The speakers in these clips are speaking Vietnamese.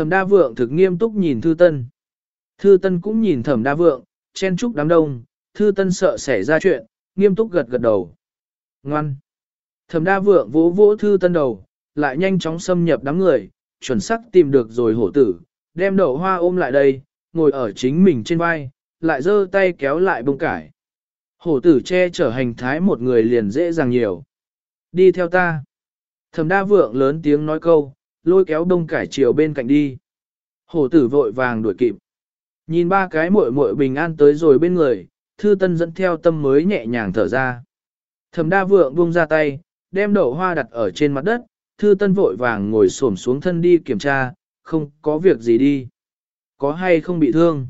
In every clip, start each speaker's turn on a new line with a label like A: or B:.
A: Thẩm đa vượng thực nghiêm túc nhìn thư tân. Thư tân cũng nhìn thẩm đa vượng, chen chúc đám đông, thư tân sợ xảy ra chuyện, nghiêm túc gật gật đầu. Ngoan! Thẩm đa vượng vỗ vỗ thư tân đầu, lại nhanh chóng xâm nhập đám người, chuẩn xác tìm được rồi hổ tử, đem đậu hoa ôm lại đây, ngồi ở chính mình trên vai, lại giơ tay kéo lại bông cải. Hổ tử che chở hành thái một người liền dễ dàng nhiều. Đi theo ta. Thẩm đa vượng lớn tiếng nói câu, lôi kéo đông cải chiều bên cạnh đi. Hổ tử vội vàng đuổi kịp. Nhìn ba cái muội muội bình an tới rồi bên người, thư tân dẫn theo tâm mới nhẹ nhàng thở ra. Thẩm đa vượng buông ra tay, đem đậu hoa đặt ở trên mặt đất, thư tân vội vàng ngồi xổm xuống thân đi kiểm tra, không có việc gì đi. Có hay không bị thương?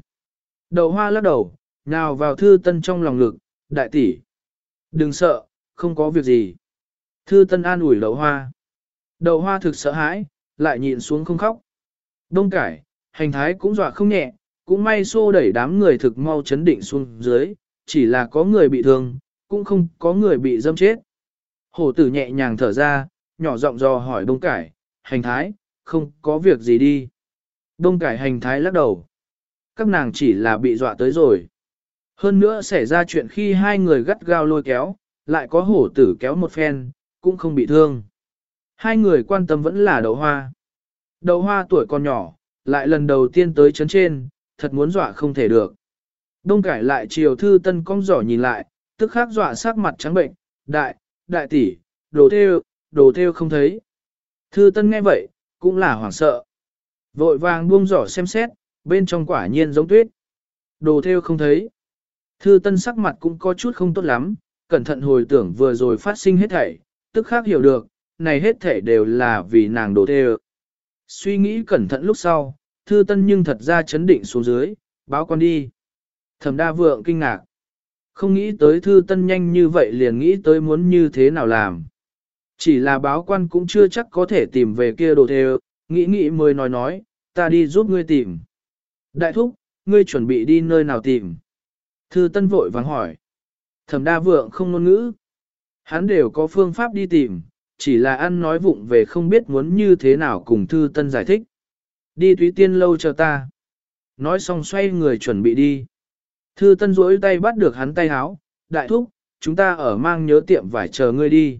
A: Đậu hoa lắc đầu, nào vào thư tân trong lòng lực, đại tỷ. Đừng sợ, không có việc gì. Thư tân an ủi đậu hoa. Đậu hoa thực sợ hãi, lại nhịn xuống không khóc. Đông cải, hành thái cũng dọa không nhẹ, cũng may xô đẩy đám người thực mau chấn định xuống dưới, chỉ là có người bị thương, cũng không có người bị dâm chết. Hổ tử nhẹ nhàng thở ra, nhỏ giọng dò hỏi đông cải, hành thái, không có việc gì đi. Đông cải hành thái lắc đầu. Các nàng chỉ là bị dọa tới rồi. Hơn nữa xảy ra chuyện khi hai người gắt gao lôi kéo, lại có hổ tử kéo một phen, cũng không bị thương. Hai người quan tâm vẫn là đậu hoa. Đậu hoa tuổi còn nhỏ, lại lần đầu tiên tới chấn trên, thật muốn dọa không thể được. Đông cải lại chiều thư tân cong giỏ nhìn lại, tức khắc dọa sắc mặt trắng bệnh, đại, đại tỷ, đồ theo, đồ theo không thấy. Thư tân nghe vậy, cũng là hoảng sợ. Vội vàng buông giỏ xem xét, bên trong quả nhiên giống tuyết. Đồ theo không thấy. Thư tân sắc mặt cũng có chút không tốt lắm, cẩn thận hồi tưởng vừa rồi phát sinh hết thảy, tức khác hiểu được, này hết thể đều là vì nàng đồ thê Suy nghĩ cẩn thận lúc sau, thư tân nhưng thật ra chấn định xuống dưới, báo con đi. Thẩm đa vượng kinh ngạc. Không nghĩ tới thư tân nhanh như vậy liền nghĩ tới muốn như thế nào làm. Chỉ là báo quan cũng chưa chắc có thể tìm về kia đồ thê nghĩ nghĩ mới nói nói, ta đi giúp ngươi tìm. Đại thúc, ngươi chuẩn bị đi nơi nào tìm? Thư tân vội vàng hỏi. Thẩm đa vượng không ngôn ngữ. Hắn đều có phương pháp đi tìm, chỉ là ăn nói vụng về không biết muốn như thế nào cùng thư tân giải thích. Đi Thúy tiên lâu chờ ta. Nói xong xoay người chuẩn bị đi. Thư tân rỗi tay bắt được hắn tay háo, đại thúc, chúng ta ở mang nhớ tiệm vải chờ ngươi đi.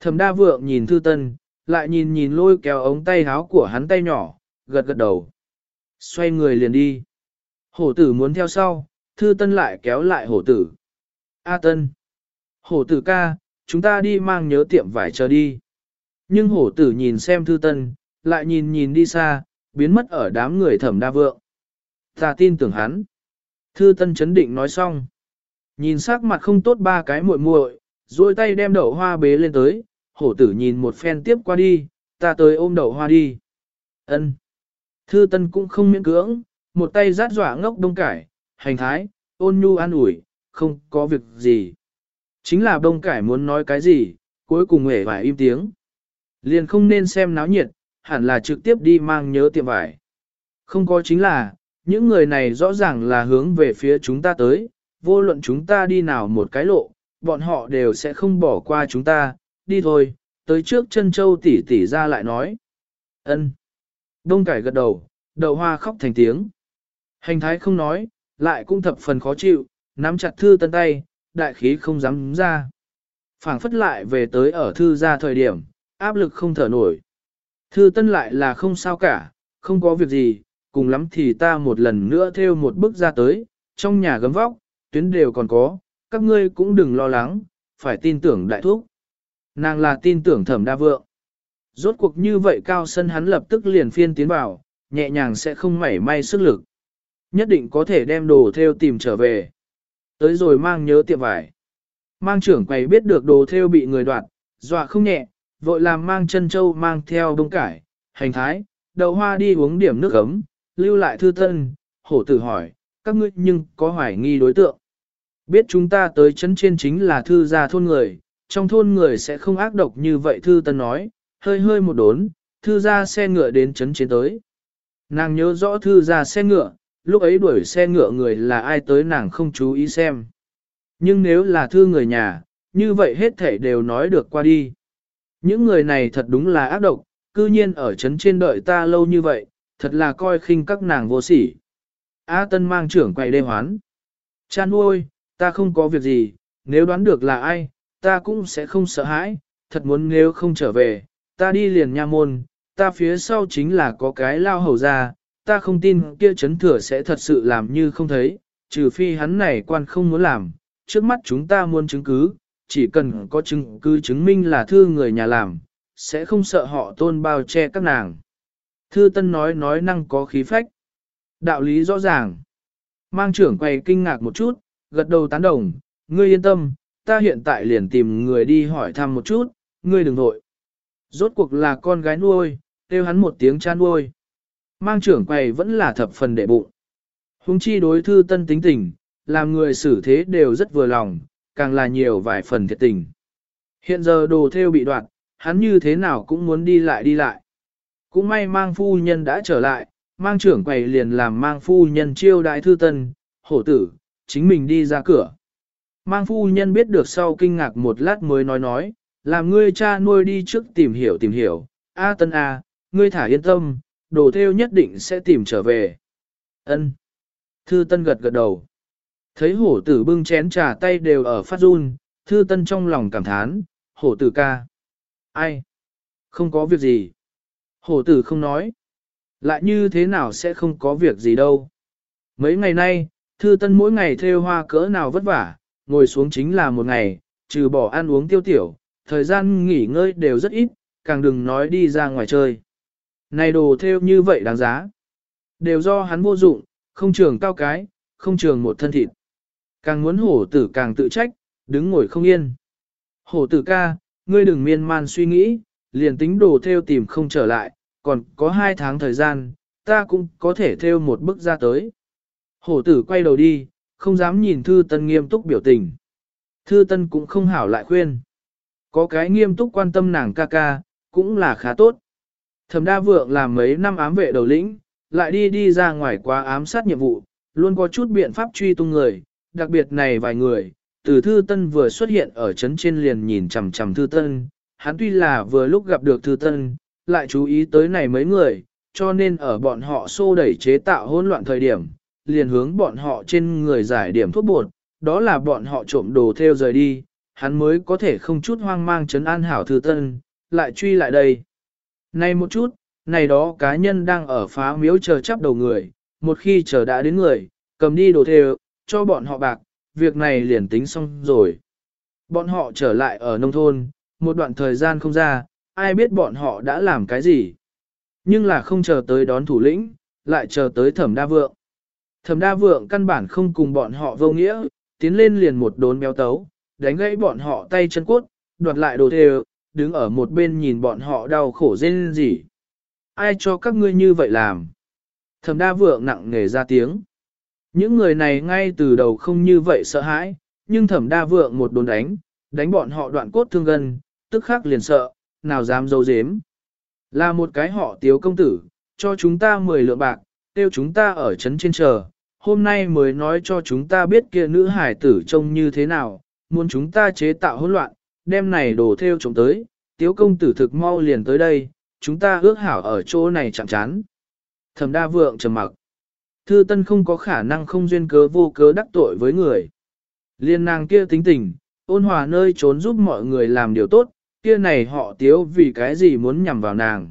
A: Thẩm đa vượng nhìn thư tân, lại nhìn nhìn lôi kéo ống tay háo của hắn tay nhỏ, gật gật đầu. Xoay người liền đi. Hổ tử muốn theo sau, thư tân lại kéo lại hổ tử. A tân. Hổ tử ca, chúng ta đi mang nhớ tiệm vải chờ đi. Nhưng hổ tử nhìn xem thư tân, lại nhìn nhìn đi xa, biến mất ở đám người thẩm đa vượng. Ta tin tưởng hắn. Thư tân chấn định nói xong. Nhìn sắc mặt không tốt ba cái muội muội, duỗi tay đem đậu hoa bế lên tới, hổ tử nhìn một phen tiếp qua đi, ta tới ôm đậu hoa đi. ân Thư tân cũng không miễn cưỡng, một tay rát dọa ngốc đông cải, hành thái, ôn nhu an ủi, không có việc gì. Chính là đông cải muốn nói cái gì, cuối cùng hề vải im tiếng. Liền không nên xem náo nhiệt, hẳn là trực tiếp đi mang nhớ tiệm vải. Không có chính là, những người này rõ ràng là hướng về phía chúng ta tới, vô luận chúng ta đi nào một cái lộ, bọn họ đều sẽ không bỏ qua chúng ta, đi thôi, tới trước chân châu tỷ tỷ ra lại nói. ân Đông cải gật đầu, đầu hoa khóc thành tiếng. Hành thái không nói, lại cũng thập phần khó chịu, nắm chặt thư tân tay, đại khí không dám ra. phảng phất lại về tới ở thư ra thời điểm, áp lực không thở nổi. Thư tân lại là không sao cả, không có việc gì, cùng lắm thì ta một lần nữa theo một bước ra tới, trong nhà gấm vóc, tuyến đều còn có, các ngươi cũng đừng lo lắng, phải tin tưởng đại thúc. Nàng là tin tưởng thẩm đa vượng. Rốt cuộc như vậy cao sân hắn lập tức liền phiên tiến vào, nhẹ nhàng sẽ không mảy may sức lực. Nhất định có thể đem đồ theo tìm trở về. Tới rồi mang nhớ tiệm vải. Mang trưởng quầy biết được đồ theo bị người đoạt, dọa không nhẹ, vội làm mang chân châu mang theo đông cải, hành thái, đậu hoa đi uống điểm nước ấm, lưu lại thư tân, hổ tử hỏi, các ngươi nhưng có hoài nghi đối tượng. Biết chúng ta tới chấn trên chính là thư gia thôn người, trong thôn người sẽ không ác độc như vậy thư tân nói, hơi hơi một đốn, thư gia xe ngựa đến chấn trên tới. Nàng nhớ rõ thư gia xe ngựa, lúc ấy đuổi xe ngựa người là ai tới nàng không chú ý xem. Nhưng nếu là thư người nhà, như vậy hết thể đều nói được qua đi. Những người này thật đúng là ác độc, cư nhiên ở chấn trên đợi ta lâu như vậy, thật là coi khinh các nàng vô sỉ. A Tân mang trưởng quay đê hoán. Cha nuôi, ta không có việc gì, nếu đoán được là ai, ta cũng sẽ không sợ hãi, thật muốn nếu không trở về, ta đi liền nha môn, ta phía sau chính là có cái lao hầu ra, ta không tin kia chấn thừa sẽ thật sự làm như không thấy, trừ phi hắn này quan không muốn làm, trước mắt chúng ta muốn chứng cứ, chỉ cần có chứng cứ chứng minh là thư người nhà làm, sẽ không sợ họ tôn bao che các nàng. Thư Tân nói nói năng có khí phách. Đạo lý rõ ràng. Mang trưởng quay kinh ngạc một chút, gật đầu tán đồng, ngươi yên tâm, ta hiện tại liền tìm người đi hỏi thăm một chút, ngươi đừng nội. Rốt cuộc là con gái nuôi, kêu hắn một tiếng cha nuôi. Mang trưởng quầy vẫn là thập phần đệ bụng. Hùng chi đối thư tân tính tình, làm người xử thế đều rất vừa lòng, càng là nhiều vài phần thiệt tình. Hiện giờ đồ theo bị đoạn, hắn như thế nào cũng muốn đi lại đi lại. Cũng may mang phu nhân đã trở lại, mang trưởng quầy liền làm mang phu nhân chiêu đại thư tân, hổ tử, chính mình đi ra cửa. Mang phu nhân biết được sau kinh ngạc một lát mới nói nói, làm ngươi cha nuôi đi trước tìm hiểu tìm hiểu, A tân A, ngươi thả yên tâm, đồ theo nhất định sẽ tìm trở về. Ân. Thư tân gật gật đầu. Thấy hổ tử bưng chén trà tay đều ở phát run, thư tân trong lòng cảm thán, hổ tử ca. Ai? Không có việc gì. Hổ tử không nói. Lại như thế nào sẽ không có việc gì đâu. Mấy ngày nay, thư tân mỗi ngày theo hoa cỡ nào vất vả, ngồi xuống chính là một ngày, trừ bỏ ăn uống tiêu tiểu, thời gian nghỉ ngơi đều rất ít, càng đừng nói đi ra ngoài chơi. Này đồ theo như vậy đáng giá. Đều do hắn vô dụng, không trường cao cái, không trường một thân thịt. Càng muốn hổ tử càng tự trách, đứng ngồi không yên. Hổ tử ca, ngươi đừng miên man suy nghĩ, liền tính đồ theo tìm không trở lại, còn có hai tháng thời gian, ta cũng có thể theo một bức ra tới. Hổ tử quay đầu đi, không dám nhìn thư tân nghiêm túc biểu tình. Thư tân cũng không hảo lại khuyên. Có cái nghiêm túc quan tâm nàng ca ca, cũng là khá tốt. Thẩm đa vượng làm mấy năm ám vệ đầu lĩnh, lại đi đi ra ngoài quá ám sát nhiệm vụ, luôn có chút biện pháp truy tung người, đặc biệt này vài người, từ Thư Tân vừa xuất hiện ở trấn trên liền nhìn chằm chằm Thư Tân, hắn tuy là vừa lúc gặp được Thư Tân, lại chú ý tới này mấy người, cho nên ở bọn họ xô đẩy chế tạo hỗn loạn thời điểm, liền hướng bọn họ trên người giải điểm thuốc bột, đó là bọn họ trộm đồ theo rời đi, hắn mới có thể không chút hoang mang trấn an hảo Thư Tân, lại truy lại đây. Này một chút, này đó cá nhân đang ở phá miếu chờ chấp đầu người, một khi chờ đã đến người, cầm đi đồ thề cho bọn họ bạc, việc này liền tính xong rồi. Bọn họ trở lại ở nông thôn, một đoạn thời gian không ra, ai biết bọn họ đã làm cái gì. Nhưng là không chờ tới đón thủ lĩnh, lại chờ tới thẩm đa vượng. Thẩm đa vượng căn bản không cùng bọn họ vô nghĩa, tiến lên liền một đốn béo tấu, đánh gãy bọn họ tay chân cốt, đoạt lại đồ thề, đứng ở một bên nhìn bọn họ đau khổ rên gì. Ai cho các ngươi như vậy làm? Thẩm đa vượng nặng nề ra tiếng. Những người này ngay từ đầu không như vậy sợ hãi, nhưng thẩm đa vượng một đồn đánh, đánh bọn họ đoạn cốt thương gân, tức khắc liền sợ, nào dám dâu dếm. Là một cái họ tiếu công tử, cho chúng ta 10 lượng bạc, tiêu chúng ta ở trấn trên chờ, hôm nay mới nói cho chúng ta biết kia nữ hải tử trông như thế nào, muốn chúng ta chế tạo hỗn loạn, đem này đồ theo chúng tới, tiếu công tử thực mau liền tới đây, chúng ta ước hảo ở chỗ này chạm chán. Thẩm đa vượng trầm mặc. Thư Tân không có khả năng không duyên cớ vô cớ đắc tội với người. Liên nàng kia tính tình, ôn hòa nơi trốn giúp mọi người làm điều tốt, kia này họ tiếu vì cái gì muốn nhằm vào nàng.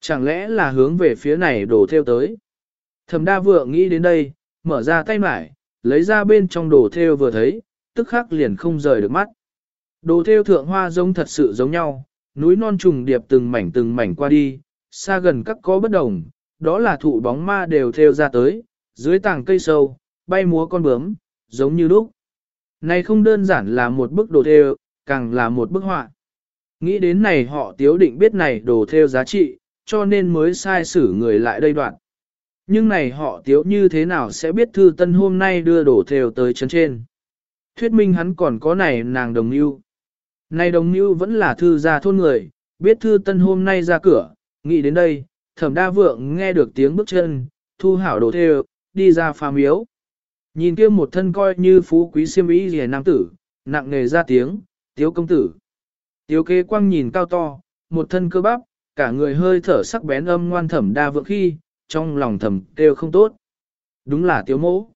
A: Chẳng lẽ là hướng về phía này đổ theo tới. Thẩm đa vượng nghĩ đến đây, mở ra tay mải, lấy ra bên trong đồ theo vừa thấy, tức khắc liền không rời được mắt. Đồ theo thượng hoa giống thật sự giống nhau, núi non trùng điệp từng mảnh từng mảnh qua đi, xa gần các có bất đồng, đó là thụ bóng ma đều theo ra tới, dưới tảng cây sâu, bay múa con bướm, giống như lúc. Này không đơn giản là một bức đồ theo, càng là một bức họa. Nghĩ đến này họ tiếu định biết này đồ theo giá trị, cho nên mới sai xử người lại đây đoạn. Nhưng này họ tiếu như thế nào sẽ biết thư tân hôm nay đưa đồ theo tới chân trên. Thuyết minh hắn còn có này nàng đồng yêu. Này đồng yêu vẫn là thư gia thôn người, biết thư tân hôm nay ra cửa, nghĩ đến đây, thẩm đa vượng nghe được tiếng bước chân, thu hảo đồ theo, đi ra phà miếu. Nhìn kia một thân coi như phú quý siêm ý rìa nam tử, nặng nề ra tiếng, tiếu công tử. Tiếu kế quang nhìn cao to, một thân cơ bắp, cả người hơi thở sắc bén âm ngoan thẩm đa vượng khi, trong lòng thầm kêu không tốt. Đúng là tiếu mỗ.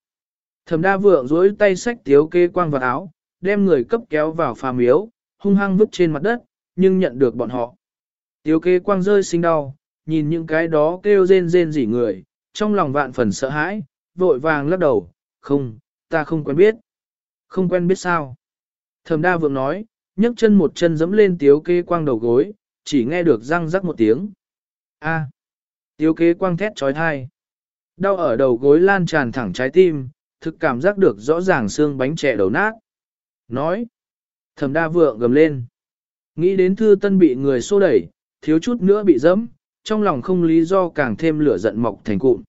A: Thẩm đa vượng dối tay xách tiếu kê quang vào áo, đem người cấp kéo vào phà miếu, hung hăng vứt trên mặt đất, nhưng nhận được bọn họ. Tiếu Kế quang rơi sinh đau, nhìn những cái đó kêu rên rên rỉ người, trong lòng vạn phần sợ hãi, vội vàng lắc đầu, không, ta không quen biết. Không quen biết sao. Thẩm đa vượng nói, nhấc chân một chân dẫm lên tiếu Kế quang đầu gối, chỉ nghe được răng rắc một tiếng. A. Tiếu kế quang thét trói thai. Đau ở đầu gối lan tràn thẳng trái tim, thực cảm giác được rõ ràng xương bánh trẻ đầu nát. Nói. Thẩm đa vượng gầm lên. Nghĩ đến thư tân bị người xô đẩy, thiếu chút nữa bị dẫm, trong lòng không lý do càng thêm lửa giận mọc thành cụm.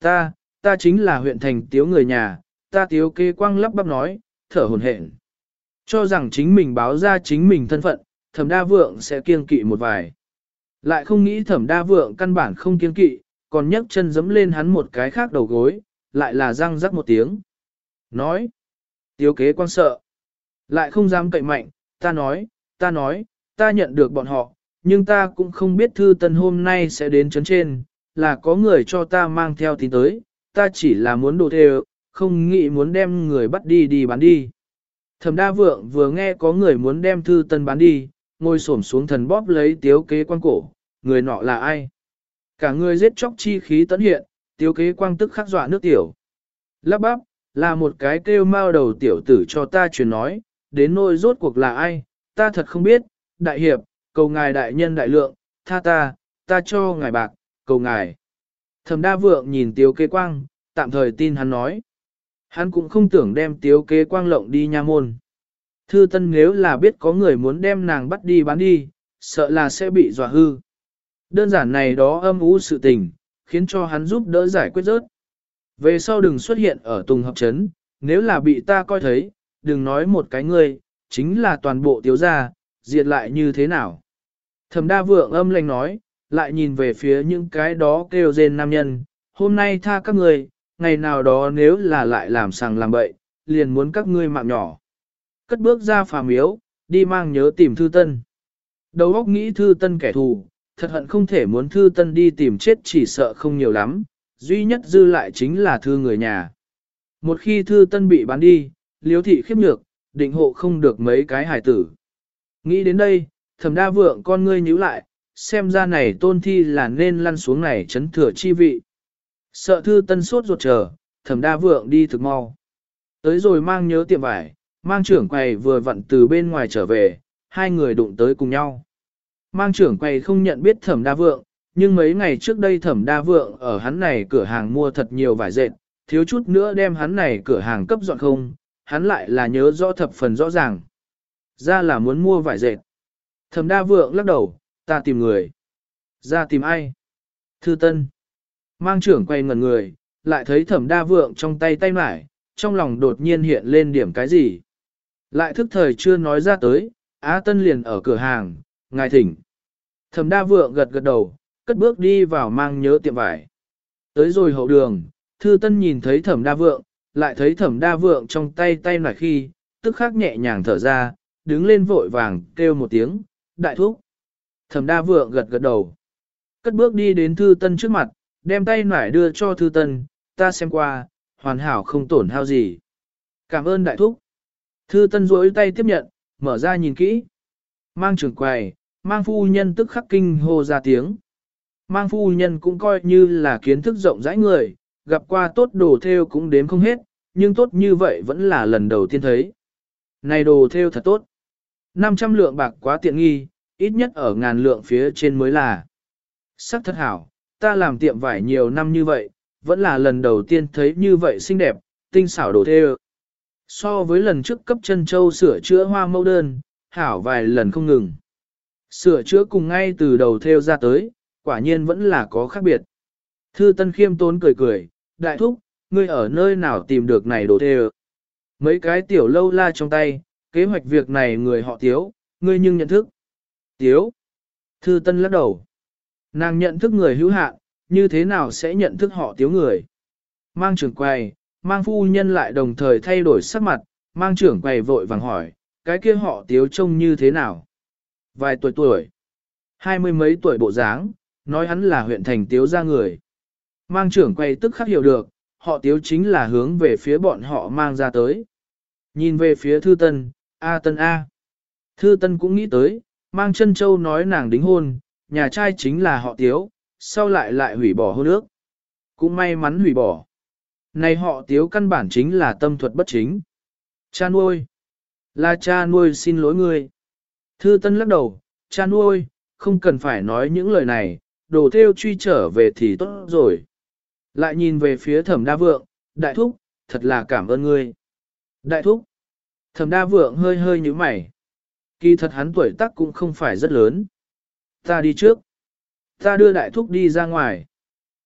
A: Ta, ta chính là huyện thành tiếu người nhà, ta tiếu kế quang lắp bắp nói, thở hồn hển. Cho rằng chính mình báo ra chính mình thân phận, thẩm đa vượng sẽ kiêng kỵ một vài. Lại không nghĩ thẩm đa vượng căn bản không kiêng kỵ, còn nhấc chân giẫm lên hắn một cái khác đầu gối, lại là răng rắc một tiếng. Nói, tiếu kế Quang sợ, lại không dám cậy mạnh, ta nói, ta nói, ta nhận được bọn họ, nhưng ta cũng không biết thư tân hôm nay sẽ đến chấn trên, là có người cho ta mang theo tin tới, ta chỉ là muốn đồ thề, không nghĩ muốn đem người bắt đi đi bán đi. Thẩm đa vượng vừa nghe có người muốn đem thư tân bán đi, ngồi xổm xuống thần bóp lấy tiếu kế quan cổ, người nọ là ai? Cả người giết chóc chi khí tấn hiện, tiếu kế quang tức khắc dọa nước tiểu. Lắp bắp, là một cái kêu mao đầu tiểu tử cho ta truyền nói, đến nỗi rốt cuộc là ai, ta thật không biết, đại hiệp, cầu ngài đại nhân đại lượng, tha ta, ta cho ngài bạc, cầu ngài. Thẩm đa vượng nhìn tiếu kế quang, tạm thời tin hắn nói. Hắn cũng không tưởng đem tiếu kế quang lộng đi nha môn. Thư tân nếu là biết có người muốn đem nàng bắt đi bán đi, sợ là sẽ bị dọa hư. Đơn giản này đó âm ú sự tình, khiến cho hắn giúp đỡ giải quyết rớt. Về sau đừng xuất hiện ở tùng hợp chấn, nếu là bị ta coi thấy, đừng nói một cái ngươi, chính là toàn bộ tiếu gia, diệt lại như thế nào. Thẩm đa vượng âm lành nói, lại nhìn về phía những cái đó kêu rên nam nhân, hôm nay tha các ngươi, ngày nào đó nếu là lại làm sàng làm bậy, liền muốn các ngươi mạng nhỏ. Cất bước ra phàm yếu, đi mang nhớ tìm thư tân. Đầu óc nghĩ thư tân kẻ thù, thật hận không thể muốn thư tân đi tìm chết chỉ sợ không nhiều lắm, duy nhất dư lại chính là thư người nhà. Một khi thư tân bị bán đi, liếu thị khiếp nhược, định hộ không được mấy cái hải tử. Nghĩ đến đây, thẩm đa vượng con ngươi nhíu lại, xem ra này tôn thi là nên lăn xuống này chấn thừa chi vị. Sợ thư tân sốt ruột chờ, thẩm đa vượng đi thực mau. Tới rồi mang nhớ tiệm vải, mang trưởng quầy vừa vặn từ bên ngoài trở về, hai người đụng tới cùng nhau. Mang trưởng quầy không nhận biết thẩm đa vượng, nhưng mấy ngày trước đây thẩm đa vượng ở hắn này cửa hàng mua thật nhiều vải dệt, thiếu chút nữa đem hắn này cửa hàng cấp dọn không, hắn lại là nhớ rõ thập phần rõ ràng. Ra là muốn mua vải dệt. Thẩm đa vượng lắc đầu, ta tìm người. Ra tìm ai? Thư Tân. Mang trưởng quay ngẩn người, lại thấy thẩm đa vượng trong tay tay mải, trong lòng đột nhiên hiện lên điểm cái gì. Lại thức thời chưa nói ra tới, Á Tân liền ở cửa hàng, ngài thỉnh. Thẩm đa vượng gật gật đầu, cất bước đi vào mang nhớ tiệm vải. Tới rồi hậu đường, thư tân nhìn thấy thẩm đa vượng, lại thấy thẩm đa vượng trong tay tay nải khi, tức khắc nhẹ nhàng thở ra, đứng lên vội vàng kêu một tiếng, đại thúc. Thẩm đa vượng gật gật đầu. Cất bước đi đến thư tân trước mặt, đem tay nải đưa cho thư tân, ta xem qua, hoàn hảo không tổn hao gì. Cảm ơn đại thúc. Thư tân rỗi tay tiếp nhận, mở ra nhìn kỹ. Mang trưởng quầy, mang phu nhân tức khắc kinh hô ra tiếng. Mang phu nhân cũng coi như là kiến thức rộng rãi người, gặp qua tốt đồ theo cũng đếm không hết, nhưng tốt như vậy vẫn là lần đầu tiên thấy. Này đồ theo thật tốt. 500 lượng bạc quá tiện nghi, ít nhất ở ngàn lượng phía trên mới là. Sắc thật hảo, ta làm tiệm vải nhiều năm như vậy, vẫn là lần đầu tiên thấy như vậy xinh đẹp, tinh xảo đồ theo. So với lần trước cấp chân châu sửa chữa hoa mẫu đơn, hảo vài lần không ngừng. Sửa chữa cùng ngay từ đầu theo ra tới, quả nhiên vẫn là có khác biệt. Thư Tân Khiêm tốn cười cười, đại thúc, ngươi ở nơi nào tìm được này đồ tê Mấy cái tiểu lâu la trong tay, kế hoạch việc này người họ tiếu, ngươi nhưng nhận thức. Tiếu. Thư Tân lắc đầu. Nàng nhận thức người hữu hạn, như thế nào sẽ nhận thức họ tiếu người? Mang trưởng quầy, mang phu nhân lại đồng thời thay đổi sắc mặt, mang trưởng quầy vội vàng hỏi, cái kia họ tiếu trông như thế nào? Vài tuổi tuổi, hai mươi mấy tuổi bộ dáng, nói hắn là huyện thành tiếu ra người. Mang trưởng quay tức khắc hiểu được, họ tiếu chính là hướng về phía bọn họ mang ra tới. Nhìn về phía thư tân, A tân A. Thư tân cũng nghĩ tới, mang chân châu nói nàng đính hôn, nhà trai chính là họ tiếu, sau lại lại hủy bỏ hôn ước. Cũng may mắn hủy bỏ. Này họ tiếu căn bản chính là tâm thuật bất chính. Cha nuôi. Là cha nuôi xin lỗi ngươi. Thư Tân lắc đầu, cha nuôi, không cần phải nói những lời này, đồ theo truy trở về thì tốt rồi. Lại nhìn về phía thẩm đa vượng, đại thúc, thật là cảm ơn ngươi. Đại thúc. Thẩm đa vượng hơi hơi như mày. Kỳ thật hắn tuổi tác cũng không phải rất lớn. Ta đi trước. Ta đưa đại thúc đi ra ngoài.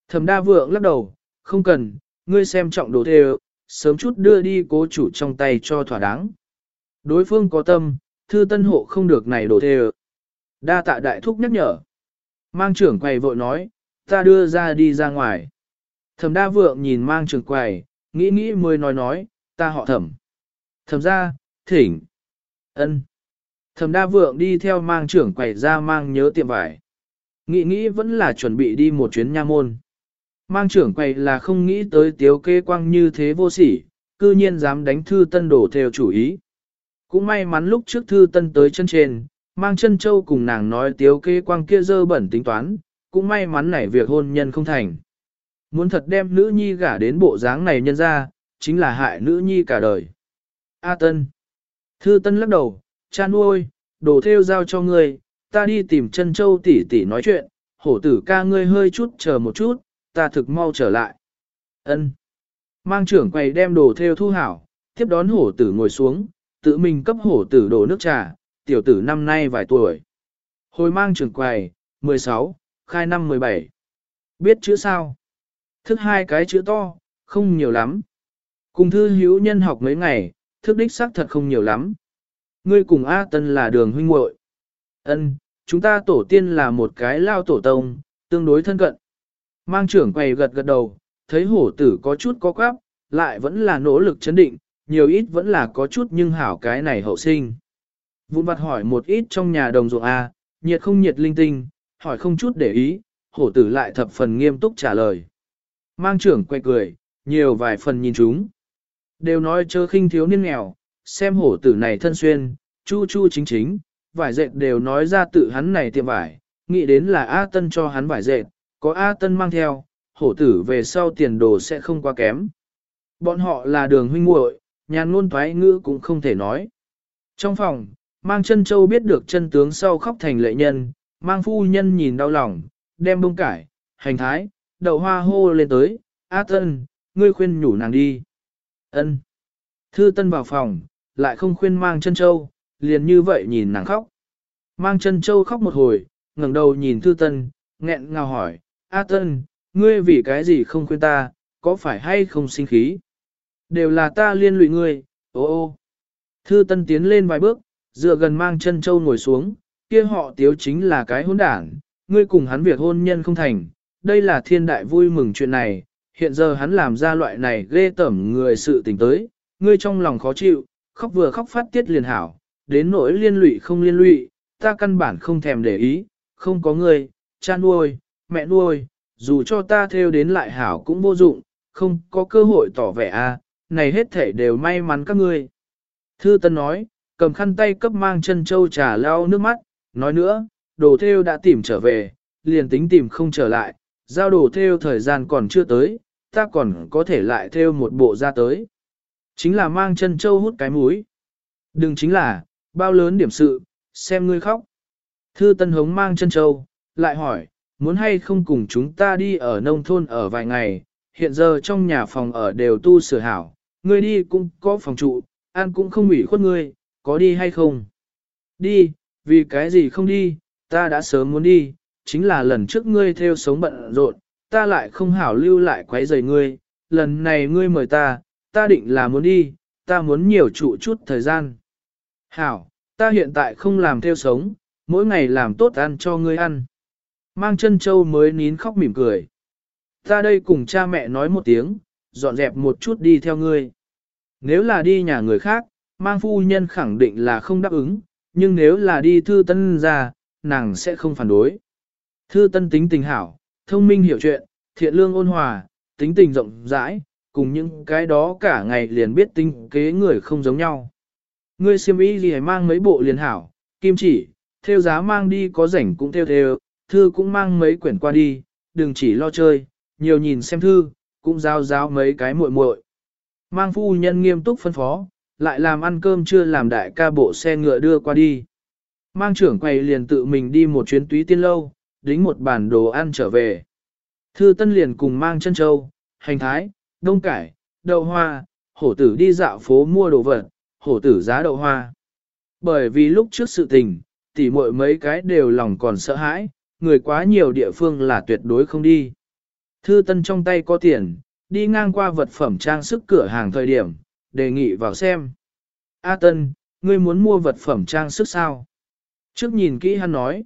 A: Thẩm đa vượng lắc đầu, không cần, ngươi xem trọng đồ thề, sớm chút đưa đi cố chủ trong tay cho thỏa đáng. Đối phương có tâm, thư tân hộ không được này đồ thề. Đa tạ đại thúc nhắc nhở. Mang trưởng quầy vội nói, ta đưa ra đi ra ngoài. Thẩm đa vượng nhìn mang trưởng quầy, nghĩ nghĩ mới nói nói, ta họ thẩm. Thẩm ra, thỉnh. ân. Thẩm đa vượng đi theo mang trưởng quầy ra mang nhớ tiệm vải. Nghĩ nghĩ vẫn là chuẩn bị đi một chuyến nha môn. Mang trưởng quầy là không nghĩ tới tiếu kê quang như thế vô sỉ, cư nhiên dám đánh thư tân đổ theo chủ ý. Cũng may mắn lúc trước thư tân tới chân trên, mang chân châu cùng nàng nói tiếu kê quang kia dơ bẩn tính toán, cũng may mắn nảy việc hôn nhân không thành. Muốn thật đem nữ nhi gả đến bộ dáng này nhân ra, chính là hại nữ nhi cả đời. A Tân Thư Tân lắc đầu, cha nuôi, đồ theo giao cho ngươi, ta đi tìm chân châu tỷ tỷ nói chuyện, hổ tử ca ngươi hơi chút chờ một chút, ta thực mau trở lại. Ân. Mang trưởng quầy đem đồ theo thu hảo, tiếp đón hổ tử ngồi xuống, tự mình cấp hổ tử đổ nước trà, tiểu tử năm nay vài tuổi. Hồi mang trưởng quầy, 16, khai năm 17. Biết chữ sao? Thức hai cái chữ to, không nhiều lắm. Cùng thư hữu nhân học mấy ngày, thức đích xác thật không nhiều lắm. Ngươi cùng A Tân là đường huynh muội. Ân, chúng ta tổ tiên là một cái lao tổ tông, tương đối thân cận. Mang trưởng quầy gật gật đầu, thấy hổ tử có chút có quáp, lại vẫn là nỗ lực chấn định, nhiều ít vẫn là có chút nhưng hảo cái này hậu sinh. Vụn vặt hỏi một ít trong nhà đồng ruộng A, nhiệt không nhiệt linh tinh, hỏi không chút để ý, hổ tử lại thập phần nghiêm túc trả lời. Mang trưởng quay cười, nhiều vài phần nhìn chúng. Đều nói chớ khinh thiếu niên nghèo, xem hổ tử này thân xuyên, chu chu chính chính, vải dệt đều nói ra tự hắn này tiệm vải, nghĩ đến là A Tân cho hắn vải dệt, có A Tân mang theo, hổ tử về sau tiền đồ sẽ không quá kém. Bọn họ là đường huynh muội, nhàn ngôn thoái ngữ cũng không thể nói. Trong phòng, mang chân châu biết được chân tướng sau khóc thành lệ nhân, mang phu nhân nhìn đau lòng, đem bông cải, hành thái, đậu hoa hô lên tới, A Tân, ngươi khuyên nhủ nàng đi. Ân. Thư Tân vào phòng, lại không khuyên mang chân châu, liền như vậy nhìn nàng khóc. Mang chân châu khóc một hồi, ngẩng đầu nhìn Thư Tân, nghẹn ngào hỏi, A Tân, ngươi vì cái gì không khuyên ta, có phải hay không sinh khí? Đều là ta liên lụy ngươi, ô ô. Thư Tân tiến lên vài bước, dựa gần mang chân châu ngồi xuống, kia họ tiếu chính là cái hôn đảng, ngươi cùng hắn việc hôn nhân không thành, đây là thiên đại vui mừng chuyện này, hiện giờ hắn làm ra loại này ghê tẩm người sự tình tới, ngươi trong lòng khó chịu, khóc vừa khóc phát tiết liền hảo, đến nỗi liên lụy không liên lụy, ta căn bản không thèm để ý, không có ngươi, cha nuôi, mẹ nuôi, dù cho ta theo đến lại hảo cũng vô dụng, không có cơ hội tỏ vẻ a, à, này hết thể đều may mắn các ngươi. Thư Tân nói, cầm khăn tay cấp mang chân châu trà lau nước mắt, nói nữa, đồ theo đã tìm trở về, liền tính tìm không trở lại, giao đồ theo thời gian còn chưa tới, ta còn có thể lại theo một bộ ra tới. Chính là mang chân châu hút cái mũi. Đừng chính là, bao lớn điểm sự, xem ngươi khóc. Thư Tân Hống mang chân châu, lại hỏi, muốn hay không cùng chúng ta đi ở nông thôn ở vài ngày, hiện giờ trong nhà phòng ở đều tu sửa hảo, ngươi đi cũng có phòng trụ, ăn cũng không ủy khuất ngươi, có đi hay không? Đi, vì cái gì không đi, ta đã sớm muốn đi, chính là lần trước ngươi theo sống bận rộn, ta lại không hảo lưu lại quấy rầy ngươi, lần này ngươi mời ta, ta định là muốn đi, ta muốn nhiều trụ chút thời gian. Hảo, ta hiện tại không làm theo sống, mỗi ngày làm tốt ăn cho ngươi ăn. Mang chân châu mới nín khóc mỉm cười. Ta đây cùng cha mẹ nói một tiếng, dọn dẹp một chút đi theo ngươi. Nếu là đi nhà người khác, mang phu nhân khẳng định là không đáp ứng, nhưng nếu là đi thư tân ra, nàng sẽ không phản đối. Thư tân tính tình hảo, thông minh hiểu chuyện, thiện lương ôn hòa, tính tình rộng rãi, cùng những cái đó cả ngày liền biết tính kế người không giống nhau. Ngươi siêm ý gì mang mấy bộ liền hảo, kim chỉ, theo giá mang đi có rảnh cũng theo theo, thư cũng mang mấy quyển qua đi, đừng chỉ lo chơi, nhiều nhìn xem thư, cũng giao giao mấy cái muội muội. Mang phu nhân nghiêm túc phân phó, lại làm ăn cơm chưa làm đại ca bộ xe ngựa đưa qua đi. Mang trưởng quầy liền tự mình đi một chuyến túy tiên lâu, đính một bản đồ ăn trở về. Thư Tân liền cùng mang chân châu, hành thái, đông cải, đậu hoa, hổ tử đi dạo phố mua đồ vật, hổ tử giá đậu hoa. Bởi vì lúc trước sự tình, tỉ muội mấy cái đều lòng còn sợ hãi, người quá nhiều địa phương là tuyệt đối không đi. Thư Tân trong tay có tiền, đi ngang qua vật phẩm trang sức cửa hàng thời điểm, đề nghị vào xem. A Tân, ngươi muốn mua vật phẩm trang sức sao? Trước nhìn kỹ hắn nói.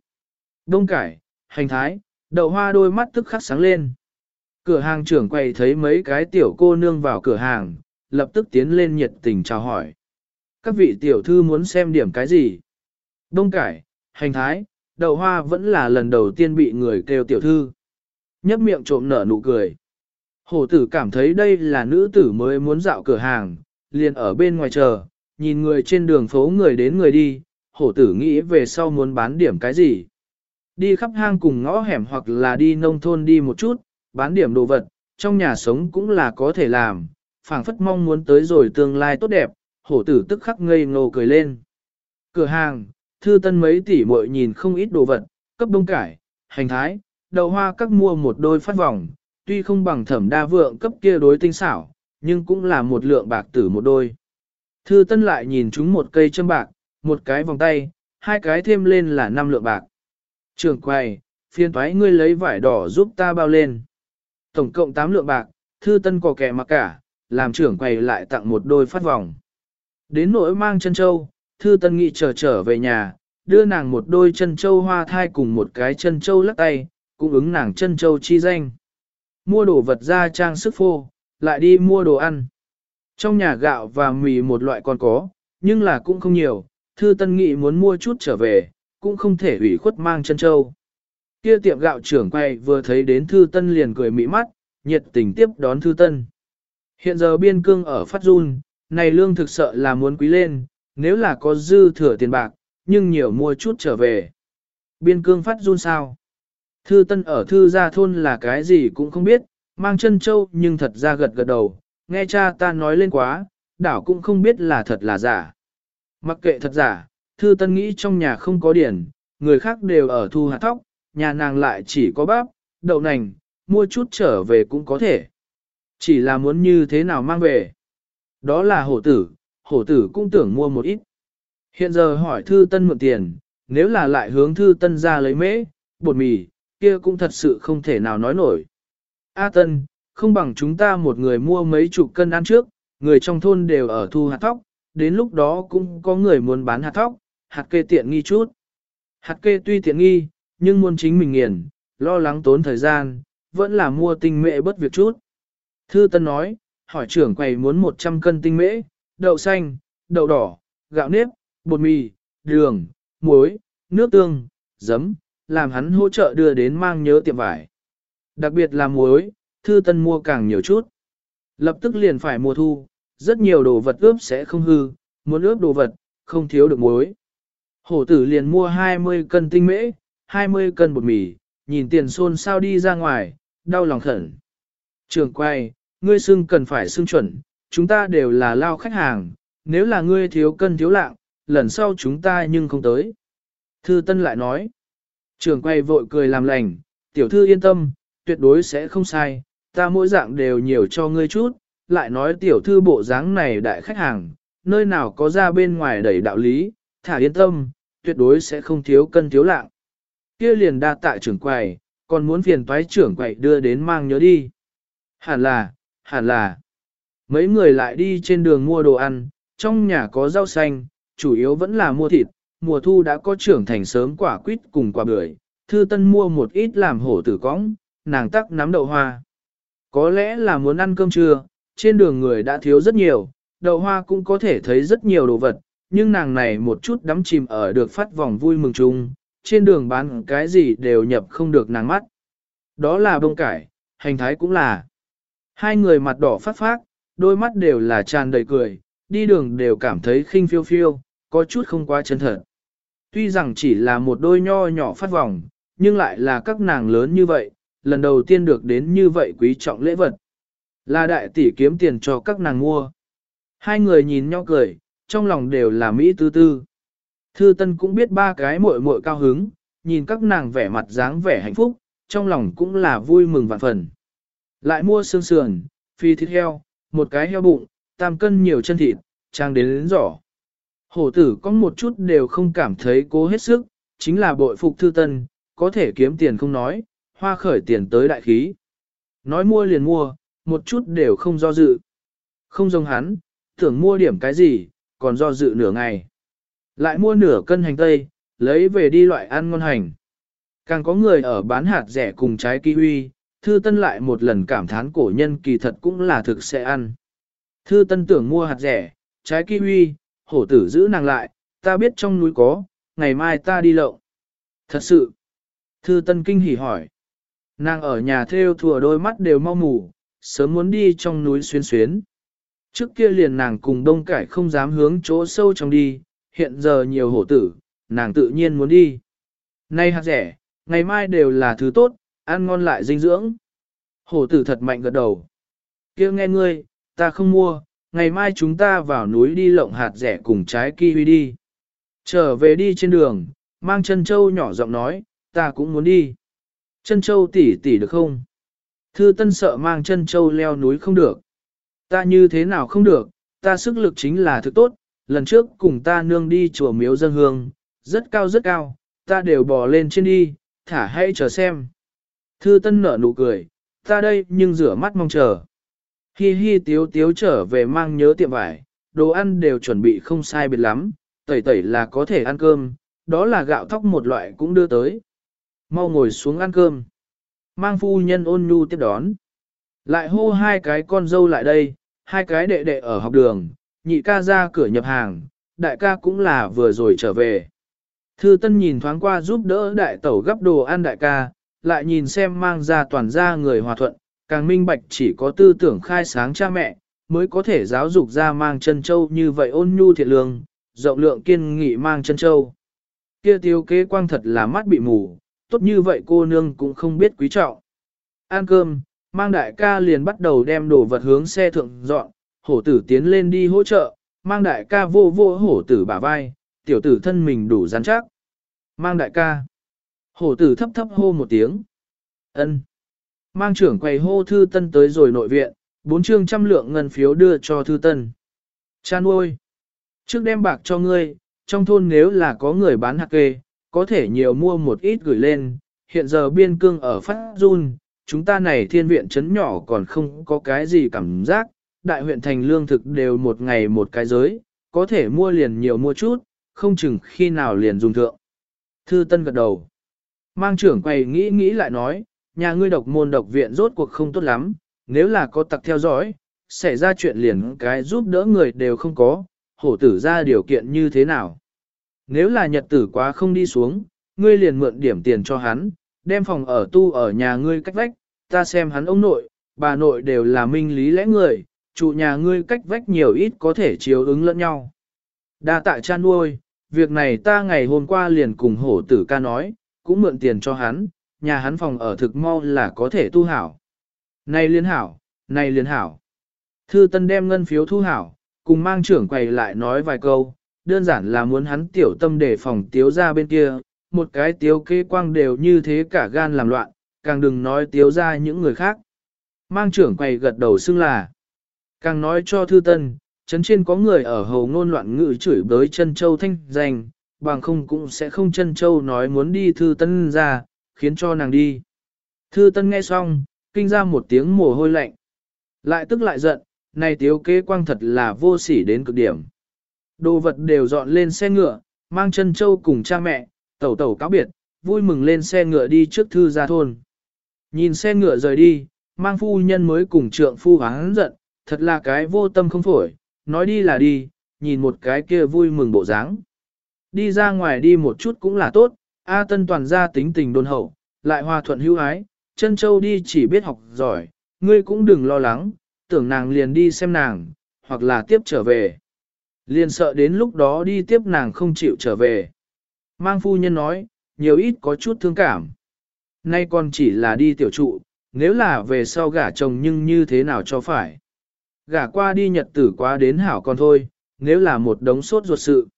A: Đông cải, hành thái, đậu hoa đôi mắt tức khắc sáng lên. Cửa hàng trưởng quầy thấy mấy cái tiểu cô nương vào cửa hàng, lập tức tiến lên nhiệt tình chào hỏi. Các vị tiểu thư muốn xem điểm cái gì? Đông cải, hành thái, đậu hoa vẫn là lần đầu tiên bị người kêu tiểu thư. Nhấp miệng trộm nở nụ cười. Hổ tử cảm thấy đây là nữ tử mới muốn dạo cửa hàng, liền ở bên ngoài chờ, nhìn người trên đường phố người đến người đi, hổ tử nghĩ về sau muốn bán điểm cái gì. Đi khắp hang cùng ngõ hẻm hoặc là đi nông thôn đi một chút, bán điểm đồ vật, trong nhà sống cũng là có thể làm, phảng phất mong muốn tới rồi tương lai tốt đẹp, hổ tử tức khắc ngây ngô cười lên. Cửa hàng, thư tân mấy tỷ muội nhìn không ít đồ vật, cấp đông cải, hành thái, đậu hoa các mua một đôi phát vòng, tuy không bằng thẩm đa vượng cấp kia đối tinh xảo, nhưng cũng là một lượng bạc tử một đôi. Thư tân lại nhìn chúng một cây châm bạc, một cái vòng tay, hai cái thêm lên là năm lượng bạc. Trường quay, phiên thoái ngươi lấy vải đỏ giúp ta bao lên. Tổng cộng 8 lượng bạc, thư tân có kẻ mặc cả, làm trưởng quầy lại tặng một đôi phát vòng. Đến nỗi mang chân châu, thư tân nghị trở trở về nhà, đưa nàng một đôi chân châu hoa thai cùng một cái chân châu lắc tay, cũng ứng nàng chân châu chi danh. Mua đồ vật ra trang sức phô, lại đi mua đồ ăn. Trong nhà gạo và mì một loại còn có, nhưng là cũng không nhiều, thư tân nghị muốn mua chút trở về, cũng không thể ủy khuất mang chân châu. Kia tiệm gạo trưởng quay vừa thấy đến thư tân liền cười mỹ mắt, nhiệt tình tiếp đón thư tân. Hiện giờ biên cương ở phát run, này lương thực sợ là muốn quý lên, nếu là có dư thừa tiền bạc, nhưng nhiều mua chút trở về. Biên cương phát run sao? Thư tân ở thư gia thôn là cái gì cũng không biết, mang chân châu nhưng thật ra gật gật đầu, nghe cha ta nói lên quá, đảo cũng không biết là thật là giả. Mặc kệ thật giả, thư tân nghĩ trong nhà không có điển, người khác đều ở thu hạt thóc, nhà nàng lại chỉ có bắp, đậu nành, mua chút trở về cũng có thể. Chỉ là muốn như thế nào mang về. Đó là hổ tử, hổ tử cũng tưởng mua một ít. Hiện giờ hỏi thư tân mượn tiền, nếu là lại hướng thư tân ra lấy mễ, bột mì, kia cũng thật sự không thể nào nói nổi. A tân, không bằng chúng ta một người mua mấy chục cân ăn trước, người trong thôn đều ở thu hạt thóc, đến lúc đó cũng có người muốn bán hạt thóc, hạt kê tiện nghi chút. Hạt kê tuy tiện nghi, nhưng muốn chính mình nghiền, lo lắng tốn thời gian, vẫn là mua tinh mễ bất việc chút. Thư Tân nói, hỏi trưởng quầy muốn 100 cân tinh mễ, đậu xanh, đậu đỏ, gạo nếp, bột mì, đường, muối, nước tương, giấm, làm hắn hỗ trợ đưa đến mang nhớ tiệm vải. Đặc biệt là muối, Thư Tân mua càng nhiều chút. Lập tức liền phải mùa thu, rất nhiều đồ vật ướp sẽ không hư, muốn ướp đồ vật, không thiếu được muối. Hổ tử liền mua 20 cân tinh mễ, 20 cân bột mì, nhìn tiền xôn sao đi ra ngoài, đau lòng khẩn. Trường quay, ngươi xưng cần phải xưng chuẩn, chúng ta đều là lao khách hàng, nếu là ngươi thiếu cân thiếu lạng, lần sau chúng ta nhưng không tới. Thư Tân lại nói, trường quay vội cười làm lành, tiểu thư yên tâm, tuyệt đối sẽ không sai, ta mỗi dạng đều nhiều cho ngươi chút, lại nói tiểu thư bộ dáng này đại khách hàng, nơi nào có ra bên ngoài đẩy đạo lý, thả yên tâm, tuyệt đối sẽ không thiếu cân thiếu lạng. Kia liền đa tạ trưởng quầy, còn muốn phiền toái trưởng quầy đưa đến mang nhớ đi. Hẳn là, hẳn là. Mấy người lại đi trên đường mua đồ ăn, trong nhà có rau xanh, chủ yếu vẫn là mua thịt, mùa thu đã có trưởng thành sớm quả quýt cùng quả bưởi, thư tân mua một ít làm hổ tử cõng, nàng tắc nắm đậu hoa. Có lẽ là muốn ăn cơm trưa, trên đường người đã thiếu rất nhiều, đậu hoa cũng có thể thấy rất nhiều đồ vật, nhưng nàng này một chút đắm chìm ở được phát vòng vui mừng chung, trên đường bán cái gì đều nhập không được nàng mắt. Đó là bông cải, hành thái cũng là. Hai người mặt đỏ phát phát, đôi mắt đều là tràn đầy cười, đi đường đều cảm thấy khinh phiêu phiêu, có chút không quá chân thật. Tuy rằng chỉ là một đôi nho nhỏ phát vòng, nhưng lại là các nàng lớn như vậy, lần đầu tiên được đến như vậy quý trọng lễ vật. Là đại tỷ kiếm tiền cho các nàng mua. Hai người nhìn nhau cười, trong lòng đều là Mỹ tư tư. Thư Tân cũng biết ba cái muội muội cao hứng, nhìn các nàng vẻ mặt dáng vẻ hạnh phúc, trong lòng cũng là vui mừng vạn phần. Lại mua xương sườn, phi thịt heo, một cái heo bụng, tam cân nhiều chân thịt, trang đến đến giỏ. Hổ tử có một chút đều không cảm thấy cố hết sức, chính là bội phục thư tân, có thể kiếm tiền không nói, hoa khởi tiền tới đại khí. Nói mua liền mua, một chút đều không do dự. Không giống hắn, tưởng mua điểm cái gì, còn do dự nửa ngày. Lại mua nửa cân hành tây, lấy về đi loại ăn ngon hành. Càng có người ở bán hạt rẻ cùng trái kiwi, thư tân lại một lần cảm thán cổ nhân kỳ thật cũng là thực sẽ ăn. Thư tân tưởng mua hạt rẻ, trái kiwi, hổ tử giữ nàng lại, ta biết trong núi có, ngày mai ta đi lậu. Thật sự. Thư tân kinh hỉ hỏi. Nàng ở nhà theo thùa đôi mắt đều mau mù, sớm muốn đi trong núi xuyên xuyến. Trước kia liền nàng cùng đông cải không dám hướng chỗ sâu trong đi, hiện giờ nhiều hổ tử, nàng tự nhiên muốn đi. Nay hạt rẻ, ngày mai đều là thứ tốt, ăn ngon lại dinh dưỡng. Hổ tử thật mạnh gật đầu. kia nghe ngươi, ta không mua, ngày mai chúng ta vào núi đi lộng hạt rẻ cùng trái kiwi đi. Trở về đi trên đường, mang chân châu nhỏ giọng nói, ta cũng muốn đi. Chân châu tỉ tỉ được không? Thư tân sợ mang chân châu leo núi không được. Ta như thế nào không được, ta sức lực chính là thực tốt, lần trước cùng ta nương đi chùa miếu dân hương, rất cao rất cao, ta đều bò lên trên đi, thả hãy chờ xem. Thư tân nở nụ cười, ta đây nhưng rửa mắt mong chờ. Hi hi tiếu tiếu trở về mang nhớ tiệm vải, đồ ăn đều chuẩn bị không sai biệt lắm, tẩy tẩy là có thể ăn cơm, đó là gạo thóc một loại cũng đưa tới. Mau ngồi xuống ăn cơm. Mang phu nhân ôn nhu tiếp đón. Lại hô hai cái con dâu lại đây, hai cái đệ đệ ở học đường, nhị ca ra cửa nhập hàng, đại ca cũng là vừa rồi trở về. Thư Tân nhìn thoáng qua giúp đỡ đại tẩu gấp đồ ăn đại ca, lại nhìn xem mang ra toàn gia người hòa thuận, càng minh bạch chỉ có tư tưởng khai sáng cha mẹ, mới có thể giáo dục ra mang chân châu như vậy ôn nhu thiệt lương, rộng lượng kiên nghị mang chân châu. Kia tiêu kế quang thật là mắt bị mù, tốt như vậy cô nương cũng không biết quý trọng. Ăn cơm, mang đại ca liền bắt đầu đem đồ vật hướng xe thượng dọn, hổ tử tiến lên đi hỗ trợ, mang đại ca vô vô hổ tử bả vai, tiểu tử thân mình đủ rắn chắc. Mang đại ca. Hổ tử thấp thấp hô một tiếng. ân Mang trưởng quầy hô thư tân tới rồi nội viện, bốn chương trăm lượng ngân phiếu đưa cho thư tân. Cha nuôi. Trước đem bạc cho ngươi, trong thôn nếu là có người bán hạt kê, có thể nhiều mua một ít gửi lên, hiện giờ biên cương ở phát run, chúng ta này thiên viện trấn nhỏ còn không có cái gì cảm giác, đại huyện thành lương thực đều một ngày một cái giới, có thể mua liền nhiều mua chút, không chừng khi nào liền dùng thượng. Thư Tân gật đầu. Mang trưởng quầy nghĩ nghĩ lại nói, nhà ngươi độc môn độc viện rốt cuộc không tốt lắm, nếu là có tặc theo dõi, xảy ra chuyện liền cái giúp đỡ người đều không có, hổ tử ra điều kiện như thế nào. Nếu là nhật tử quá không đi xuống, ngươi liền mượn điểm tiền cho hắn, đem phòng ở tu ở nhà ngươi cách vách, ta xem hắn ông nội, bà nội đều là minh lý lẽ người, trụ nhà ngươi cách vách nhiều ít có thể chiếu ứng lẫn nhau. Đa tạ cha nuôi, việc này ta ngày hôm qua liền cùng hổ tử ca nói, cũng mượn tiền cho hắn, nhà hắn phòng ở thực mau là có thể tu hảo. Này liên hảo, này liên hảo. Thư Tân đem ngân phiếu thu hảo, cùng mang trưởng quầy lại nói vài câu, đơn giản là muốn hắn tiểu tâm để phòng tiếu ra bên kia, một cái tiếu kê quang đều như thế cả gan làm loạn, càng đừng nói tiếu ra những người khác. Mang trưởng quầy gật đầu xưng là, càng nói cho Thư Tân, chấn trên có người ở hầu ngôn loạn ngữ chửi bới chân châu thanh danh, bằng không cũng sẽ không chân châu nói muốn đi Thư Tân ra, khiến cho nàng đi. Thư Tân nghe xong, kinh ra một tiếng mồ hôi lạnh. Lại tức lại giận, này tiếu kế quang thật là vô sỉ đến cực điểm. Đồ vật đều dọn lên xe ngựa, mang chân châu cùng cha mẹ, tẩu tẩu cáo biệt, vui mừng lên xe ngựa đi trước thư ra thôn. Nhìn xe ngựa rời đi, mang phu nhân mới cùng trượng phu hắn giận, thật là cái vô tâm không phổi, nói đi là đi, nhìn một cái kia vui mừng bộ dáng. Đi ra ngoài đi một chút cũng là tốt, A Tân toàn ra tính tình đôn hậu, lại hòa thuận hữu ái, chân châu đi chỉ biết học giỏi, ngươi cũng đừng lo lắng, tưởng nàng liền đi xem nàng, hoặc là tiếp trở về. Liền sợ đến lúc đó đi tiếp nàng không chịu trở về. Mang phu nhân nói, nhiều ít có chút thương cảm. Nay còn chỉ là đi tiểu trụ, nếu là về sau gả chồng nhưng như thế nào cho phải. Gả qua đi nhật tử quá đến hảo còn thôi, nếu là một đống sốt ruột sự.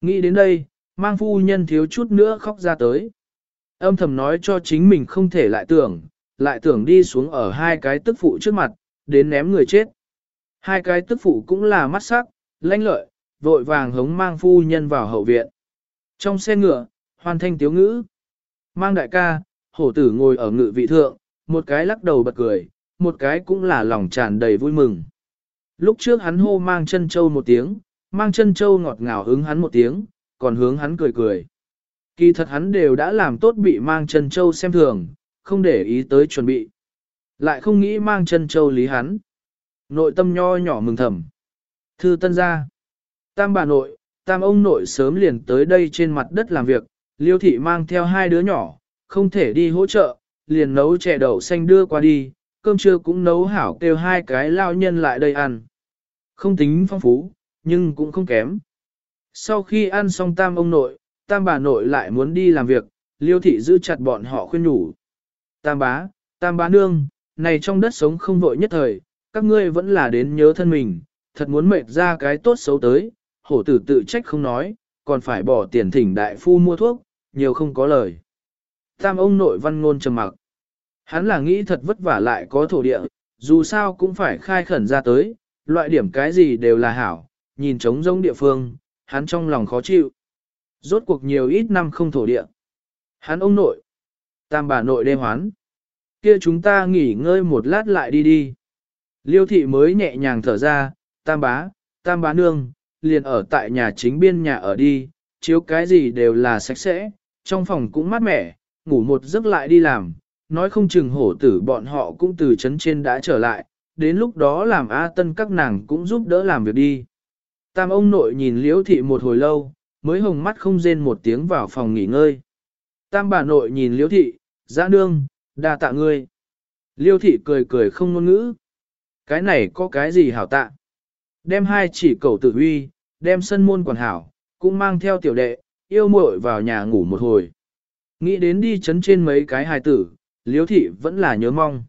A: Nghĩ đến đây, mang phu nhân thiếu chút nữa khóc ra tới. Âm thầm nói cho chính mình không thể lại tưởng, lại tưởng đi xuống ở hai cái tức phụ trước mặt, đến ném người chết. Hai cái tức phụ cũng là mắt sắc, lãnh lợi, vội vàng hống mang phu nhân vào hậu viện. Trong xe ngựa, hoàn thanh tiếu ngữ. Mang đại ca, hổ tử ngồi ở ngự vị thượng, một cái lắc đầu bật cười, một cái cũng là lòng tràn đầy vui mừng. Lúc trước hắn hô mang chân châu một tiếng, mang chân châu ngọt ngào hướng hắn một tiếng, còn hướng hắn cười cười. Kỳ thật hắn đều đã làm tốt bị mang chân châu xem thường, không để ý tới chuẩn bị. Lại không nghĩ mang chân châu lý hắn. Nội tâm nho nhỏ mừng thầm. Thư tân gia. Tam bà nội, tam ông nội sớm liền tới đây trên mặt đất làm việc, liêu thị mang theo hai đứa nhỏ, không thể đi hỗ trợ, liền nấu chè đậu xanh đưa qua đi, cơm trưa cũng nấu hảo kêu hai cái lao nhân lại đây ăn. Không tính phong phú, nhưng cũng không kém. Sau khi ăn xong tam ông nội, tam bà nội lại muốn đi làm việc, liêu thị giữ chặt bọn họ khuyên nhủ. Tam bá, tam bá nương, này trong đất sống không vội nhất thời, các ngươi vẫn là đến nhớ thân mình, thật muốn mệt ra cái tốt xấu tới, hổ tử tự trách không nói, còn phải bỏ tiền thỉnh đại phu mua thuốc, nhiều không có lời. Tam ông nội văn ngôn trầm mặc. Hắn là nghĩ thật vất vả lại có thổ địa, dù sao cũng phải khai khẩn ra tới, loại điểm cái gì đều là hảo, nhìn trống rỗng địa phương, hắn trong lòng khó chịu. Rốt cuộc nhiều ít năm không thổ địa. Hắn ông nội, tam bà nội đêm hoán. Kia chúng ta nghỉ ngơi một lát lại đi đi. Liêu thị mới nhẹ nhàng thở ra, tam bá, tam bá nương, liền ở tại nhà chính biên nhà ở đi, chiếu cái gì đều là sạch sẽ, trong phòng cũng mát mẻ, ngủ một giấc lại đi làm, nói không chừng hổ tử bọn họ cũng từ chấn trên đã trở lại, đến lúc đó làm A tân các nàng cũng giúp đỡ làm việc đi. Tam ông nội nhìn liễu thị một hồi lâu, mới hồng mắt không rên một tiếng vào phòng nghỉ ngơi. Tam bà nội nhìn liễu thị, giã nương, đa tạ ngươi. Liêu thị cười cười không ngôn ngữ. Cái này có cái gì hảo tạ? Đem hai chỉ cầu tử huy, đem sân môn quản hảo, cũng mang theo tiểu đệ, yêu muội vào nhà ngủ một hồi. Nghĩ đến đi chấn trên mấy cái hài tử, liếu thị vẫn là nhớ mong.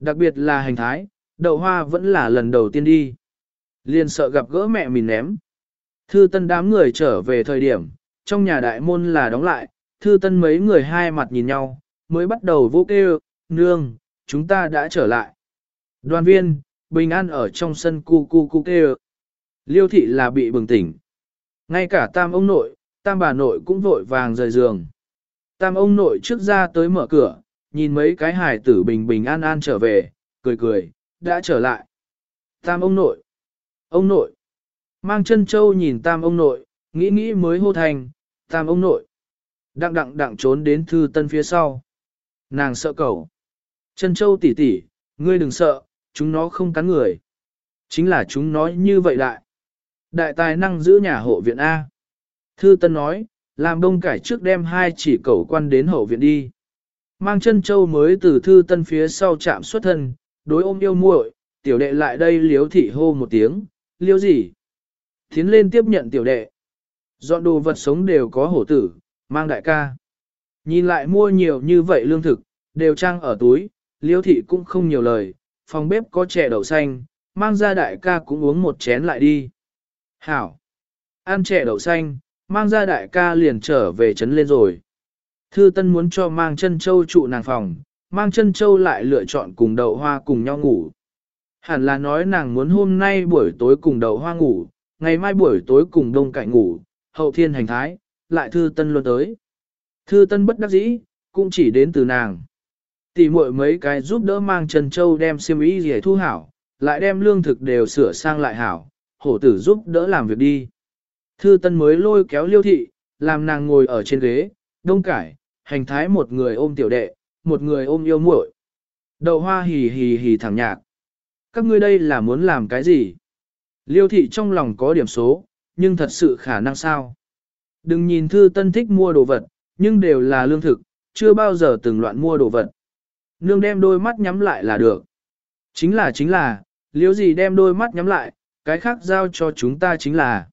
A: Đặc biệt là hành thái, đậu hoa vẫn là lần đầu tiên đi. Liền sợ gặp gỡ mẹ mình ném. Thư tân đám người trở về thời điểm, trong nhà đại môn là đóng lại, thư tân mấy người hai mặt nhìn nhau, mới bắt đầu vô kêu, nương, chúng ta đã trở lại. Đoàn viên, bình an ở trong sân cu cu cu kê Liêu thị là bị bừng tỉnh. Ngay cả tam ông nội, tam bà nội cũng vội vàng rời giường. Tam ông nội trước ra tới mở cửa, nhìn mấy cái hài tử bình bình an an trở về, cười cười, đã trở lại. Tam ông nội, ông nội, mang chân châu nhìn tam ông nội, nghĩ nghĩ mới hô thành, tam ông nội. Đặng đặng đặng trốn đến thư tân phía sau. Nàng sợ cầu, Chân châu tỷ tỷ, ngươi đừng sợ, chúng nó không cắn người. Chính là chúng nó như vậy đại. Đại tài năng giữ nhà hộ viện A. Thư Tân nói, làm đông cải trước đem hai chỉ cẩu quan đến hậu viện đi. Mang chân châu mới từ Thư Tân phía sau chạm xuất thân, đối ôm yêu muội, tiểu đệ lại đây liếu thị hô một tiếng, liếu gì? Tiến lên tiếp nhận tiểu đệ. Dọn đồ vật sống đều có hổ tử, mang đại ca. Nhìn lại mua nhiều như vậy lương thực, đều trang ở túi, liêu thị cũng không nhiều lời, phòng bếp có chè đậu xanh, mang ra đại ca cũng uống một chén lại đi. Hảo! Ăn chè đậu xanh, mang ra đại ca liền trở về trấn lên rồi. Thư Tân muốn cho mang chân châu trụ nàng phòng, mang chân châu lại lựa chọn cùng đậu hoa cùng nhau ngủ. Hẳn là nói nàng muốn hôm nay buổi tối cùng đậu hoa ngủ, ngày mai buổi tối cùng đông cải ngủ, hậu thiên hành thái, lại Thư Tân luôn tới. Thư Tân bất đắc dĩ, cũng chỉ đến từ nàng. Tỷ muội mấy cái giúp đỡ mang Trần Châu đem xiêm y rẻ thu hảo, lại đem lương thực đều sửa sang lại hảo, hổ tử giúp đỡ làm việc đi. Thư Tân mới lôi kéo Liêu thị, làm nàng ngồi ở trên ghế, đông cải, hành thái một người ôm tiểu đệ, một người ôm yêu muội. Đậu hoa hì hì hì thẳng nhạc. Các ngươi đây là muốn làm cái gì? Liêu thị trong lòng có điểm số, nhưng thật sự khả năng sao? Đừng nhìn thư tân thích mua đồ vật, nhưng đều là lương thực, chưa bao giờ từng loạn mua đồ vật nương đem đôi mắt nhắm lại là được. Chính là chính là, liêu gì đem đôi mắt nhắm lại, cái khác giao cho chúng ta chính là.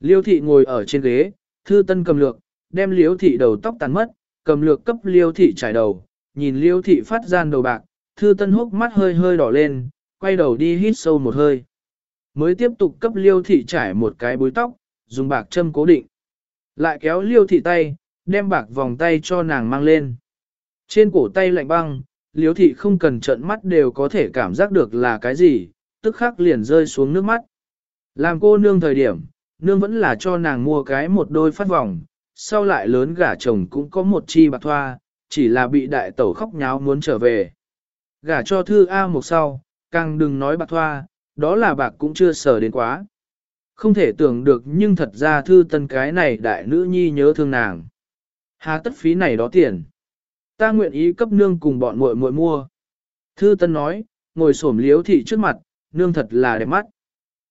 A: Liêu thị ngồi ở trên ghế, thư tân cầm lược, đem liêu thị đầu tóc tàn mất, cầm lược cấp liêu thị trải đầu, nhìn liêu thị phát gian đầu bạc, thư tân hốc mắt hơi hơi đỏ lên, quay đầu đi hít sâu một hơi. Mới tiếp tục cấp liêu thị trải một cái búi tóc, dùng bạc châm cố định. Lại kéo liêu thị tay, đem bạc vòng tay cho nàng mang lên. Trên cổ tay lạnh băng, liếu thị không cần trợn mắt đều có thể cảm giác được là cái gì, tức khắc liền rơi xuống nước mắt. Làm cô nương thời điểm, nương vẫn là cho nàng mua cái một đôi phát vòng, sau lại lớn gả chồng cũng có một chi bạc thoa, chỉ là bị đại tẩu khóc nháo muốn trở về. Gả cho thư A một sau, càng đừng nói bạc thoa, đó là bạc cũng chưa sở đến quá. Không thể tưởng được nhưng thật ra thư tân cái này đại nữ nhi nhớ thương nàng. Hà tất phí này đó tiền. Ta nguyện ý cấp nương cùng bọn muội muội mua. Thư tân nói, ngồi xổm liếu thị trước mặt, nương thật là đẹp mắt.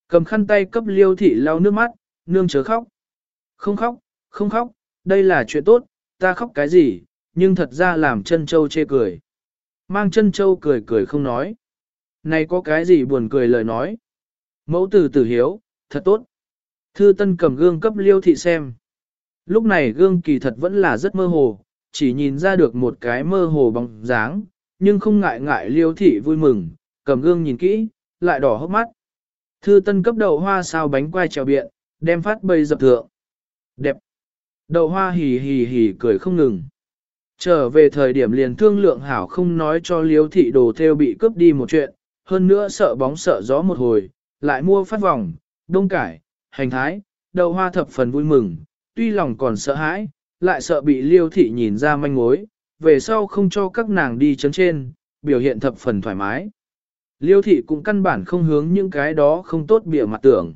A: Cầm khăn tay cấp Liễu thị lau nước mắt, nương chớ khóc. Không khóc, không khóc, đây là chuyện tốt, ta khóc cái gì, nhưng thật ra làm chân châu chê cười. Mang chân châu cười cười không nói. Này có cái gì buồn cười lời nói. Mẫu tử tử hiếu, thật tốt. Thư Tân cầm gương cấp Liêu thị xem. Lúc này gương kỳ thật vẫn là rất mơ hồ, chỉ nhìn ra được một cái mơ hồ bóng dáng, nhưng không ngại ngại Liêu thị vui mừng, cầm gương nhìn kỹ, lại đỏ hốc mắt. Thư Tân cấp đậu hoa sao bánh quai trèo biện, đem phát bầy dập thượng. Đẹp. Đậu hoa hì hì hì cười không ngừng. Trở về thời điểm liền thương lượng hảo không nói cho liêu thị đồ theo bị cướp đi một chuyện, hơn nữa sợ bóng sợ gió một hồi, lại mua phát vòng, đông cải, hành thái, đậu hoa thập phần vui mừng, tuy lòng còn sợ hãi, lại sợ bị liêu thị nhìn ra manh mối, về sau không cho các nàng đi chấn trên, biểu hiện thập phần thoải mái. Liêu thị cũng căn bản không hướng những cái đó không tốt bịa mặt tưởng.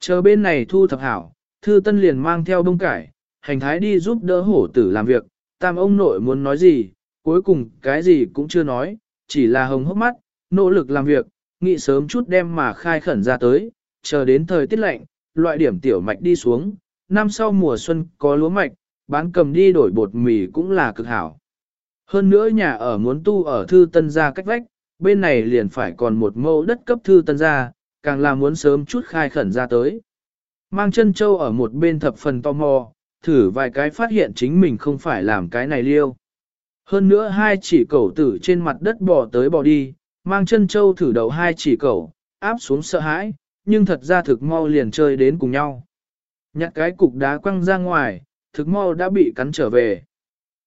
A: Chờ bên này thu thập hảo, thư tân liền mang theo đông cải, hành thái đi giúp đỡ hổ tử làm việc, tam ông nội muốn nói gì, cuối cùng cái gì cũng chưa nói, chỉ là hồng hốc mắt, nỗ lực làm việc, nghĩ sớm chút đem mà khai khẩn ra tới, chờ đến thời tiết lạnh, loại điểm tiểu mạch đi xuống, năm sau mùa xuân có lúa mạch, bán cầm đi đổi bột mì cũng là cực hảo. Hơn nữa nhà ở muốn tu ở thư tân gia cách vách, bên này liền phải còn một mẫu đất cấp thư tân gia, càng là muốn sớm chút khai khẩn ra tới. Mang chân châu ở một bên thập phần tò mò, thử vài cái phát hiện chính mình không phải làm cái này liêu. Hơn nữa hai chỉ cẩu tử trên mặt đất bò tới bò đi, mang chân châu thử đầu hai chỉ cẩu, áp xuống sợ hãi, nhưng thật ra thực mau liền chơi đến cùng nhau. Nhặt cái cục đá quăng ra ngoài, thực mau đã bị cắn trở về.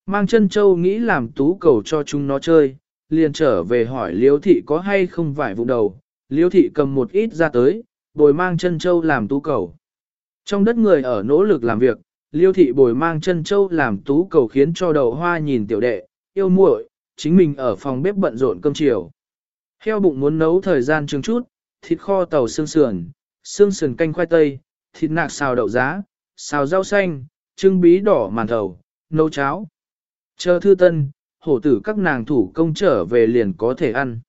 A: Mang chân châu nghĩ làm tú cầu cho chúng nó chơi, liền trở về hỏi liêu thị có hay không vải vụ đầu, liêu thị cầm một ít ra tới, bồi mang chân châu làm tú cầu. Trong đất người ở nỗ lực làm việc, liêu thị bồi mang chân châu làm tú cầu khiến cho đầu hoa nhìn tiểu đệ, yêu muội, chính mình ở phòng bếp bận rộn cơm chiều. Heo bụng muốn nấu thời gian chừng chút, thịt kho tàu xương sườn, xương sườn canh khoai tây, thịt nạc xào đậu giá, xào rau xanh, trưng bí đỏ màn thầu, nấu cháo. Chờ thư tân, hổ tử các nàng thủ công trở về liền có thể ăn.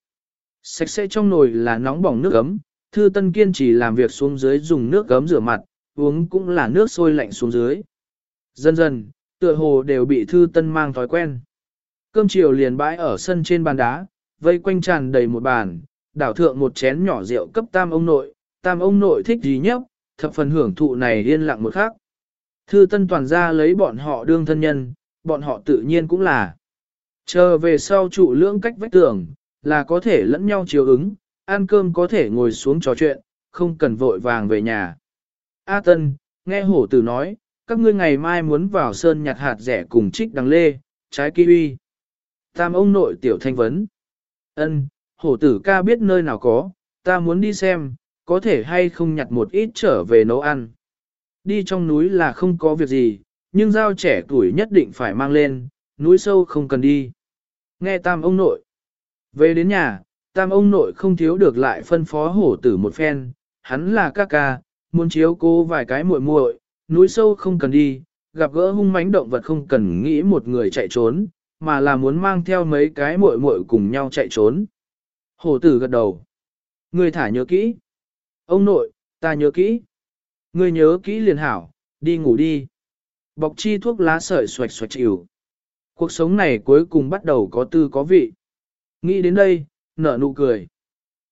A: Sạch sẽ trong nồi là nóng bỏng nước ấm, thư tân kiên trì làm việc xuống dưới dùng nước gấm rửa mặt, uống cũng là nước sôi lạnh xuống dưới. Dần dần, tựa hồ đều bị thư tân mang thói quen. Cơm chiều liền bãi ở sân trên bàn đá, vây quanh tràn đầy một bàn, đảo thượng một chén nhỏ rượu cấp tam ông nội, tam ông nội thích gì nhất, thập phần hưởng thụ này yên lặng một khác. Thư tân toàn ra lấy bọn họ đương thân nhân, bọn họ tự nhiên cũng là. Chờ về sau trụ lưỡng cách vách tường, là có thể lẫn nhau chiều ứng, ăn cơm có thể ngồi xuống trò chuyện, không cần vội vàng về nhà. A Tân, nghe hổ tử nói, các ngươi ngày mai muốn vào sơn nhặt hạt rẻ cùng trích đằng lê, trái kiwi. Tam ông nội tiểu thanh vấn. Ân, hổ tử ca biết nơi nào có, ta muốn đi xem, có thể hay không nhặt một ít trở về nấu ăn. Đi trong núi là không có việc gì, nhưng dao trẻ tuổi nhất định phải mang lên, núi sâu không cần đi. Nghe tam ông nội. Về đến nhà, tam ông nội không thiếu được lại phân phó hổ tử một phen, hắn là ca ca, muốn chiếu cô vài cái muội muội, núi sâu không cần đi, gặp gỡ hung mãnh động vật không cần nghĩ một người chạy trốn, mà là muốn mang theo mấy cái muội muội cùng nhau chạy trốn. Hổ tử gật đầu. Người thả nhớ kỹ. Ông nội, ta nhớ kỹ. Ngươi nhớ kỹ liền hảo, đi ngủ đi. Bọc chi thuốc lá sợi xoạch xoạch chịu. Cuộc sống này cuối cùng bắt đầu có tư có vị. Nghĩ đến đây, nở nụ cười.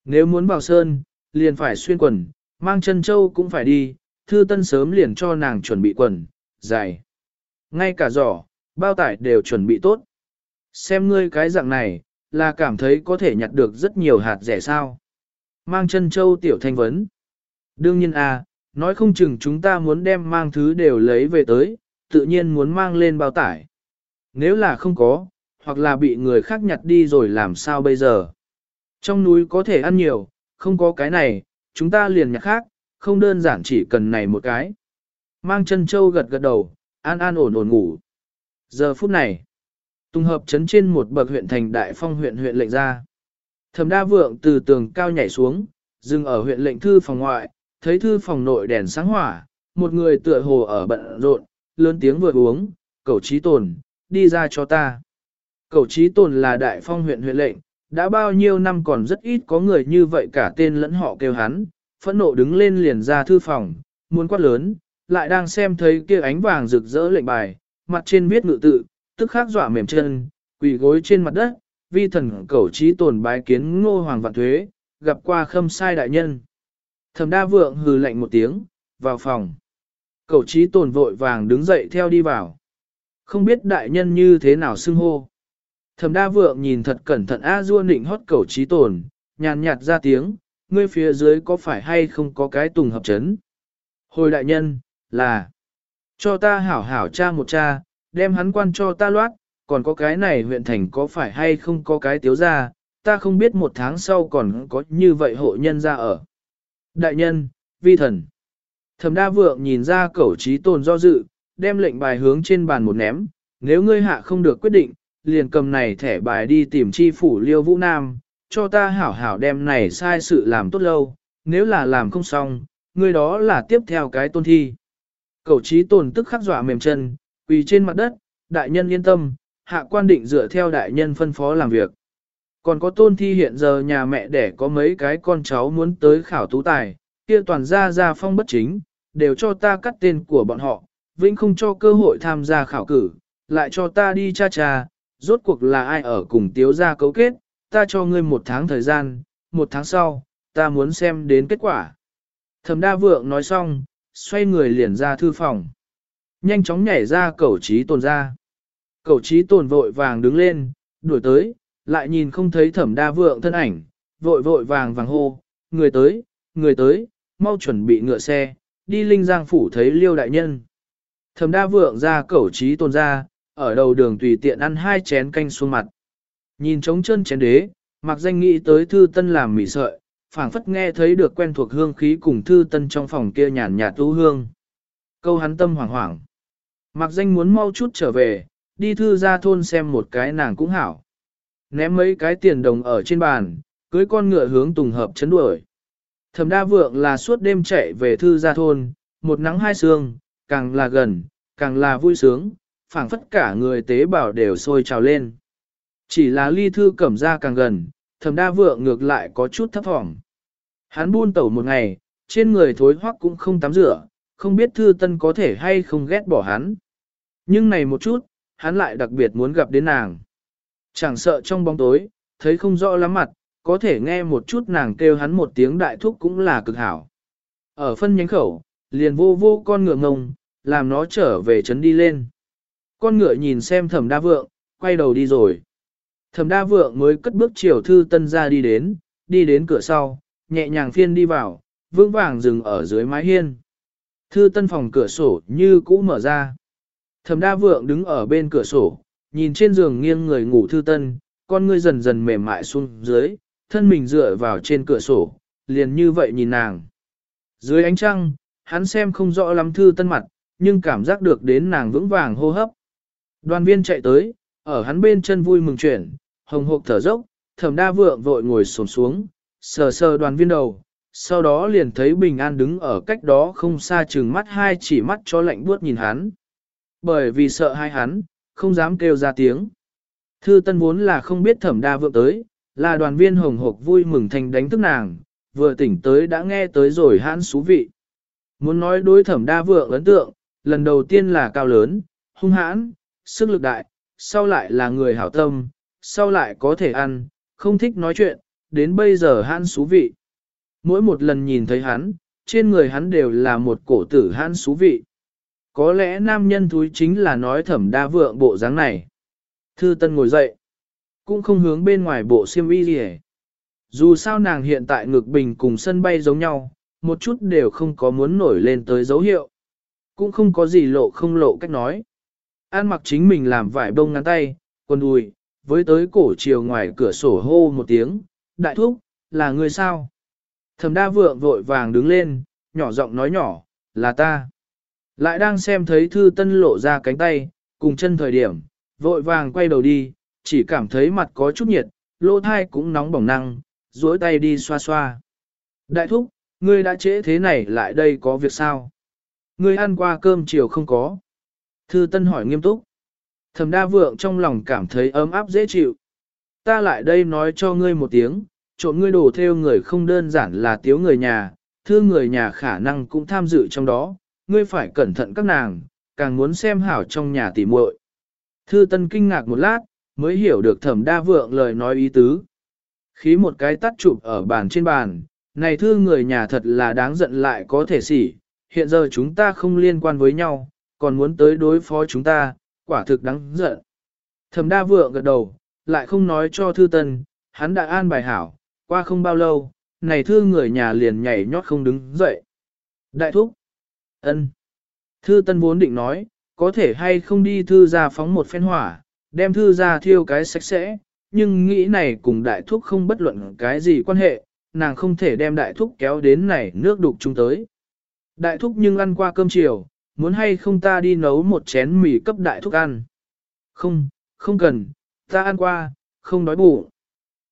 A: Nếu muốn vào sơn, liền phải xuyên quần, mang chân châu cũng phải đi, thư tân sớm liền cho nàng chuẩn bị quần, dài. Ngay cả giỏ, bao tải đều chuẩn bị tốt. Xem ngươi cái dạng này, là cảm thấy có thể nhặt được rất nhiều hạt rẻ sao. Mang chân châu tiểu thanh vấn. Đương nhiên à, nói không chừng chúng ta muốn đem mang thứ đều lấy về tới, tự nhiên muốn mang lên bao tải. Nếu là không có, hoặc là bị người khác nhặt đi rồi làm sao bây giờ. Trong núi có thể ăn nhiều, không có cái này, chúng ta liền nhặt khác, không đơn giản chỉ cần này một cái. Mang chân châu gật gật đầu, an an ổn ổn ngủ. Giờ phút này, tung hợp chấn trên một bậc huyện thành đại phong huyện huyện lệnh ra. Thẩm đa vượng từ tường cao nhảy xuống, dừng ở huyện lệnh thư phòng ngoại, thấy thư phòng nội đèn sáng hỏa, một người tựa hồ ở bận rộn, lớn tiếng vừa uống, cầu trí tồn, đi ra cho ta. Cầu trí tồn là đại phong huyện huyện lệnh, đã bao nhiêu năm còn rất ít có người như vậy cả tên lẫn họ kêu hắn, phẫn nộ đứng lên liền ra thư phòng, muốn quát lớn, lại đang xem thấy kia ánh vàng rực rỡ lệnh bài, mặt trên viết ngự tự, tức khắc dọa mềm chân, quỳ gối trên mặt đất, vi thần cầu trí tồn bái kiến ngô hoàng vạn thuế, gặp qua khâm sai đại nhân. Thẩm đa vượng hừ lạnh một tiếng, vào phòng. Cậu trí tồn vội vàng đứng dậy theo đi vào. Không biết đại nhân như thế nào xưng hô. Thẩm đa vượng nhìn thật cẩn thận A Dua nịnh hót cậu trí tồn, nhàn nhạt ra tiếng, ngươi phía dưới có phải hay không có cái tùng hợp chấn. Hồi đại nhân, là, cho ta hảo hảo cha một cha, đem hắn quan cho ta loát, còn có cái này huyện thành có phải hay không có cái tiếu ra, ta không biết một tháng sau còn có như vậy hộ nhân ra ở. Đại nhân, vi thần. Thẩm đa vượng nhìn ra cẩu trí tồn do dự, đem lệnh bài hướng trên bàn một ném, nếu ngươi hạ không được quyết định, liền cầm này thẻ bài đi tìm chi phủ liêu vũ nam, cho ta hảo hảo đem này sai sự làm tốt lâu, nếu là làm không xong, ngươi đó là tiếp theo cái tôn thi. Cẩu trí tồn tức khắc dọa mềm chân, quỳ trên mặt đất, đại nhân yên tâm, hạ quan định dựa theo đại nhân phân phó làm việc. Còn có tôn thi hiện giờ nhà mẹ đẻ có mấy cái con cháu muốn tới khảo tú tài, kia toàn ra ra phong bất chính, đều cho ta cắt tên của bọn họ, vĩnh không cho cơ hội tham gia khảo cử, lại cho ta đi cha cha, rốt cuộc là ai ở cùng tiếu gia cấu kết, ta cho ngươi một tháng thời gian, một tháng sau, ta muốn xem đến kết quả. Thẩm đa vượng nói xong, xoay người liền ra thư phòng. Nhanh chóng nhảy ra cẩu trí tồn ra. Cẩu trí tồn vội vàng đứng lên, đuổi tới, lại nhìn không thấy thẩm đa vượng thân ảnh, vội vội vàng vàng hô, người tới, người tới, mau chuẩn bị ngựa xe, đi linh giang phủ thấy liêu đại nhân. Thẩm đa vượng ra cẩu trí tôn ra, ở đầu đường tùy tiện ăn hai chén canh xuống mặt. Nhìn trống chân chén đế, mặc danh nghĩ tới thư tân làm mỉ sợi, phảng phất nghe thấy được quen thuộc hương khí cùng thư tân trong phòng kia nhàn nhạt tu hương. Câu hắn tâm hoảng hoảng. Mặc danh muốn mau chút trở về, đi thư ra thôn xem một cái nàng cũng hảo. Ném mấy cái tiền đồng ở trên bàn, cưới con ngựa hướng tùng hợp chấn đuổi. Thẩm đa vượng là suốt đêm chạy về thư gia thôn, một nắng hai sương, càng là gần, càng là vui sướng, phảng phất cả người tế bào đều sôi trào lên. Chỉ là ly thư cẩm ra càng gần, thẩm đa vượng ngược lại có chút thấp thỏm. Hắn buôn tẩu một ngày, trên người thối hoắc cũng không tắm rửa, không biết thư tân có thể hay không ghét bỏ hắn. Nhưng này một chút, hắn lại đặc biệt muốn gặp đến nàng. Chẳng sợ trong bóng tối, thấy không rõ lắm mặt, có thể nghe một chút nàng kêu hắn một tiếng đại thúc cũng là cực hảo. Ở phân nhánh khẩu, liền vô vô con ngựa ngông, làm nó trở về trấn đi lên. Con ngựa nhìn xem thẩm đa vượng, quay đầu đi rồi. Thẩm đa vượng mới cất bước chiều thư tân ra đi đến, đi đến cửa sau, nhẹ nhàng phiên đi vào, vững vàng dừng ở dưới mái hiên. Thư tân phòng cửa sổ như cũ mở ra. Thẩm đa vượng đứng ở bên cửa sổ, nhìn trên giường nghiêng người ngủ thư tân, con ngươi dần dần mềm mại xuống dưới, thân mình dựa vào trên cửa sổ, liền như vậy nhìn nàng. Dưới ánh trăng, hắn xem không rõ lắm thư tân mặt, nhưng cảm giác được đến nàng vững vàng hô hấp. Đoàn viên chạy tới, ở hắn bên chân vui mừng chuyển, hồng hộc thở dốc, thẩm đa vượng vội ngồi xổm xuống, sờ sờ đoàn viên đầu, sau đó liền thấy bình an đứng ở cách đó không xa chừng mắt hai chỉ mắt cho lạnh buốt nhìn hắn. Bởi vì sợ hai hắn, không dám kêu ra tiếng. Thư tân vốn là không biết thẩm đa vượng tới, là đoàn viên hồng hộc vui mừng thành đánh thức nàng, vừa tỉnh tới đã nghe tới rồi hãn xú vị. Muốn nói đối thẩm đa vượng ấn tượng, lần đầu tiên là cao lớn, hung hãn, sức lực đại, sau lại là người hảo tâm, sau lại có thể ăn, không thích nói chuyện, đến bây giờ hãn xú vị. Mỗi một lần nhìn thấy hắn, trên người hắn đều là một cổ tử hãn xú vị. Có lẽ nam nhân thúi chính là nói thẩm đa vượng bộ dáng này. Thư Tân ngồi dậy, cũng không hướng bên ngoài bộ xiêm y gì Dù sao nàng hiện tại ngực bình cùng sân bay giống nhau, một chút đều không có muốn nổi lên tới dấu hiệu. Cũng không có gì lộ không lộ cách nói. An mặc chính mình làm vải bông ngắn tay, quần đùi, với tới cổ chiều ngoài cửa sổ hô một tiếng, đại thúc, là người sao? Thẩm đa vượng vội vàng đứng lên, nhỏ giọng nói nhỏ, là ta. Lại đang xem thấy thư tân lộ ra cánh tay, cùng chân thời điểm, vội vàng quay đầu đi, chỉ cảm thấy mặt có chút nhiệt, lỗ thai cũng nóng bỏng năng, duỗi tay đi xoa xoa. Đại thúc, ngươi đã trễ thế này lại đây có việc sao? Ngươi ăn qua cơm chiều không có? Thư Tân hỏi nghiêm túc. Thẩm đa vượng trong lòng cảm thấy ấm áp dễ chịu. Ta lại đây nói cho ngươi một tiếng, trộn ngươi đổ theo người không đơn giản là tiếu người nhà, thư người nhà khả năng cũng tham dự trong đó, ngươi phải cẩn thận các nàng, càng muốn xem hảo trong nhà tỉ muội. Thư Tân kinh ngạc một lát, mới hiểu được thẩm đa vượng lời nói ý tứ. Khí một cái tắt chụp ở bàn trên bàn, này thư người nhà thật là đáng giận lại có thể xỉ, hiện giờ chúng ta không liên quan với nhau, còn muốn tới đối phó chúng ta, quả thực đáng giận. Thẩm đa vượng gật đầu, lại không nói cho thư tân, hắn đã an bài hảo, qua không bao lâu, này thư người nhà liền nhảy nhót không đứng dậy. Đại thúc, ân, thư tân vốn định nói, có thể hay không đi thư ra phóng một phen hỏa, đem thư ra thiêu cái sạch sẽ, nhưng nghĩ này cùng đại thúc không bất luận cái gì quan hệ, nàng không thể đem đại thúc kéo đến này nước đục chung tới. Đại thúc nhưng ăn qua cơm chiều, muốn hay không ta đi nấu một chén mì cấp đại thúc ăn. Không, không cần, ta ăn qua, không đói bụng.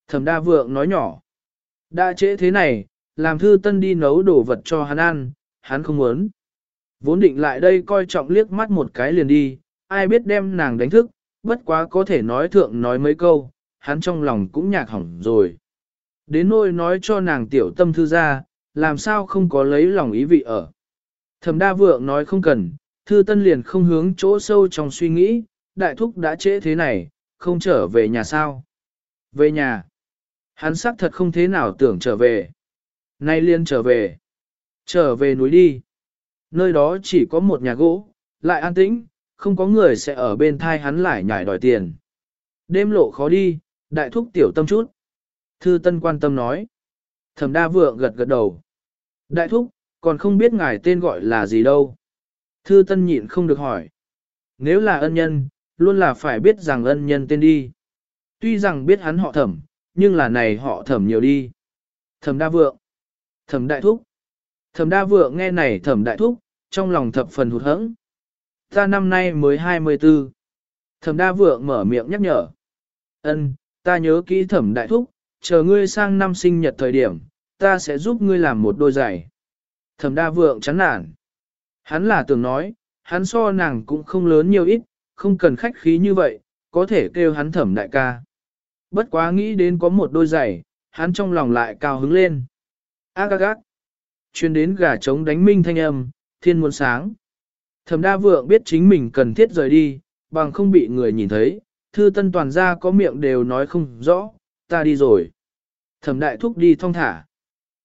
A: Thẩm đa vượng nói nhỏ. Đã trễ thế này, làm thư tân đi nấu đồ vật cho hắn ăn, hắn không muốn. Vốn định lại đây coi trọng liếc mắt một cái liền đi, ai biết đem nàng đánh thức, bất quá có thể nói thượng nói mấy câu, hắn trong lòng cũng nhạc hỏng rồi. Đến nôi nói cho nàng tiểu tâm thư ra, làm sao không có lấy lòng ý vị ở. Thẩm đa vượng nói không cần, thư tân liền không hướng chỗ sâu trong suy nghĩ, đại thúc đã trễ thế này, không trở về nhà sao. Về nhà. Hắn xác thật không thế nào tưởng trở về. Nay liên trở về. Trở về núi đi. Nơi đó chỉ có một nhà gỗ, lại an tĩnh, không có người sẽ ở bên thai hắn lại nhảy đòi tiền. Đêm lộ khó đi, đại thúc tiểu tâm chút. Thư Tân quan tâm nói. Thẩm đa vượng gật gật đầu. Đại thúc, còn không biết ngài tên gọi là gì đâu. Thư Tân nhịn không được hỏi. Nếu là ân nhân, luôn là phải biết rằng ân nhân tên đi. Tuy rằng biết hắn họ thẩm, nhưng là này họ thẩm nhiều đi. Thẩm đa vượng. Thẩm đại thúc. Thẩm đa vượng nghe này thẩm đại thúc, trong lòng thập phần hụt hẫng. Ta năm nay mới 24. Thẩm đa vượng mở miệng nhắc nhở. Ân, ta nhớ kỹ thẩm đại thúc, chờ ngươi sang năm sinh nhật thời điểm, ta sẽ giúp ngươi làm một đôi giày. Thẩm đa vượng chán nản. Hắn là tưởng nói, hắn so nàng cũng không lớn nhiều ít, không cần khách khí như vậy, có thể kêu hắn thẩm đại ca. Bất quá nghĩ đến có một đôi giày, hắn trong lòng lại cao hứng lên. Ác ác ác. Chuyên đến gà trống đánh minh thanh âm, thiên muôn sáng. Thẩm đa vượng biết chính mình cần thiết rời đi, bằng không bị người nhìn thấy, thư tân toàn ra có miệng đều nói không rõ, ta đi rồi. Thẩm đại thúc đi thong thả.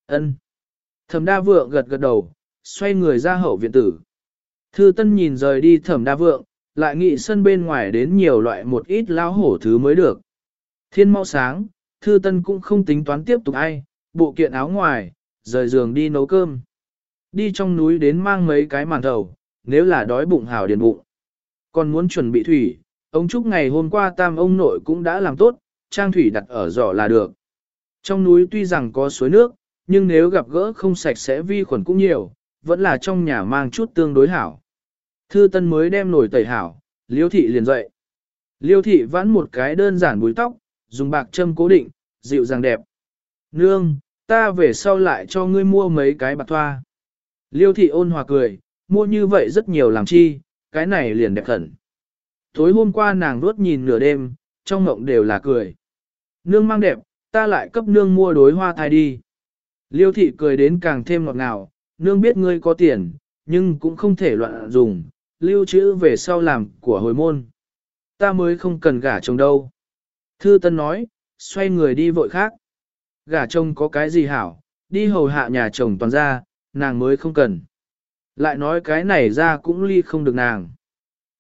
A: ân Thẩm đa vượng gật gật đầu, xoay người ra hậu viện tử. Thư tân nhìn rời đi thẩm đa vượng, lại nghĩ sân bên ngoài đến nhiều loại một ít lao hổ thứ mới được. Thiên mau sáng, thư tân cũng không tính toán tiếp tục ai, bộ kiện áo ngoài, rời giường đi nấu cơm. Đi trong núi đến mang mấy cái màn thầu, nếu là đói bụng hảo điền bụng. Còn muốn chuẩn bị thủy, ông Trúc ngày hôm qua tam ông nội cũng đã làm tốt, trang thủy đặt ở giỏ là được. Trong núi tuy rằng có suối nước, nhưng nếu gặp gỡ không sạch sẽ vi khuẩn cũng nhiều, vẫn là trong nhà mang chút tương đối hảo. Thư Tân mới đem nồi tẩy hảo, Liêu thị liền dậy. Liêu thị vãn một cái đơn giản búi tóc, dùng bạc châm cố định, dịu dàng đẹp. Nương, ta về sau lại cho ngươi mua mấy cái bạc thoa. Liêu thị ôn hòa cười, mua như vậy rất nhiều làm chi, cái này liền đẹp khẩn. Tối hôm qua nàng nuốt nhìn nửa đêm, trong ngộng đều là cười. Nương mang đẹp, ta lại cấp nương mua đối hoa thai đi. Liêu thị cười đến càng thêm ngọt ngào, nương biết ngươi có tiền, nhưng cũng không thể loạn dùng, lưu trữ về sau làm của hồi môn. Ta mới không cần gả chồng đâu. Thư Tân nói, xoay người đi vội khác. Gả chồng có cái gì hảo, đi hầu hạ nhà chồng toàn ra, nàng mới không cần. Lại nói cái này ra cũng ly không được nàng.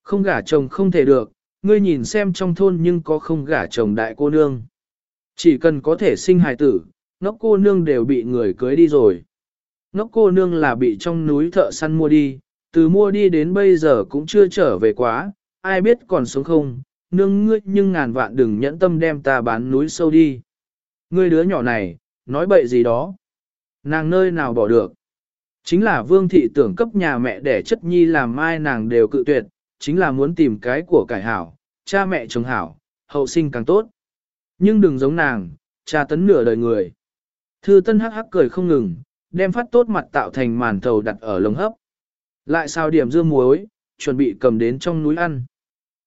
A: Không gả chồng không thể được, ngươi nhìn xem trong thôn nhưng có không gả chồng đại cô nương. Chỉ cần có thể sinh hài tử, ngốc cô nương đều bị người cưới đi rồi. Ngốc cô nương là bị trong núi thợ săn mua đi, từ mua đi đến bây giờ cũng chưa trở về quá, ai biết còn sống không, nương ngươi nhưng ngàn vạn đừng nhẫn tâm đem ta bán núi sâu đi. Ngươi đứa nhỏ này, nói bậy gì đó. Nàng nơi nào bỏ được. Chính là vương thị tưởng cấp nhà mẹ để chất nhi làm mai nàng đều cự tuyệt, chính là muốn tìm cái của cải hảo, cha mẹ chồng hảo, hậu sinh càng tốt. Nhưng đừng giống nàng, cha tấn nửa đời người. Thư tân hắc hắc cười không ngừng, đem phát tốt mặt tạo thành màn thầu đặt ở lồng hấp. Lại sao điểm dưa muối, chuẩn bị cầm đến trong núi ăn.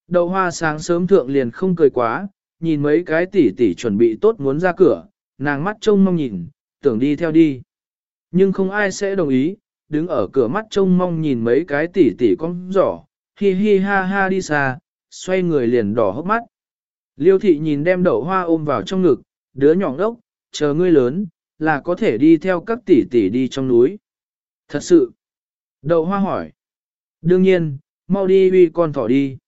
A: Đậu hoa sáng sớm thượng liền không cười quá, nhìn mấy cái tỷ tỷ chuẩn bị tốt muốn ra cửa, nàng mắt trông mong nhìn, tưởng đi theo đi. Nhưng không ai sẽ đồng ý, đứng ở cửa mắt trông mong nhìn mấy cái tỷ tỷ con giỏ, hi hi ha ha đi xa, xoay người liền đỏ hốc mắt. Liêu thị nhìn đem đậu hoa ôm vào trong ngực, đứa nhỏ ngốc, chờ ngươi lớn, là có thể đi theo các tỷ tỷ đi trong núi. Thật sự. Đậu hoa hỏi. Đương nhiên, mau đi uy con thỏ đi.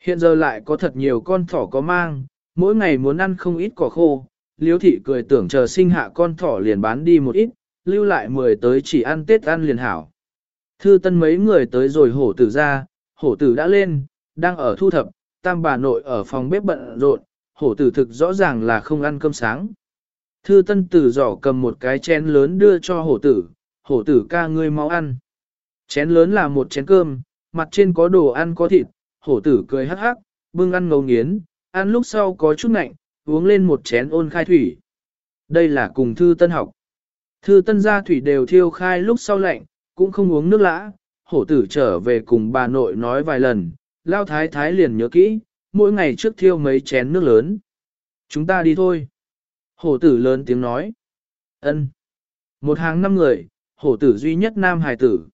A: Hiện giờ lại có thật nhiều con thỏ có mang, mỗi ngày muốn ăn không ít cỏ khô. Liêu thị cười tưởng chờ sinh hạ con thỏ liền bán đi một ít, lưu lại mười tới chỉ ăn tết ăn liền hảo. Thư tân mấy người tới rồi hổ tử ra, hổ tử đã lên, đang ở thu thập, tam bà nội ở phòng bếp bận rộn, hổ tử thực rõ ràng là không ăn cơm sáng. Thư tân tử giỏ cầm một cái chén lớn đưa cho hổ tử, hổ tử ca ngươi mau ăn. Chén lớn là một chén cơm, mặt trên có đồ ăn có thịt, hổ tử cười hắc hắc, bưng ăn ngấu nghiến, ăn lúc sau có chút nạnh, uống lên một chén ôn khai thủy. Đây là cùng thư tân học. Thư tân gia thủy đều thiêu khai lúc sau lạnh, cũng không uống nước lã, hổ tử trở về cùng bà nội nói vài lần, lao thái thái liền nhớ kỹ, mỗi ngày trước thiêu mấy chén nước lớn. Chúng ta đi thôi. Hổ tử lớn tiếng nói. ân. Một hàng năm người, hổ tử duy nhất nam hài tử.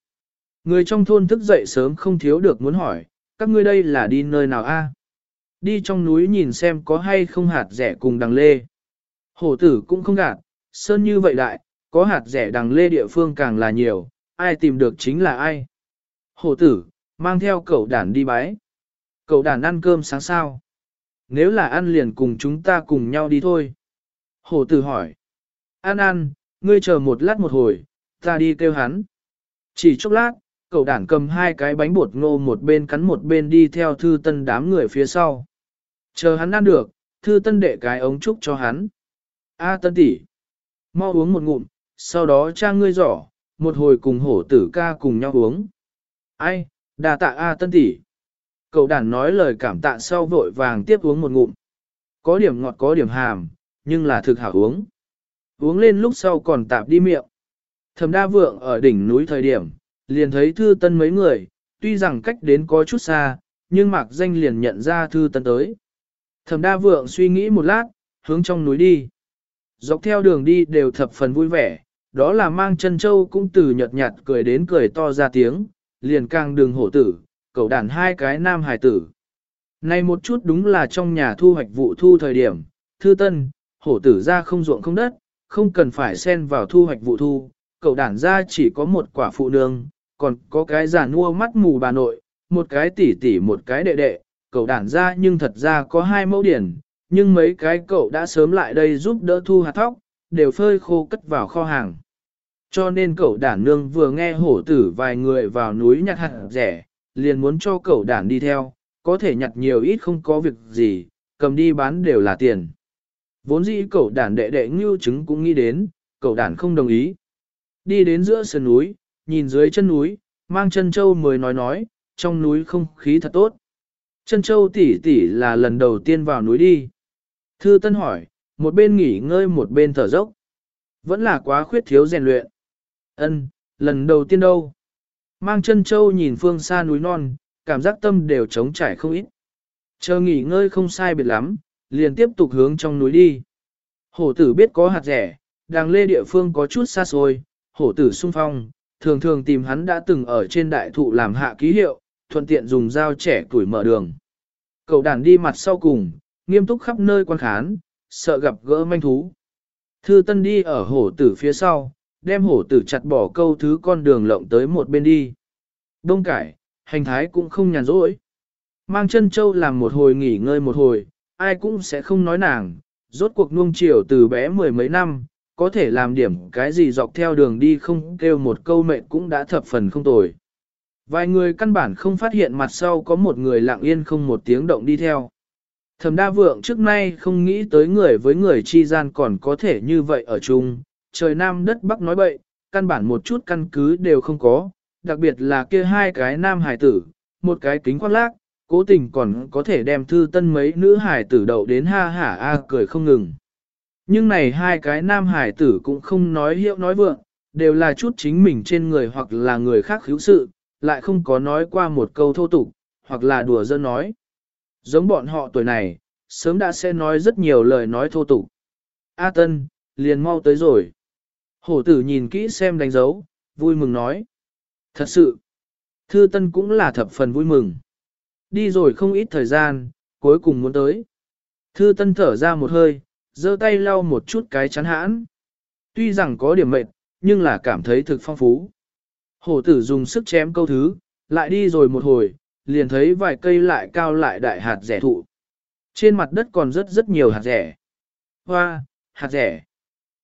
A: Người trong thôn thức dậy sớm không thiếu được muốn hỏi, các ngươi đây là đi nơi nào a? Đi trong núi nhìn xem có hay không hạt rẻ cùng đằng lê. Hổ tử cũng không gạt, sơn như vậy đại, có hạt rẻ đằng lê địa phương càng là nhiều, ai tìm được chính là ai. Hổ tử, mang theo cậu đàn đi bái. Cậu đàn ăn cơm sáng sao? Nếu là ăn liền cùng chúng ta cùng nhau đi thôi. Hổ tử hỏi. Ăn ăn, ngươi chờ một lát một hồi, ta đi kêu hắn. Chỉ chốc lát, cậu đàn cầm hai cái bánh bột ngô một bên cắn một bên đi theo thư tân đám người phía sau. Chờ hắn ăn được, thư tân đệ cái ống trúc cho hắn. A tân tỷ, mau uống một ngụm, sau đó cha ngươi giỏ, một hồi cùng hổ tử ca cùng nhau uống. Ai, đà tạ A tân tỷ. Cậu đàn nói lời cảm tạ sau vội vàng tiếp uống một ngụm. Có điểm ngọt có điểm hàm, nhưng là thực hảo uống. Uống lên lúc sau còn tạp đi miệng. Thẩm đa vượng ở đỉnh núi thời điểm, liền thấy thư tân mấy người, tuy rằng cách đến có chút xa, nhưng mạc danh liền nhận ra thư tân tới. Thẩm đa vượng suy nghĩ một lát, hướng trong núi đi. Dọc theo đường đi đều thập phần vui vẻ, đó là mang chân châu cũng từ nhợt nhạt cười đến cười to ra tiếng, liền càng đường hổ tử, cậu đàn hai cái nam hài tử. Này một chút đúng là trong nhà thu hoạch vụ thu thời điểm, thư tân, hổ tử ra không ruộng không đất, không cần phải xen vào thu hoạch vụ thu, cậu đàn ra chỉ có một quả phụ nương, còn có cái giả nua mắt mù bà nội, một cái tỷ tỷ một cái đệ đệ, cậu đàn ra nhưng thật ra có hai mẫu điển, nhưng mấy cái cậu đã sớm lại đây giúp đỡ thu hạt thóc, đều phơi khô cất vào kho hàng. Cho nên cậu đản nương vừa nghe hổ tử vài người vào núi nhặt hạt rẻ, liền muốn cho cậu đản đi theo, có thể nhặt nhiều ít không có việc gì, cầm đi bán đều là tiền. Vốn dĩ cậu đản đệ đệ ngưu chứng cũng nghĩ đến, cậu đản không đồng ý. Đi đến giữa sườn núi, nhìn dưới chân núi, mang chân châu mới nói nói, trong núi không khí thật tốt. Chân châu tỷ tỷ là lần đầu tiên vào núi đi. Thư Tân hỏi, một bên nghỉ ngơi một bên thở dốc. Vẫn là quá khuyết thiếu rèn luyện. Ân, lần đầu tiên đâu? Mang chân châu nhìn phương xa núi non, cảm giác tâm đều trống trải không ít. Chờ nghỉ ngơi không sai biệt lắm, liền tiếp tục hướng trong núi đi. Hổ tử biết có hạt rẻ, đang lê địa phương có chút xa xôi, hổ tử sung phong, thường thường tìm hắn đã từng ở trên đại thụ làm hạ ký hiệu, thuận tiện dùng dao trẻ tuổi mở đường. Cậu đàn đi mặt sau cùng, nghiêm túc khắp nơi quan khán, sợ gặp gỡ manh thú. Thư tân đi ở hổ tử phía sau, đem hổ tử chặt bỏ câu thứ con đường lộng tới một bên đi. Đông cải, hành thái cũng không nhàn rỗi. Mang chân châu làm một hồi nghỉ ngơi một hồi, ai cũng sẽ không nói nàng, rốt cuộc nuông chiều từ bé mười mấy năm, có thể làm điểm cái gì dọc theo đường đi không kêu một câu mệnh cũng đã thập phần không tồi. Vài người căn bản không phát hiện mặt sau có một người lặng yên không một tiếng động đi theo. Thẩm đa vượng trước nay không nghĩ tới người với người chi gian còn có thể như vậy ở chung, trời nam đất bắc nói bậy, căn bản một chút căn cứ đều không có, đặc biệt là kia hai cái nam hải tử, một cái kính khoác lác, cố tình còn có thể đem thư tân mấy nữ hải tử đậu đến ha hả a à, cười không ngừng. Nhưng này hai cái nam hải tử cũng không nói hiệu nói vượng, đều là chút chính mình trên người hoặc là người khác khiếu sự, lại không có nói qua một câu thô tục, hoặc là đùa dân nói. Giống bọn họ tuổi này, sớm đã sẽ nói rất nhiều lời nói thô tục. A Tân, liền mau tới rồi. Hổ tử nhìn kỹ xem đánh dấu, vui mừng nói. Thật sự, Thư Tân cũng là thập phần vui mừng. Đi rồi không ít thời gian, cuối cùng muốn tới. Thư Tân thở ra một hơi, giơ tay lau một chút cái chán hãn. Tuy rằng có điểm mệt, nhưng là cảm thấy thực phong phú. Hổ tử dùng sức chém câu thứ, lại đi rồi một hồi, liền thấy vài cây lại cao lại đại hạt rẻ thụ. Trên mặt đất còn rất rất nhiều hạt rẻ. Hoa, hạt rẻ.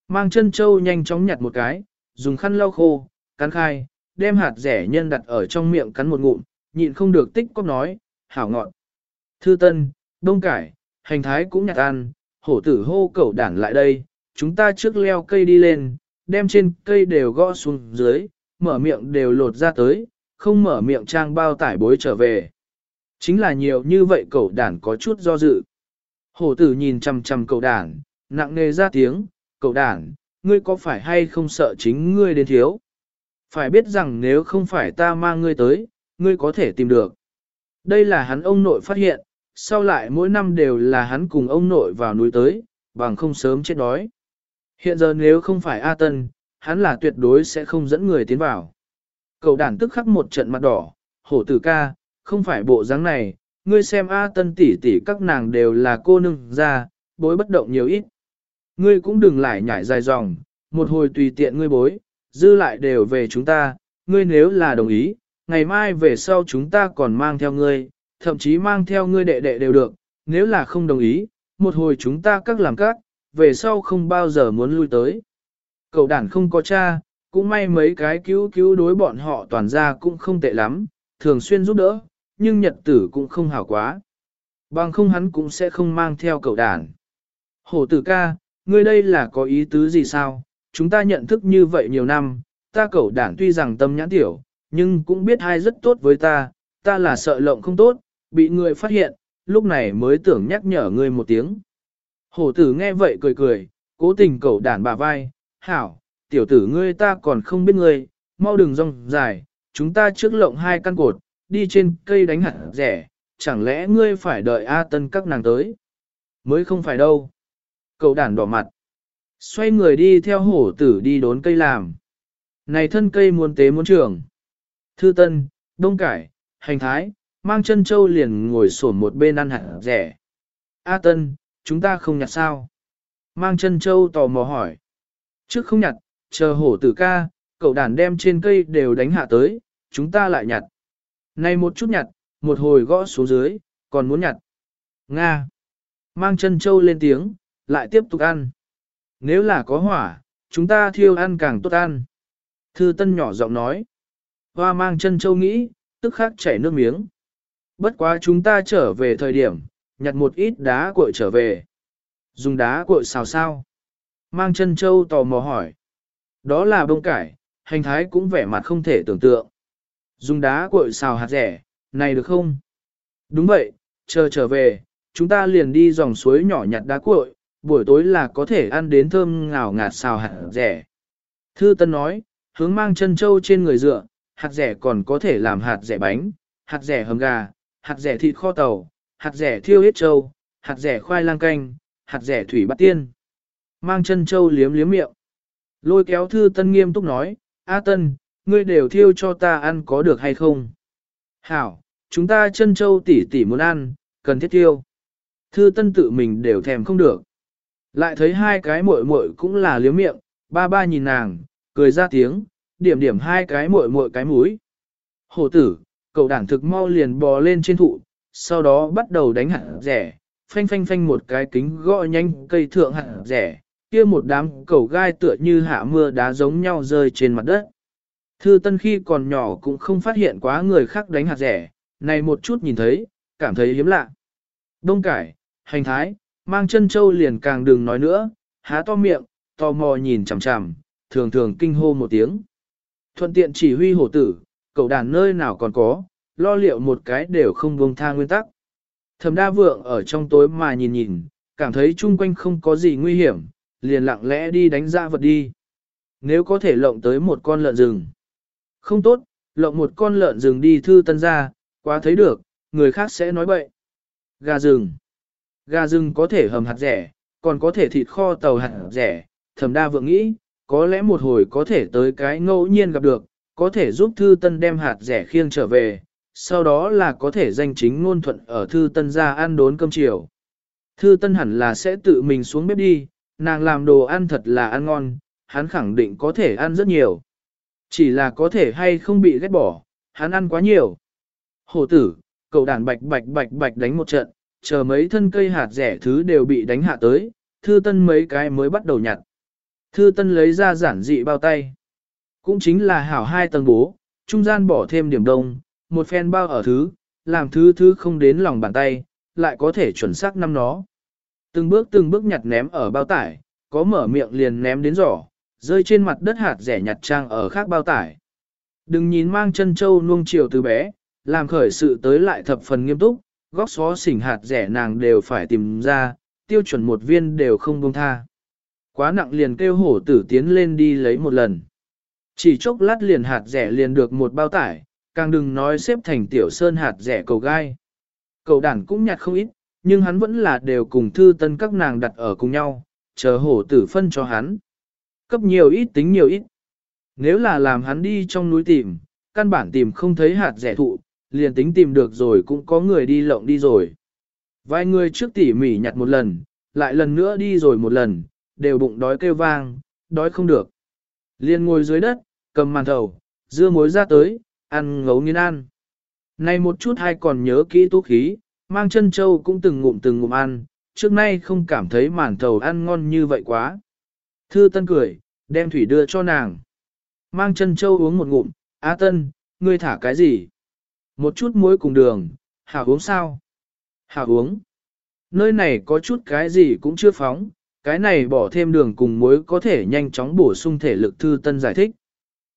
A: Mang chân châu nhanh chóng nhặt một cái, dùng khăn lau khô, cắn khai, đem hạt rẻ nhân đặt ở trong miệng cắn một ngụm, nhịn không được tích có nói, hảo ngọn. Thư tân, đông cải, hành thái cũng nhặt ăn, hổ tử hô cẩu đản lại đây, chúng ta trước leo cây đi lên, đem trên cây đều gõ xuống dưới, mở miệng đều lột ra tới, không mở miệng trang bao tải bối trở về. Chính là nhiều như vậy cậu đản có chút do dự. Hổ tử nhìn chằm chằm cậu đản, nặng nề ra tiếng, cậu đản, ngươi có phải hay không sợ chính ngươi đến thiếu? Phải biết rằng nếu không phải ta mang ngươi tới, ngươi có thể tìm được. Đây là hắn ông nội phát hiện, sau lại mỗi năm đều là hắn cùng ông nội vào núi tới, bằng không sớm chết đói. Hiện giờ nếu không phải A Tân, hắn là tuyệt đối sẽ không dẫn người tiến vào. Cậu đàn tức khắc một trận mặt đỏ, hổ tử ca, không phải bộ dáng này, ngươi xem A Tân tỷ tỷ các nàng đều là cô nương ra, bối bất động nhiều ít. Ngươi cũng đừng lại nhảy dài dòng, một hồi tùy tiện ngươi bối, dư lại đều về chúng ta, ngươi nếu là đồng ý, ngày mai về sau chúng ta còn mang theo ngươi, thậm chí mang theo ngươi đệ đệ đều được, nếu là không đồng ý, một hồi chúng ta các làm các, về sau không bao giờ muốn lui tới. Cậu đàn không có cha, cũng may mấy cái cứu cứu đối bọn họ toàn ra cũng không tệ lắm, thường xuyên giúp đỡ, nhưng nhật tử cũng không hảo quá. Bằng không hắn cũng sẽ không mang theo cậu đàn. Hổ tử ca, ngươi đây là có ý tứ gì sao? Chúng ta nhận thức như vậy nhiều năm, ta cậu đàn tuy rằng tâm nhãn tiểu, nhưng cũng biết hai rất tốt với ta, ta là sợ lộng không tốt, bị người phát hiện, lúc này mới tưởng nhắc nhở ngươi một tiếng. Hổ tử nghe vậy cười cười, cố tình cậu đàn bà vai, hảo, tiểu tử ngươi ta còn không biết ngươi, mau đừng rong dài, chúng ta trước lộng hai căn cột, đi trên cây đánh hạt rẻ, chẳng lẽ ngươi phải đợi A tân các nàng tới? Mới không phải đâu. Cậu đàn đỏ mặt. Xoay người đi theo hổ tử đi đốn cây làm. Này thân cây muốn tế muốn trưởng. Thư tân, đông cải, hành thái, mang chân châu liền ngồi sổn một bên ăn hạt rẻ. A tân, chúng ta không nhặt sao? Mang chân châu tò mò hỏi. Trước không nhặt, chờ hổ tử ca, cậu đàn đem trên cây đều đánh hạ tới, chúng ta lại nhặt. Này một chút nhặt, một hồi gõ xuống dưới, còn muốn nhặt. Nga. Mang chân châu lên tiếng, lại tiếp tục ăn. Nếu là có hỏa, chúng ta thiêu ăn càng tốt ăn. Thư Tân nhỏ giọng nói. Hoa mang chân châu nghĩ, tức khắc chảy nước miếng. Bất quá chúng ta trở về thời điểm, nhặt một ít đá cuội trở về. Dùng đá cuội xào sao? Mang chân châu tò mò hỏi. Đó là bông cải, hành thái cũng vẻ mặt không thể tưởng tượng. Dùng đá cuội xào hạt rẻ, này được không? Đúng vậy, chờ trở về, chúng ta liền đi dòng suối nhỏ nhặt đá cuội, buổi tối là có thể ăn đến thơm ngào ngạt xào hạt rẻ. Thư Tân nói, hướng mang chân châu trên người dựa, hạt rẻ còn có thể làm hạt rẻ bánh, hạt rẻ hầm gà, hạt rẻ thịt kho tàu, hạt rẻ thiêu huyết châu, hạt rẻ khoai lang canh, hạt rẻ thủy bát tiên. Mang chân châu liếm liếm miệng. Lôi kéo thư tân nghiêm túc nói, A tân, ngươi đều thiêu cho ta ăn có được hay không? Hảo, chúng ta chân châu tỉ tỉ muốn ăn, cần thiết tiêu. Thư tân tự mình đều thèm không được. Lại thấy hai cái muội muội cũng là liếm miệng, ba ba nhìn nàng, cười ra tiếng, điểm điểm hai cái muội muội cái mũi. Hổ tử, cậu đảng thực mau liền bò lên trên thụ, sau đó bắt đầu đánh hạt rẻ, phanh phanh phanh một cái kính gõ nhanh cây thượng hạt rẻ, kia một đám cầu gai tựa như hạ mưa đá giống nhau rơi trên mặt đất. Thư tân khi còn nhỏ cũng không phát hiện quá người khác đánh hạt rẻ, này một chút nhìn thấy, cảm thấy hiếm lạ. Đông cải, hành thái, mang chân châu liền càng đừng nói nữa, há to miệng, tò mò nhìn chằm chằm, thường thường kinh hô một tiếng. Thuận tiện chỉ huy hổ tử, cậu đàn nơi nào còn có, lo liệu một cái đều không buông tha nguyên tắc. Thẩm đa vượng ở trong tối mà nhìn nhìn, cảm thấy chung quanh không có gì nguy hiểm, liền lặng lẽ đi đánh ra vật đi. Nếu có thể lộng tới một con lợn rừng. Không tốt, lộng một con lợn rừng đi thư tân ra, quá thấy được, người khác sẽ nói bậy. Gà rừng. Gà rừng có thể hầm hạt rẻ, còn có thể thịt kho tàu hạt rẻ. Thẩm đa vượng nghĩ, có lẽ một hồi có thể tới cái ngẫu nhiên gặp được, có thể giúp thư tân đem hạt rẻ khiêng trở về, sau đó là có thể danh chính ngôn thuận ở thư tân ra ăn đốn cơm chiều. Thư tân hẳn là sẽ tự mình xuống bếp đi, nàng làm đồ ăn thật là ăn ngon, hắn khẳng định có thể ăn rất nhiều. Chỉ là có thể hay không bị ghét bỏ, hắn ăn quá nhiều. Hổ tử, cậu đàn bạch bạch bạch bạch đánh một trận, chờ mấy thân cây hạt rẻ thứ đều bị đánh hạ tới, thư tân mấy cái mới bắt đầu nhặt. Thư tân lấy ra giản dị bao tay. Cũng chính là hảo hai tầng bố, trung gian bỏ thêm điểm đông, một phen bao ở thứ, làm thứ thứ không đến lòng bàn tay, lại có thể chuẩn xác năm nó. Từng bước từng bước nhặt ném ở bao tải, có mở miệng liền ném đến giỏ, rơi trên mặt đất hạt rẻ nhặt trang ở khác bao tải. Đừng nhìn mang chân châu nuông chiều từ bé, làm khởi sự tới lại thập phần nghiêm túc, góc xó xỉnh hạt rẻ nàng đều phải tìm ra, tiêu chuẩn một viên đều không buông tha. Quá nặng liền kêu hổ tử tiến lên đi lấy một lần. Chỉ chốc lát liền hạt rẻ liền được một bao tải, càng đừng nói xếp thành tiểu sơn hạt rẻ cầu gai. Cầu đàn cũng nhặt không ít, nhưng hắn vẫn là đều cùng thư tân các nàng đặt ở cùng nhau, chờ hổ tử phân cho hắn. Cấp nhiều ít tính nhiều ít. Nếu là làm hắn đi trong núi tìm, căn bản tìm không thấy hạt rẻ thụ, liền tính tìm được rồi cũng có người đi lộng đi rồi. Vài người trước tỉ mỉ nhặt một lần, lại lần nữa đi rồi một lần, đều bụng đói kêu vang, đói không được. Liền ngồi dưới đất, cầm màn thầu, dưa muối ra tới, ăn ngấu nghiến ăn. Này một chút hay còn nhớ kỹ tú khí, mang chân châu cũng từng ngụm từng ngụm ăn, trước nay không cảm thấy màn thầu ăn ngon như vậy quá. Thư Tân cười, đem thủy đưa cho nàng. Mang chân châu uống một ngụm, Á Tân, ngươi thả cái gì? Một chút muối cùng đường, hảo uống sao? Hảo uống. Nơi này có chút cái gì cũng chưa phóng, cái này bỏ thêm đường cùng muối có thể nhanh chóng bổ sung thể lực Thư Tân giải thích.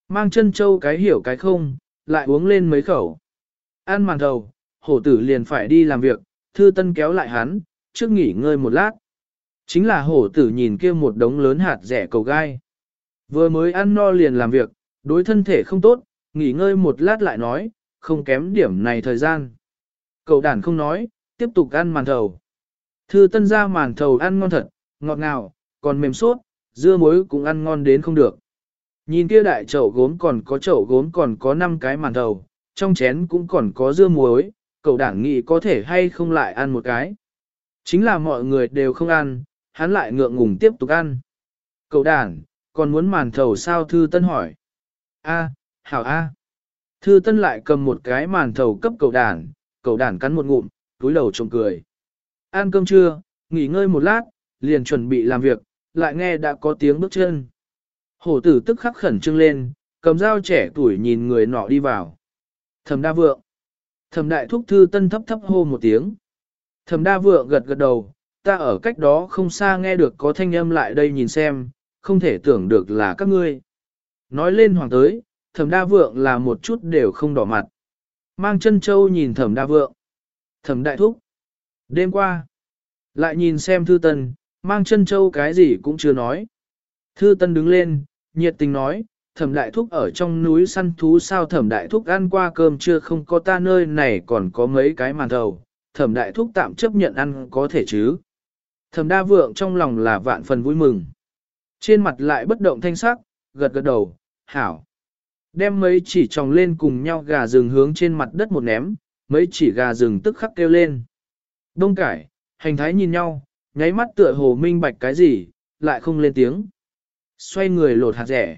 A: Mang chân châu cái hiểu cái không, lại uống lên mấy khẩu. Ăn màn đầu, hổ tử liền phải đi làm việc, Thư Tân kéo lại hắn, trước nghỉ ngơi một lát. Chính là hổ tử nhìn kia một đống lớn hạt rẻ cầu gai. Vừa mới ăn no liền làm việc, đối thân thể không tốt, nghỉ ngơi một lát lại nói, không kém điểm này thời gian. Cậu đàn không nói, tiếp tục ăn màn thầu. Thư tân ra màn thầu ăn ngon thật, ngọt ngào, còn mềm suốt, dưa muối cũng ăn ngon đến không được. Nhìn kia đại chậu gốm còn có chậu gốm còn có 5 cái màn thầu, trong chén cũng còn có dưa muối, cậu đảng nghĩ có thể hay không lại ăn một cái. Chính là mọi người đều không ăn, hắn lại ngượng ngùng tiếp tục ăn. Cậu đàn, còn muốn màn thầu sao Thư Tân hỏi. A, hảo A. Thư Tân lại cầm một cái màn thầu cấp cậu đàn, cậu đàn cắn một ngụm, túi đầu trông cười. Ăn cơm trưa, nghỉ ngơi một lát, liền chuẩn bị làm việc, lại nghe đã có tiếng bước chân. Hổ tử tức khắc khẩn trương lên, cầm dao trẻ tuổi nhìn người nọ đi vào. Thẩm đa vượng. Thẩm đại thúc thư tân thấp thấp hô một tiếng. Thẩm đa vượng gật gật đầu, ta ở cách đó không xa nghe được có thanh âm lại đây nhìn xem, không thể tưởng được là các ngươi. Nói lên hoàng tới, thẩm đa vượng là một chút đều không đỏ mặt. Mang chân châu nhìn thẩm đa vượng. Thẩm đại thúc. Đêm qua, lại nhìn xem thư tân, mang chân châu cái gì cũng chưa nói. Thư tân đứng lên, nhiệt tình nói, thẩm đại thúc ở trong núi săn thú sao thẩm đại thúc ăn qua cơm chưa không có ta nơi này còn có mấy cái màn thầu, thẩm đại thúc tạm chấp nhận ăn có thể chứ. Thẩm đa vượng trong lòng là vạn phần vui mừng. Trên mặt lại bất động thanh sắc, gật gật đầu, hảo. Đem mấy chỉ tròng lên cùng nhau gà rừng hướng trên mặt đất một ném, mấy chỉ gà rừng tức khắc kêu lên. Đông cải, hành thái nhìn nhau, nháy mắt tựa hồ minh bạch cái gì, lại không lên tiếng. Xoay người lột hạt rẻ.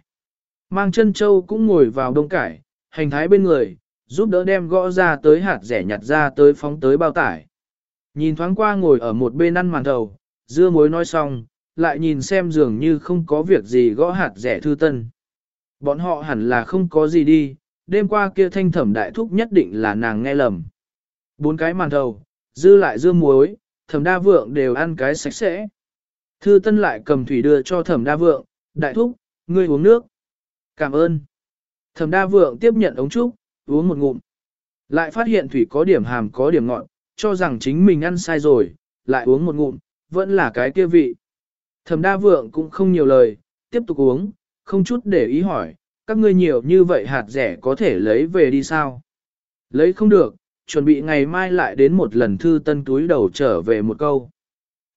A: Mang chân châu cũng ngồi vào đông cải, hành thái bên người, giúp đỡ đem gõ ra tới hạt rẻ nhặt ra tới phóng tới bao tải. Nhìn thoáng qua ngồi ở một bên ăn màn thầu, dưa muối nói xong, lại nhìn xem dường như không có việc gì gõ hạt rẻ thư tân. Bọn họ hẳn là không có gì đi, đêm qua kia thanh thẩm đại thúc nhất định là nàng nghe lầm. Bốn cái màn thầu, dư lại dưa muối, thẩm đa vượng đều ăn cái sạch sẽ. Thư tân lại cầm thủy đưa cho thẩm đa vượng, đại thúc, ngươi uống nước. Cảm ơn. Thẩm đa vượng tiếp nhận ống trúc, uống một ngụm. Lại phát hiện thủy có điểm hàm có điểm ngọn cho rằng chính mình ăn sai rồi, lại uống một ngụm, vẫn là cái kia vị. Thẩm đa vượng cũng không nhiều lời, tiếp tục uống, không chút để ý hỏi, các ngươi nhiều như vậy hạt rẻ có thể lấy về đi sao? Lấy không được, chuẩn bị ngày mai lại đến một lần thư tân túi đầu trở về một câu.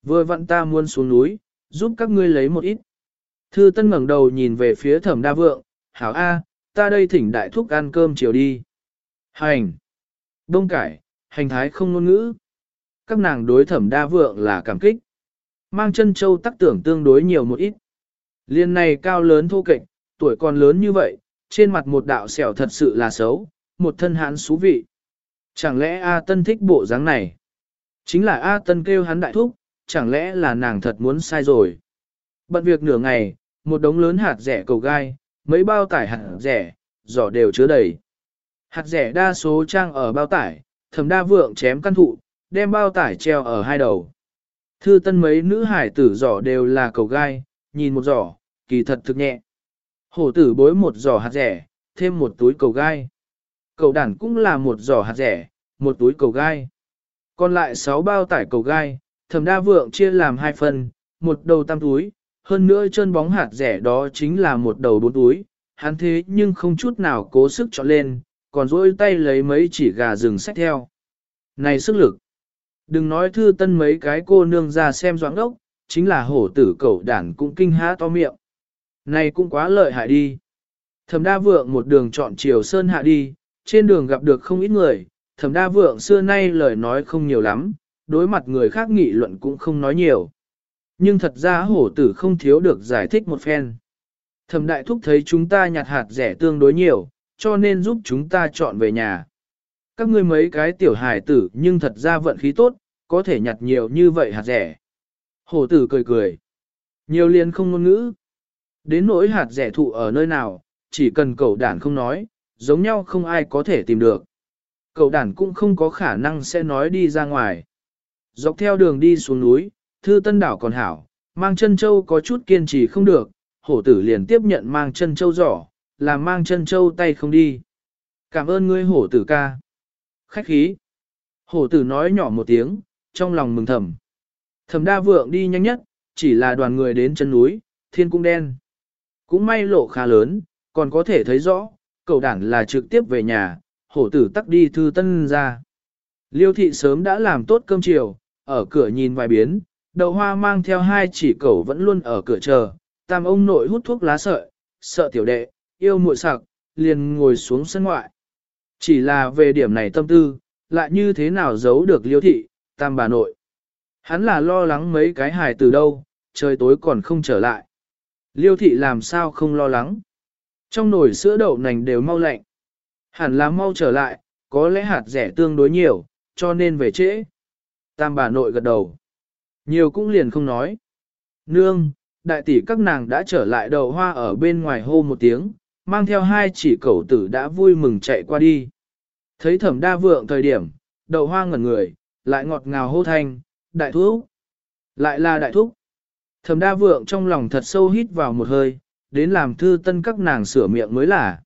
A: Vừa vặn ta muốn xuống núi, giúp các ngươi lấy một ít. Thư tân ngẩng đầu nhìn về phía thẩm đa vượng, hảo A, ta đây thỉnh đại thúc ăn cơm chiều đi. Hành. Đông cải, hành thái không ngôn ngữ. Các nàng đối thẩm đa vượng là cảm kích. Mang chân châu tắc tưởng tương đối nhiều một ít. Liên này cao lớn thô kệch, tuổi còn lớn như vậy, trên mặt một đạo sẹo thật sự là xấu, một thân hãn xú vị. Chẳng lẽ A Tân thích bộ dáng này? Chính là A Tân kêu hắn đại thúc, chẳng lẽ là nàng thật muốn sai rồi? Bận việc nửa ngày, một đống lớn hạt rẻ cầu gai, mấy bao tải hạt rẻ, giỏ đều chứa đầy. Hạt rẻ đa số trang ở bao tải, thầm đa vượng chém căn thụ, đem bao tải treo ở hai đầu. Thư tân mấy nữ hải tử giỏ đều là cầu gai, nhìn một giỏ, kỳ thật thực nhẹ. Hổ tử bối một giỏ hạt rẻ, thêm một túi cầu gai. Cầu đản cũng là một giỏ hạt rẻ, một túi cầu gai. Còn lại 6 bao tải cầu gai, thầm đa vượng chia làm hai phần, một đầu tam túi, hơn nữa chân bóng hạt rẻ đó chính là một đầu bốn túi. Hắn thế nhưng không chút nào cố sức chọn lên, còn dỗi tay lấy mấy chỉ gà rừng sách theo. Này sức lực! Đừng nói thư tân mấy cái cô nương ra xem doãn ốc, chính là hổ tử cẩu đản cũng kinh há to miệng. Này cũng quá lợi hại đi. Thẩm đa vượng một đường chọn chiều sơn hạ đi, trên đường gặp được không ít người, thẩm đa vượng xưa nay lời nói không nhiều lắm, đối mặt người khác nghị luận cũng không nói nhiều. Nhưng thật ra hổ tử không thiếu được giải thích một phen. Thẩm đại thúc thấy chúng ta nhặt hạt rẻ tương đối nhiều, cho nên giúp chúng ta chọn về nhà. Các ngươi mấy cái tiểu hài tử nhưng thật ra vận khí tốt, có thể nhặt nhiều như vậy hạt rẻ. Hổ tử cười cười. Nhiều liền không ngôn ngữ. Đến nỗi hạt rẻ thụ ở nơi nào, chỉ cần cậu đản không nói, giống nhau không ai có thể tìm được. Cậu đản cũng không có khả năng sẽ nói đi ra ngoài. Dọc theo đường đi xuống núi, thư tân đảo còn hảo, mang chân châu có chút kiên trì không được, hổ tử liền tiếp nhận mang chân châu giỏ, làm mang chân châu tay không đi. Cảm ơn ngươi hổ tử ca. Khách khí. Hổ tử nói nhỏ một tiếng, trong lòng mừng thầm. Thầm đa vượng đi nhanh nhất, chỉ là đoàn người đến chân núi, thiên cung đen. Cũng may lộ khá lớn, còn có thể thấy rõ, cậu đản là trực tiếp về nhà, hổ tử tắc đi thư tân ra. Liêu thị sớm đã làm tốt cơm chiều, ở cửa nhìn vài biến, đầu hoa mang theo hai chỉ cẩu vẫn luôn ở cửa chờ, tam ông nội hút thuốc lá sợi, sợ tiểu đệ, yêu muội sặc, liền ngồi xuống sân ngoại. Chỉ là về điểm này tâm tư, lại như thế nào giấu được liêu thị, tam bà nội. Hắn là lo lắng mấy cái hài từ đâu, trời tối còn không trở lại. Liêu thị làm sao không lo lắng. Trong nồi sữa đậu nành đều mau lạnh. Hẳn là mau trở lại, có lẽ hạt rẻ tương đối nhiều, cho nên về trễ. Tam bà nội gật đầu. Nhiều cũng liền không nói. Nương, đại tỷ các nàng đã trở lại đầu hoa ở bên ngoài hô một tiếng, mang theo hai chỉ cẩu tử đã vui mừng chạy qua đi. Thấy thẩm đa vượng thời điểm, đầu hoa ngẩn người, lại ngọt ngào hô thanh, đại thúc. Lại là đại thúc. Thẩm đa vượng trong lòng thật sâu hít vào một hơi, đến làm thư tân các nàng sửa miệng mới là.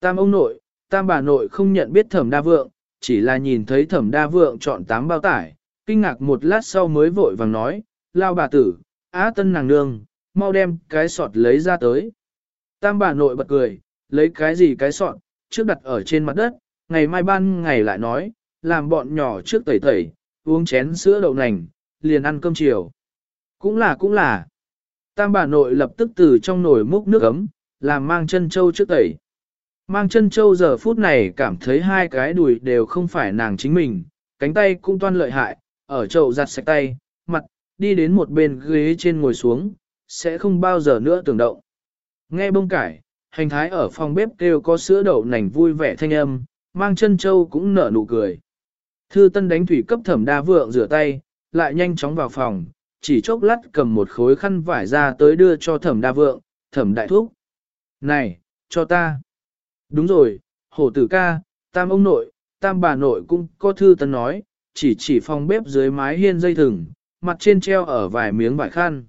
A: Tam ông nội, tam bà nội không nhận biết thẩm đa vượng, chỉ là nhìn thấy thẩm đa vượng chọn tám bao tải, kinh ngạc một lát sau mới vội vàng nói, lao bà tử, á tân nàng nương, mau đem cái sọt lấy ra tới. Tam bà nội bật cười, lấy cái gì cái sọt, trước đặt ở trên mặt đất, ngày mai ban ngày lại nói, làm bọn nhỏ trước tẩy tẩy, uống chén sữa đậu nành, liền ăn cơm chiều. Cũng là cũng là. Tam bà nội lập tức từ trong nồi múc nước ấm, làm mang chân châu trước tẩy. Mang chân châu giờ phút này cảm thấy hai cái đùi đều không phải nàng chính mình, cánh tay cũng toan lợi hại, ở chậu giặt sạch tay, mặt, đi đến một bên ghế trên ngồi xuống, sẽ không bao giờ nữa tưởng động. Nghe bông cải, hành thái ở phòng bếp kêu có sữa đậu nành vui vẻ thanh âm, mang chân châu cũng nở nụ cười. Thư tân đánh thủy cấp thẩm đa vượng rửa tay, lại nhanh chóng vào phòng, chỉ chốc lát cầm một khối khăn vải ra tới đưa cho thẩm đa vượng, thẩm đại thúc. Này, cho ta. Đúng rồi, hổ tử ca, tam ông nội, tam bà nội cũng có thư tân nói, chỉ chỉ phòng bếp dưới mái hiên dây thừng, mặt trên treo ở vài miếng vải khăn.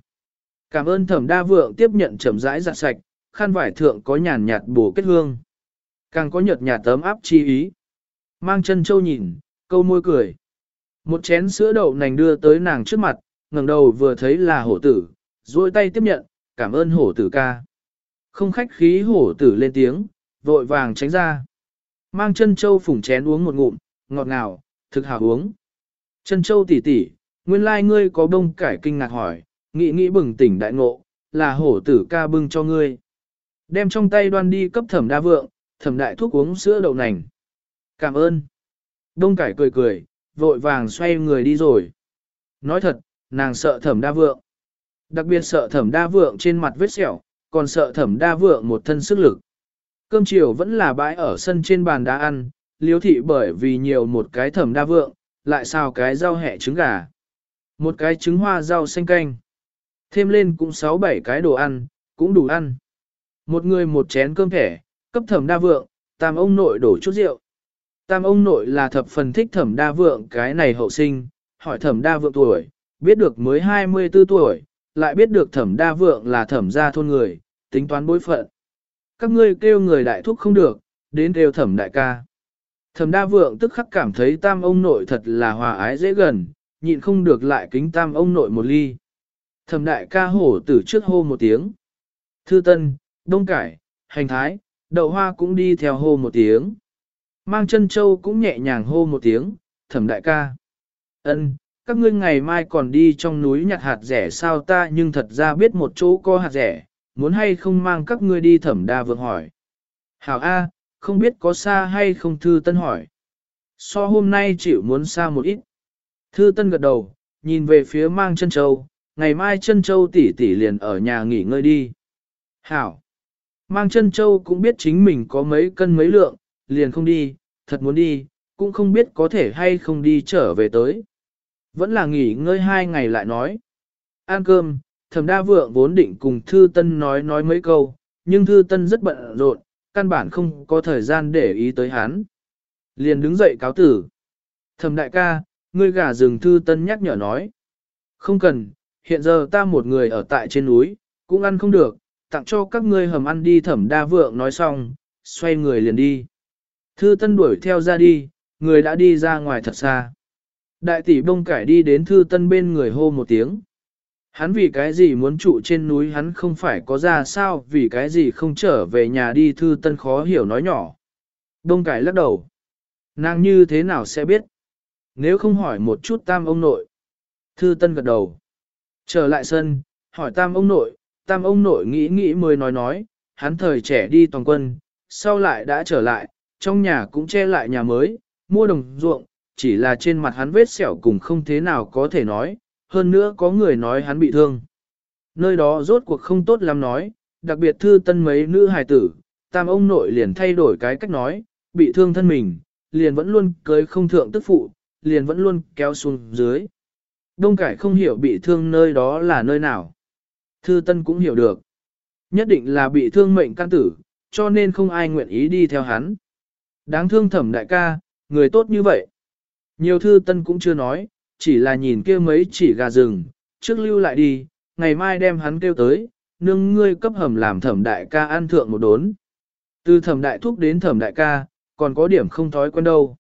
A: Cảm ơn thẩm đa vượng tiếp nhận chậm rãi giặt sạch, khăn vải thượng có nhàn nhạt bổ kết hương. Càng có nhợt nhạt tấm áp chi ý. Mang chân châu nhìn, câu môi cười. Một chén sữa đậu nành đưa tới nàng trước mặt, ngẩng đầu vừa thấy là hổ tử, duỗi tay tiếp nhận, cảm ơn hổ tử ca. Không khách khí hổ tử lên tiếng, vội vàng tránh ra. Mang chân châu phủng chén uống một ngụm, ngọt ngào, thực hào uống. Chân châu tỷ tỷ, nguyên lai ngươi có bông cải kinh ngạc hỏi, nghĩ nghĩ bừng tỉnh đại ngộ, là hổ tử ca bưng cho ngươi. Đem trong tay đoan đi cấp thẩm đa vượng, thẩm đại thuốc uống sữa đậu nành. Cảm ơn. Đông cải cười cười, vội vàng xoay người đi rồi. Nói thật, nàng sợ thẩm đa vượng. Đặc biệt sợ thẩm đa vượng trên mặt vết sẹo, còn sợ thẩm đa vượng một thân sức lực. Cơm chiều vẫn là bãi ở sân trên bàn đá ăn, liếu thị bởi vì nhiều một cái thẩm đa vượng, lại xào cái rau hẹ trứng gà. Một cái trứng hoa rau xanh canh. Thêm lên cũng 6-7 cái đồ ăn, cũng đủ ăn. Một người một chén cơm thẻ, cấp thẩm đa vượng, tam ông nội đổ chút rượu. Tam ông nội là thập phần thích thẩm đa vượng cái này hậu sinh, hỏi thẩm đa vượng tuổi, biết được mới 24 tuổi, lại biết được thẩm đa vượng là thẩm gia thôn người, tính toán bối phận. Các ngươi kêu người đại thúc không được, đến kêu thẩm đại ca. Thẩm đa vượng tức khắc cảm thấy tam ông nội thật là hòa ái dễ gần, nhịn không được lại kính tam ông nội một ly. Thẩm đại ca hổ tử trước hô một tiếng. Thư tân, đông cải, hành thái, đậu hoa cũng đi theo hô một tiếng. Mang chân châu cũng nhẹ nhàng hô một tiếng, thẩm đại ca. ân các ngươi ngày mai còn đi trong núi nhặt hạt rẻ sao ta nhưng thật ra biết một chỗ có hạt rẻ, muốn hay không mang các ngươi đi thẩm đa vượng hỏi. Hảo A, không biết có xa hay không thư tân hỏi. So hôm nay chịu muốn xa một ít. Thư tân gật đầu, nhìn về phía mang chân châu, ngày mai chân châu tỷ tỷ liền ở nhà nghỉ ngơi đi. Hảo. Mang chân châu cũng biết chính mình có mấy cân mấy lượng, liền không đi, thật muốn đi, cũng không biết có thể hay không đi trở về tới. Vẫn là nghỉ ngơi hai ngày lại nói. Ăn cơm, thẩm đa vượng vốn định cùng Thư Tân nói nói mấy câu, nhưng Thư Tân rất bận rộn, căn bản không có thời gian để ý tới hắn. Liền đứng dậy cáo tử. Thẩm đại ca, ngươi gà rừng Thư Tân nhắc nhở nói. Không cần, hiện giờ ta một người ở tại trên núi, cũng ăn không được, tặng cho các ngươi hầm ăn đi thẩm đa vượng nói xong, xoay người liền đi. Thư Tân đuổi theo ra đi, người đã đi ra ngoài thật xa. Đại tỷ bông cải đi đến Thư Tân bên người hô một tiếng. Hắn vì cái gì muốn trụ trên núi hắn không phải có ra sao vì cái gì không trở về nhà đi Thư Tân khó hiểu nói nhỏ. đông cải lắc đầu. Nàng như thế nào sẽ biết? Nếu không hỏi một chút tam ông nội. Thư Tân gật đầu. Trở lại sân, hỏi tam ông nội, tam ông nội nghĩ nghĩ mới nói nói, hắn thời trẻ đi toàn quân, sau lại đã trở lại, trong nhà cũng che lại nhà mới, mua đồng ruộng, chỉ là trên mặt hắn vết sẹo cùng không thế nào có thể nói, hơn nữa có người nói hắn bị thương. Nơi đó rốt cuộc không tốt lắm nói, đặc biệt thư tân mấy nữ hài tử, tam ông nội liền thay đổi cái cách nói, bị thương thân mình, liền vẫn luôn cưới không thượng tức phụ, liền vẫn luôn kéo xuống dưới. Đông cải không hiểu bị thương nơi đó là nơi nào. Thư Tân cũng hiểu được. Nhất định là bị thương mệnh can tử, cho nên không ai nguyện ý đi theo hắn. Đáng thương thẩm đại ca, người tốt như vậy. Nhiều Thư Tân cũng chưa nói, chỉ là nhìn kia mấy chỉ gà rừng, trước lưu lại đi, ngày mai đem hắn kêu tới, nương ngươi cấp hầm làm thẩm đại ca ăn thượng một đốn. Từ thẩm đại thúc đến thẩm đại ca, còn có điểm không thói quen đâu.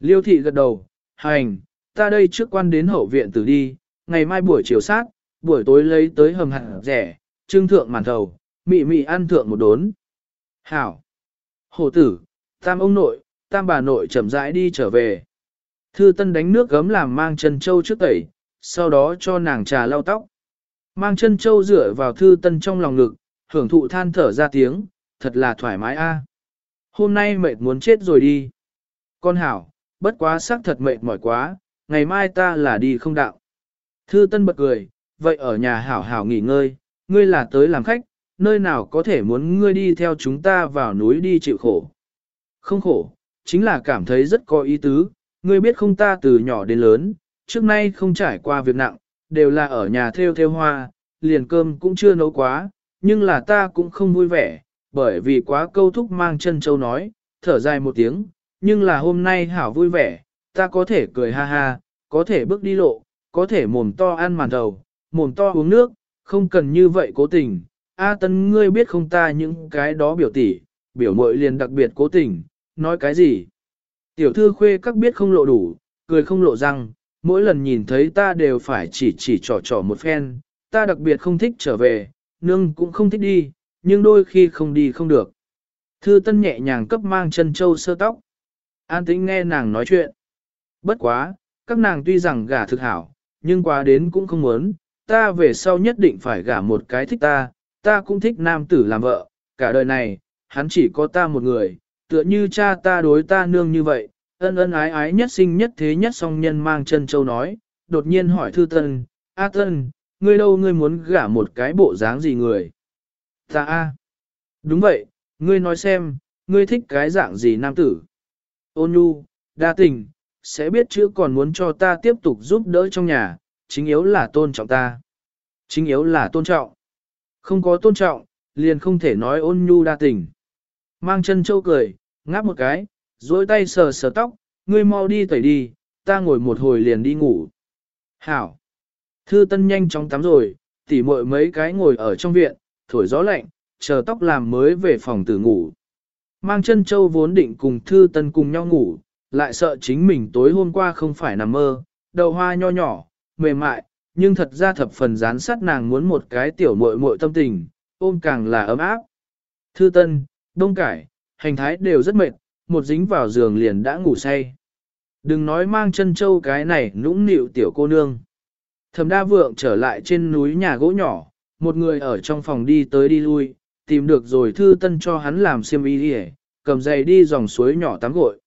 A: Liêu thị gật đầu, hành, ta đây trước quan đến hậu viện tử đi, ngày mai buổi chiều sát, buổi tối lấy tới hầm hạt rẻ, trưng thượng màn thầu, mị mị ăn thượng một đốn. Hảo! Hổ tử, tam ông nội, tam bà nội chậm rãi đi trở về. Thư tân đánh nước gấm làm mang chân châu trước tẩy, sau đó cho nàng trà lau tóc. Mang chân châu rửa vào thư tân trong lòng ngực, hưởng thụ than thở ra tiếng, thật là thoải mái a. Hôm nay mệt muốn chết rồi đi. Con hảo, bất quá xác thật mệt mỏi quá, ngày mai ta là đi không đạo. Thư Tân bật cười, vậy ở nhà hảo hảo nghỉ ngơi, ngươi là tới làm khách, nơi nào có thể muốn ngươi đi theo chúng ta vào núi đi chịu khổ. Không khổ, chính là cảm thấy rất có ý tứ, ngươi biết không ta từ nhỏ đến lớn, trước nay không trải qua việc nặng, đều là ở nhà theo theo hoa, liền cơm cũng chưa nấu quá, nhưng là ta cũng không vui vẻ, bởi vì quá câu thúc mang chân châu nói, thở dài một tiếng, nhưng là hôm nay hảo vui vẻ, ta có thể cười ha ha, có thể bước đi lộ, có thể mồm to ăn màn đầu, mồm to uống nước, không cần như vậy cố tình. A tân ngươi biết không ta những cái đó biểu tỷ, biểu mội liền đặc biệt cố tình, nói cái gì? Tiểu thư khuê các biết không lộ đủ, cười không lộ răng, mỗi lần nhìn thấy ta đều phải chỉ chỉ trò trò một phen, ta đặc biệt không thích trở về, nương cũng không thích đi, nhưng đôi khi không đi không được. Thư tân nhẹ nhàng cấp mang chân châu sơ tóc. An tĩnh nghe nàng nói chuyện. Bất quá, các nàng tuy rằng gả thực hảo, nhưng quá đến cũng không muốn, ta về sau nhất định phải gả một cái thích ta, ta cũng thích nam tử làm vợ, cả đời này, hắn chỉ có ta một người, tựa như cha ta đối ta nương như vậy, ân ân ái ái nhất sinh nhất thế nhất song nhân mang chân châu nói, đột nhiên hỏi thư tân, A tân, ngươi đâu ngươi muốn gả một cái bộ dáng gì người? Ta a Đúng vậy, ngươi nói xem, ngươi thích cái dạng gì nam tử? Ôn nhu, đa tình, sẽ biết chữ còn muốn cho ta tiếp tục giúp đỡ trong nhà, chính yếu là tôn trọng ta. Chính yếu là tôn trọng. Không có tôn trọng, liền không thể nói ôn nhu đa tình. Mang chân châu cười, ngáp một cái, duỗi tay sờ sờ tóc, ngươi mau đi tẩy đi, ta ngồi một hồi liền đi ngủ. Hảo. Thư tân nhanh chóng tắm rồi, tỉ muội mấy cái ngồi ở trong viện, thổi gió lạnh, chờ tóc làm mới về phòng tử ngủ. Mang chân châu vốn định cùng thư tân cùng nhau ngủ, lại sợ chính mình tối hôm qua không phải nằm mơ, đầu hoa nho nhỏ, mềm mại, nhưng thật ra thập phần gián sát nàng muốn một cái tiểu muội muội tâm tình, ôm càng là ấm áp. Thư tân, đông cải, hành thái đều rất mệt, một dính vào giường liền đã ngủ say. Đừng nói mang chân châu cái này nũng nịu tiểu cô nương. Thẩm đa vượng trở lại trên núi nhà gỗ nhỏ, một người ở trong phòng đi tới đi lui, tìm được rồi thư tân cho hắn làm xiêm y đi cầm giày đi dòng suối nhỏ tắm gội.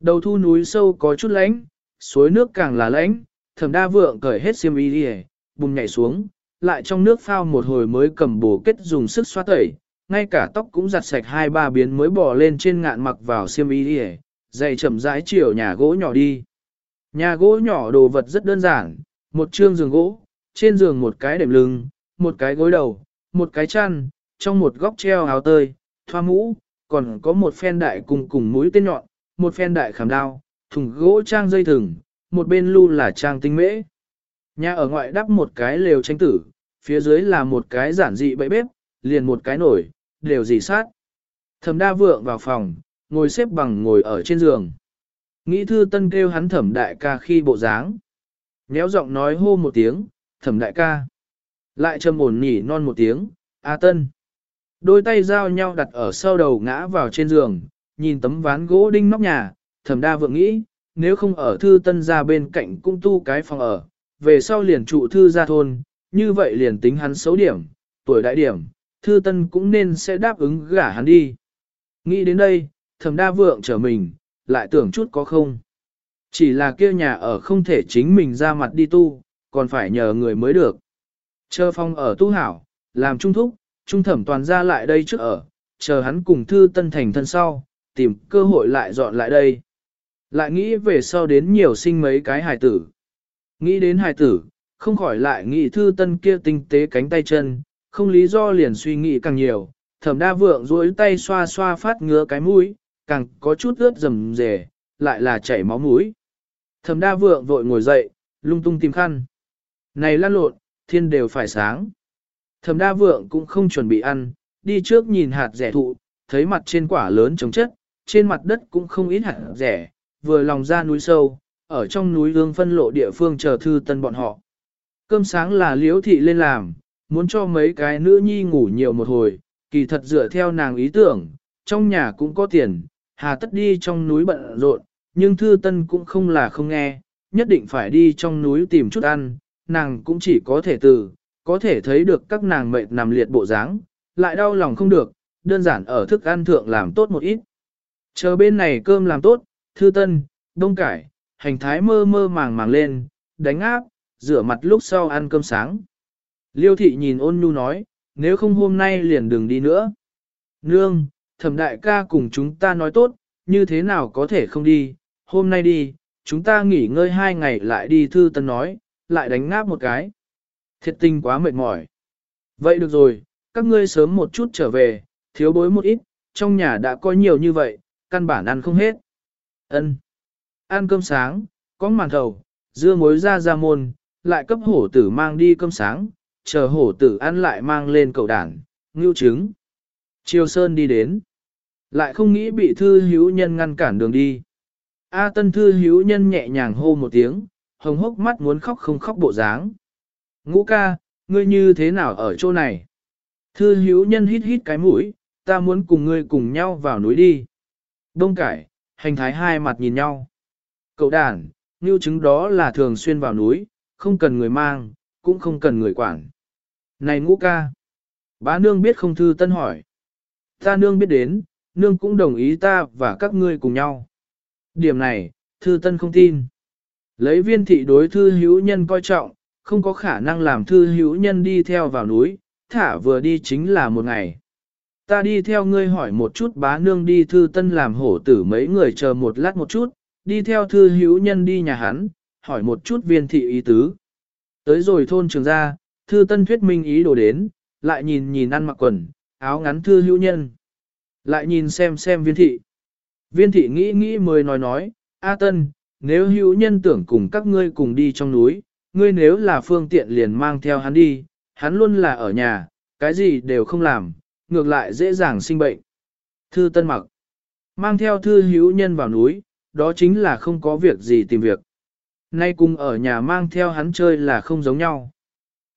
A: Đầu thu núi sâu có chút lánh, suối nước càng là lánh, thẩm đa vượng cởi hết xiêm y đi bùng nhảy xuống, lại trong nước phao một hồi mới cầm bổ kết dùng sức xoa tẩy, ngay cả tóc cũng giặt sạch hai ba biến mới bỏ lên trên ngạn mặc vào xiêm y đi dày chậm rãi chiều nhà gỗ nhỏ đi. Nhà gỗ nhỏ đồ vật rất đơn giản, một chương giường gỗ, trên giường một cái đệm lưng, một cái gối đầu, một cái chăn, trong một góc treo áo tơi, thoa mũ, còn có một phen đại cùng cùng mũi tên nhọn, một phen đại khảm đao, thùng gỗ trang dây thừng, một bên lưu là trang tinh mễ. Nhà ở ngoại đắp một cái lều tranh tử, phía dưới là một cái giản dị bẫy bếp, liền một cái nổi, đều dì sát. Thẩm đa vượng vào phòng, ngồi xếp bằng ngồi ở trên giường. Nghĩ thư tân kêu hắn thẩm đại ca khi bộ dáng. Nhéo giọng nói hô một tiếng, thẩm đại ca. Lại trầm ổn nhỉ non một tiếng, A tân. Đôi tay giao nhau đặt ở sau đầu ngã vào trên giường, nhìn tấm ván gỗ đinh nóc nhà, thẩm đa vượng nghĩ, nếu không ở thư tân ra bên cạnh cũng tu cái phòng ở, về sau liền trụ thư ra thôn, như vậy liền tính hắn xấu điểm, tuổi đại điểm, thư tân cũng nên sẽ đáp ứng gả hắn đi. Nghĩ đến đây, thẩm đa vượng trở mình, lại tưởng chút có không. Chỉ là kia nhà ở không thể chính mình ra mặt đi tu, còn phải nhờ người mới được. Chờ phong ở tu hảo, làm trung thúc, trung thẩm toàn ra lại đây trước ở, chờ hắn cùng thư tân thành thân sau, tìm cơ hội lại dọn lại đây. Lại nghĩ về sau đến nhiều sinh mấy cái hài tử. Nghĩ đến hài tử, không khỏi lại nghĩ thư tân kia tinh tế cánh tay chân, không lý do liền suy nghĩ càng nhiều, thẩm đa vượng duỗi tay xoa xoa phát ngứa cái mũi, càng có chút ướt rầm rề, lại là chảy máu mũi. Thẩm đa vượng vội ngồi dậy, lung tung tìm khăn. Này lan lộn, thiên đều phải sáng. Thẩm đa vượng cũng không chuẩn bị ăn, đi trước nhìn hạt rẻ thụ, thấy mặt trên quả lớn trống chất, trên mặt đất cũng không ít hạt rẻ, vừa lòng ra núi sâu, ở trong núi hương phân lộ địa phương chờ thư tân bọn họ. Cơm sáng là liễu thị lên làm, muốn cho mấy cái nữ nhi ngủ nhiều một hồi, kỳ thật dựa theo nàng ý tưởng, trong nhà cũng có tiền, hà tất đi trong núi bận rộn, nhưng thư tân cũng không là không nghe, nhất định phải đi trong núi tìm chút ăn, nàng cũng chỉ có thể từ, có thể thấy được các nàng mệt nằm liệt bộ dáng, lại đau lòng không được, đơn giản ở thức ăn thượng làm tốt một ít. Chờ bên này cơm làm tốt, thư tân, đông cải, hành thái mơ mơ màng màng lên, đánh áp, rửa mặt lúc sau ăn cơm sáng. Liêu thị nhìn ôn nhu nói, nếu không hôm nay liền đừng đi nữa. Nương, thẩm đại ca cùng chúng ta nói tốt, như thế nào có thể không đi, hôm nay đi, chúng ta nghỉ ngơi hai ngày lại đi thư tân nói, lại đánh ngáp một cái. Thiệt tình quá mệt mỏi. Vậy được rồi, các ngươi sớm một chút trở về, thiếu bối một ít, trong nhà đã có nhiều như vậy, căn bản ăn không hết. Ân. Ăn cơm sáng, có màn thầu, dưa muối ra ra môn, lại cấp hổ tử mang đi cơm sáng, chờ hổ tử ăn lại mang lên cầu đảng, ngưu trứng. Triều Sơn đi đến, lại không nghĩ bị thư hữu nhân ngăn cản đường đi. A tân thư hữu nhân nhẹ nhàng hô một tiếng, hồng hốc mắt muốn khóc không khóc bộ dáng. Ngũ ca, ngươi như thế nào ở chỗ này? Thư hữu nhân hít hít cái mũi, ta muốn cùng ngươi cùng nhau vào núi đi. Đông cải, hành thái hai mặt nhìn nhau. Cậu đàn, như chứng đó là thường xuyên vào núi, không cần người mang, cũng không cần người quản. Này ngũ ca, bá nương biết không thư tân hỏi. Ta nương biết đến, nương cũng đồng ý ta và các ngươi cùng nhau. Điểm này, thư tân không tin. Lấy viên thị đối thư hữu nhân coi trọng, không có khả năng làm thư hữu nhân đi theo vào núi, thả vừa đi chính là một ngày. Ta đi theo ngươi hỏi một chút bá nương đi thư tân làm hổ tử mấy người chờ một lát một chút, đi theo thư hữu nhân đi nhà hắn, hỏi một chút viên thị ý tứ. Tới rồi thôn trường gia thư tân thuyết minh ý đồ đến, lại nhìn nhìn ăn mặc quần, áo ngắn thư hữu nhân. Lại nhìn xem xem viên thị. Viên thị nghĩ nghĩ mới nói nói, A tân, nếu hữu nhân tưởng cùng các ngươi cùng đi trong núi, ngươi nếu là phương tiện liền mang theo hắn đi, hắn luôn là ở nhà, cái gì đều không làm, ngược lại dễ dàng sinh bệnh. Thư Tân Mặc mang theo thư hữu nhân vào núi, đó chính là không có việc gì tìm việc. Nay cùng ở nhà mang theo hắn chơi là không giống nhau.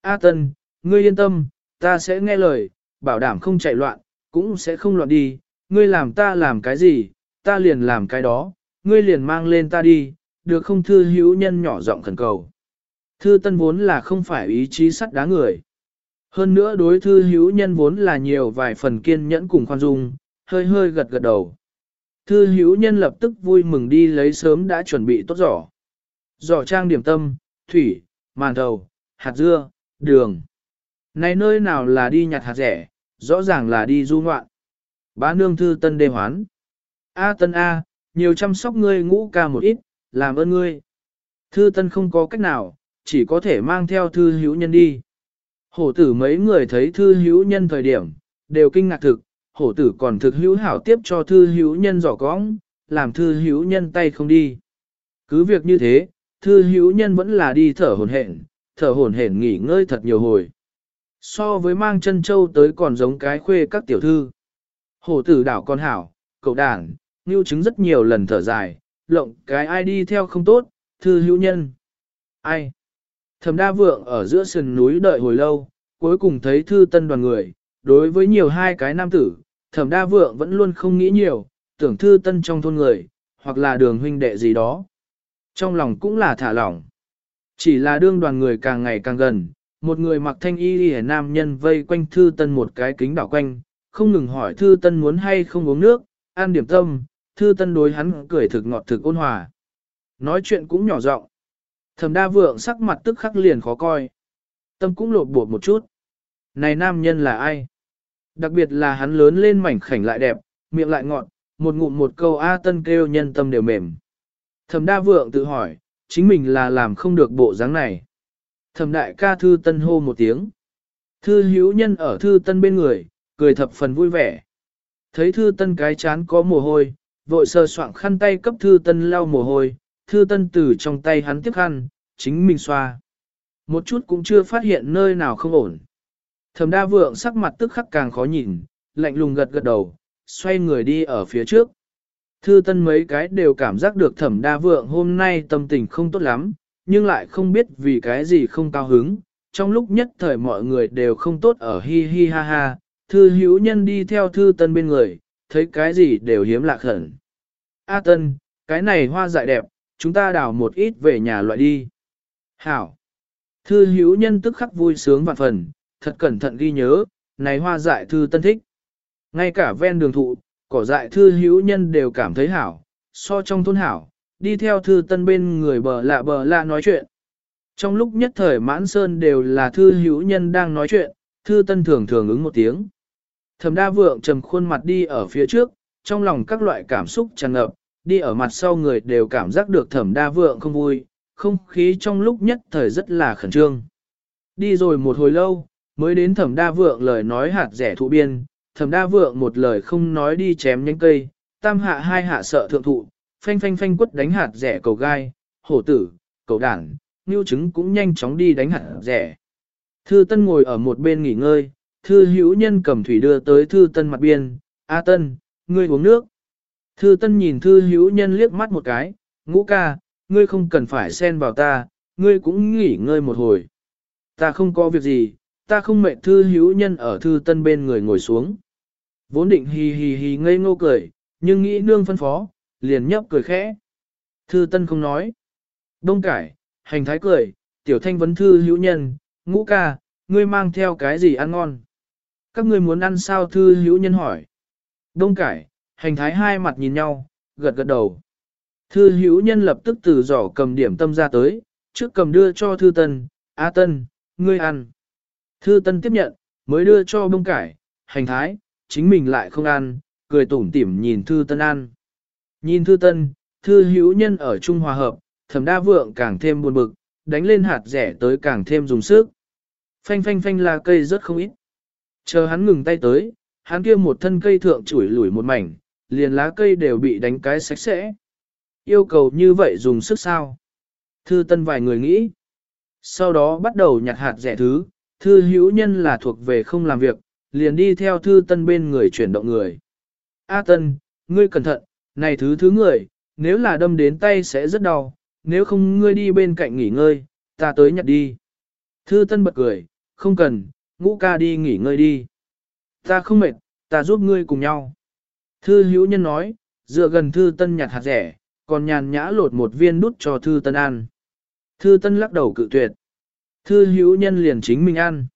A: A Tân, ngươi yên tâm, ta sẽ nghe lời, bảo đảm không chạy loạn, cũng sẽ không loạn đi, ngươi làm ta làm cái gì, ta liền làm cái đó, ngươi liền mang lên ta đi, được không thư hữu nhân nhỏ giọng khẩn cầu. Thư Tân vốn là không phải ý chí sắt đá người. Hơn nữa đối thư hữu nhân vốn là nhiều vài phần kiên nhẫn cùng khoan dung, hơi hơi gật gật đầu. Thư hữu nhân lập tức vui mừng đi lấy sớm đã chuẩn bị tốt giỏ. Giỏ trang điểm tâm, thủy, màn thầu, hạt dưa, đường. Này nơi nào là đi nhặt hạt rẻ, rõ ràng là đi du ngoạn. Bá nương thư tân đê hoán. A tân A, nhiều chăm sóc ngươi ngũ ca một ít, làm ơn ngươi. Thư tân không có cách nào, chỉ có thể mang theo thư hữu nhân đi. Hổ tử mấy người thấy thư hữu nhân thời điểm, đều kinh ngạc thực, hổ tử còn thực hữu hảo tiếp cho thư hữu nhân giỏ cõng, làm thư hữu nhân tay không đi. Cứ việc như thế, thư hữu nhân vẫn là đi thở hồn hển, thở hồn hển nghỉ ngơi thật nhiều hồi. So với mang chân châu tới còn giống cái khuê các tiểu thư. Hổ tử đảo con hảo, cậu đàn, ngưu chứng rất nhiều lần thở dài, lộng cái ai đi theo không tốt, thư hữu nhân. Ai? Thẩm đa vượng ở giữa sườn núi đợi hồi lâu, cuối cùng thấy thư tân đoàn người, đối với nhiều hai cái nam tử, thẩm đa vượng vẫn luôn không nghĩ nhiều, tưởng thư tân trong thôn người, hoặc là đường huynh đệ gì đó. Trong lòng cũng là thả lỏng. Chỉ là đương đoàn người càng ngày càng gần, một người mặc thanh y hề nam nhân vây quanh thư tân một cái kính đảo quanh, không ngừng hỏi thư tân muốn hay không uống nước, an điểm tâm, thư tân đối hắn cười thực ngọt thực ôn hòa. Nói chuyện cũng nhỏ giọng Thẩm đa vượng sắc mặt tức khắc liền khó coi. Tâm cũng lột bột một chút. Này nam nhân là ai? Đặc biệt là hắn lớn lên mảnh khảnh lại đẹp, miệng lại ngọt một ngụm một câu A tân kêu nhân tâm đều mềm. Thẩm đa vượng tự hỏi, chính mình là làm không được bộ dáng này. Thẩm đại ca thư tân hô một tiếng. Thư hữu nhân ở thư tân bên người, cười thập phần vui vẻ. Thấy thư tân cái chán có mồ hôi, vội sờ soạng khăn tay cấp thư tân lau mồ hôi, thư tân từ trong tay hắn tiếp khăn, chính mình xoa. Một chút cũng chưa phát hiện nơi nào không ổn. Thẩm đa vượng sắc mặt tức khắc càng khó nhìn, lạnh lùng gật gật đầu, xoay người đi ở phía trước. Thư tân mấy cái đều cảm giác được thẩm đa vượng hôm nay tâm tình không tốt lắm, nhưng lại không biết vì cái gì không cao hứng. Trong lúc nhất thời mọi người đều không tốt ở hi hi ha ha, thư hữu nhân đi theo thư tân bên người, thấy cái gì đều hiếm lạ khẩn. A tân, cái này hoa dại đẹp, chúng ta đào một ít về nhà loại đi. Hảo. Thư hữu nhân tức khắc vui sướng vạn phần, thật cẩn thận ghi nhớ, này hoa dại thư tân thích. Ngay cả ven đường thụ, cỏ dại thư hữu nhân đều cảm thấy hảo, so trong thôn hảo, đi theo thư tân bên người bờ lạ bờ lạ nói chuyện. Trong lúc nhất thời mãn sơn đều là thư hữu nhân đang nói chuyện, thư tân thường thường ứng một tiếng. Thẩm đa vượng trầm khuôn mặt đi ở phía trước, trong lòng các loại cảm xúc tràn ngập, đi ở mặt sau người đều cảm giác được thẩm đa vượng không vui, không khí trong lúc nhất thời rất là khẩn trương. Đi rồi một hồi lâu, mới đến thẩm đa vượng lời nói hạt rẻ thụ biên, thẩm đa vượng một lời không nói đi chém nhánh cây, tam hạ hai hạ sợ thượng thụ, phanh phanh phanh quất đánh hạt rẻ cầu gai, hổ tử, cầu đảng, ngưu trứng cũng nhanh chóng đi đánh hạt rẻ. Thư Tân ngồi ở một bên nghỉ ngơi, Thư Hữu Nhân cầm thủy đưa tới Thư Tân mặt biên, "A Tân, ngươi uống nước." Thư Tân nhìn Thư Hữu Nhân liếc mắt một cái, "Ngũ ca, ngươi không cần phải xen vào ta, ngươi cũng nghỉ ngơi một hồi." "Ta không có việc gì, ta không mệt." Thư Hữu Nhân ở Thư Tân bên người ngồi xuống. Vốn định hì hì hì ngây ngô cười, nhưng nghĩ nương phân phó, liền nhấp cười khẽ. Thư Tân không nói. Đông cải, hành thái cười, tiểu thanh vấn thư hữu nhân, ngũ ca, ngươi mang theo cái gì ăn ngon? Các ngươi muốn ăn sao thư hữu nhân hỏi. Đông cải, hành thái hai mặt nhìn nhau, gật gật đầu. Thư hữu nhân lập tức từ giỏ cầm điểm tâm ra tới, trước cầm đưa cho thư tân, A tân, ngươi ăn. Thư tân tiếp nhận, mới đưa cho bông cải, hành thái, chính mình lại không ăn, cười tủm tỉm nhìn thư tân ăn. Nhìn thư tân, thư hữu nhân ở Trung Hòa Hợp, thẩm đa vượng càng thêm buồn bực, đánh lên hạt rẻ tới càng thêm dùng sức. Phanh phanh phanh là cây rất không ít. Chờ hắn ngừng tay tới, hắn kia một thân cây thượng chủi lủi một mảnh, liền lá cây đều bị đánh cái sạch sẽ. Yêu cầu như vậy dùng sức sao? Thư tân vài người nghĩ. Sau đó bắt đầu nhặt hạt rẻ thứ, thư hữu nhân là thuộc về không làm việc, liền đi theo thư tân bên người chuyển động người. A tân, ngươi cẩn thận, này thứ thứ người, nếu là đâm đến tay sẽ rất đau, nếu không ngươi đi bên cạnh nghỉ ngơi, ta tới nhặt đi. Thư Tân bật cười, không cần, ngũ ca đi nghỉ ngơi đi. Ta không mệt, ta giúp ngươi cùng nhau. Thư hữu nhân nói, dựa gần Thư Tân nhặt hạt rẻ, còn nhàn nhã lột một viên đút cho Thư Tân ăn. Thư Tân lắc đầu cự tuyệt. Thư hữu nhân liền chính mình ăn.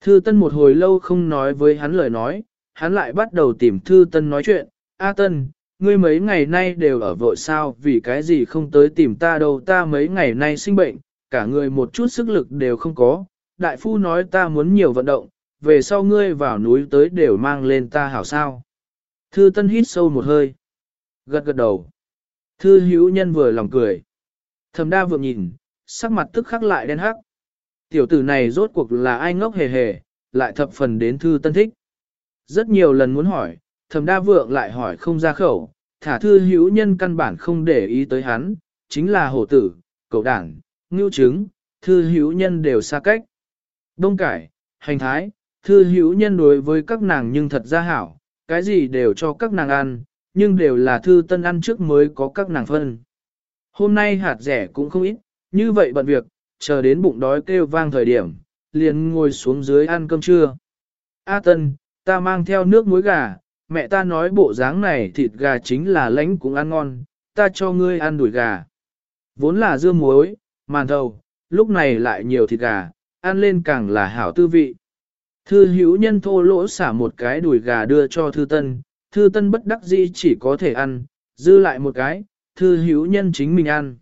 A: Thư Tân một hồi lâu không nói với hắn lời nói, hắn lại bắt đầu tìm Thư Tân nói chuyện. A Tân, ngươi mấy ngày nay đều ở vội sao vì cái gì không tới tìm ta đâu ta mấy ngày nay sinh bệnh, cả người một chút sức lực đều không có, đại phu nói ta muốn nhiều vận động, về sau ngươi vào núi tới đều mang lên ta hảo sao. Thư Tân hít sâu một hơi, gật gật đầu. Thư hữu nhân vừa lòng cười. Thẩm đa vượng nhìn, sắc mặt tức khắc lại đen hắc. Tiểu tử này rốt cuộc là ai ngốc hề hề, lại thập phần đến Thư Tân thích. Rất nhiều lần muốn hỏi, thẩm đa vượng lại hỏi không ra khẩu, thả thư hữu nhân căn bản không để ý tới hắn, chính là hổ tử, cậu đảng, ngưu chứng, thư hữu nhân đều xa cách. Đông cải, hành thái, thư hữu nhân đối với các nàng nhưng thật ra hảo, cái gì đều cho các nàng ăn, nhưng đều là thư tân ăn trước mới có các nàng phân. Hôm nay hạt rẻ cũng không ít, như vậy bận việc, chờ đến bụng đói kêu vang thời điểm, liền ngồi xuống dưới ăn cơm trưa. A tân, ta mang theo nước muối gà, mẹ ta nói bộ dáng này thịt gà chính là lãnh cũng ăn ngon, ta cho ngươi ăn đùi gà. Vốn là dưa muối, màn thầu, lúc này lại nhiều thịt gà, ăn lên càng là hảo tư vị. Thư hữu nhân thô lỗ xả một cái đùi gà đưa cho thư tân, thư tân bất đắc dĩ chỉ có thể ăn, dư lại một cái, thư hữu nhân chính mình ăn.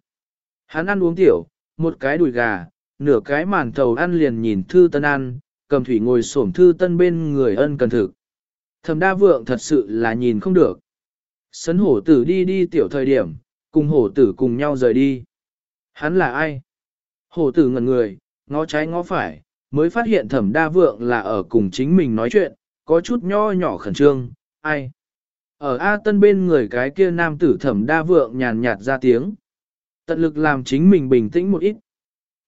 A: Hắn ăn uống tiểu, một cái đùi gà, nửa cái màn thầu ăn liền nhìn thư tân ăn, cầm thủy ngồi xổm thư tân bên người ân cần thực. Thẩm đa vượng thật sự là nhìn không được. Sấn hổ tử đi đi tiểu thời điểm, cùng hổ tử cùng nhau rời đi. Hắn là ai? Hổ tử ngẩn người, ngó trái ngó phải, mới phát hiện thẩm đa vượng là ở cùng chính mình nói chuyện, có chút nho nhỏ khẩn trương, ai? Ở A Tân bên người cái kia nam tử thẩm đa vượng nhàn nhạt ra tiếng. Tận lực làm chính mình bình tĩnh một ít.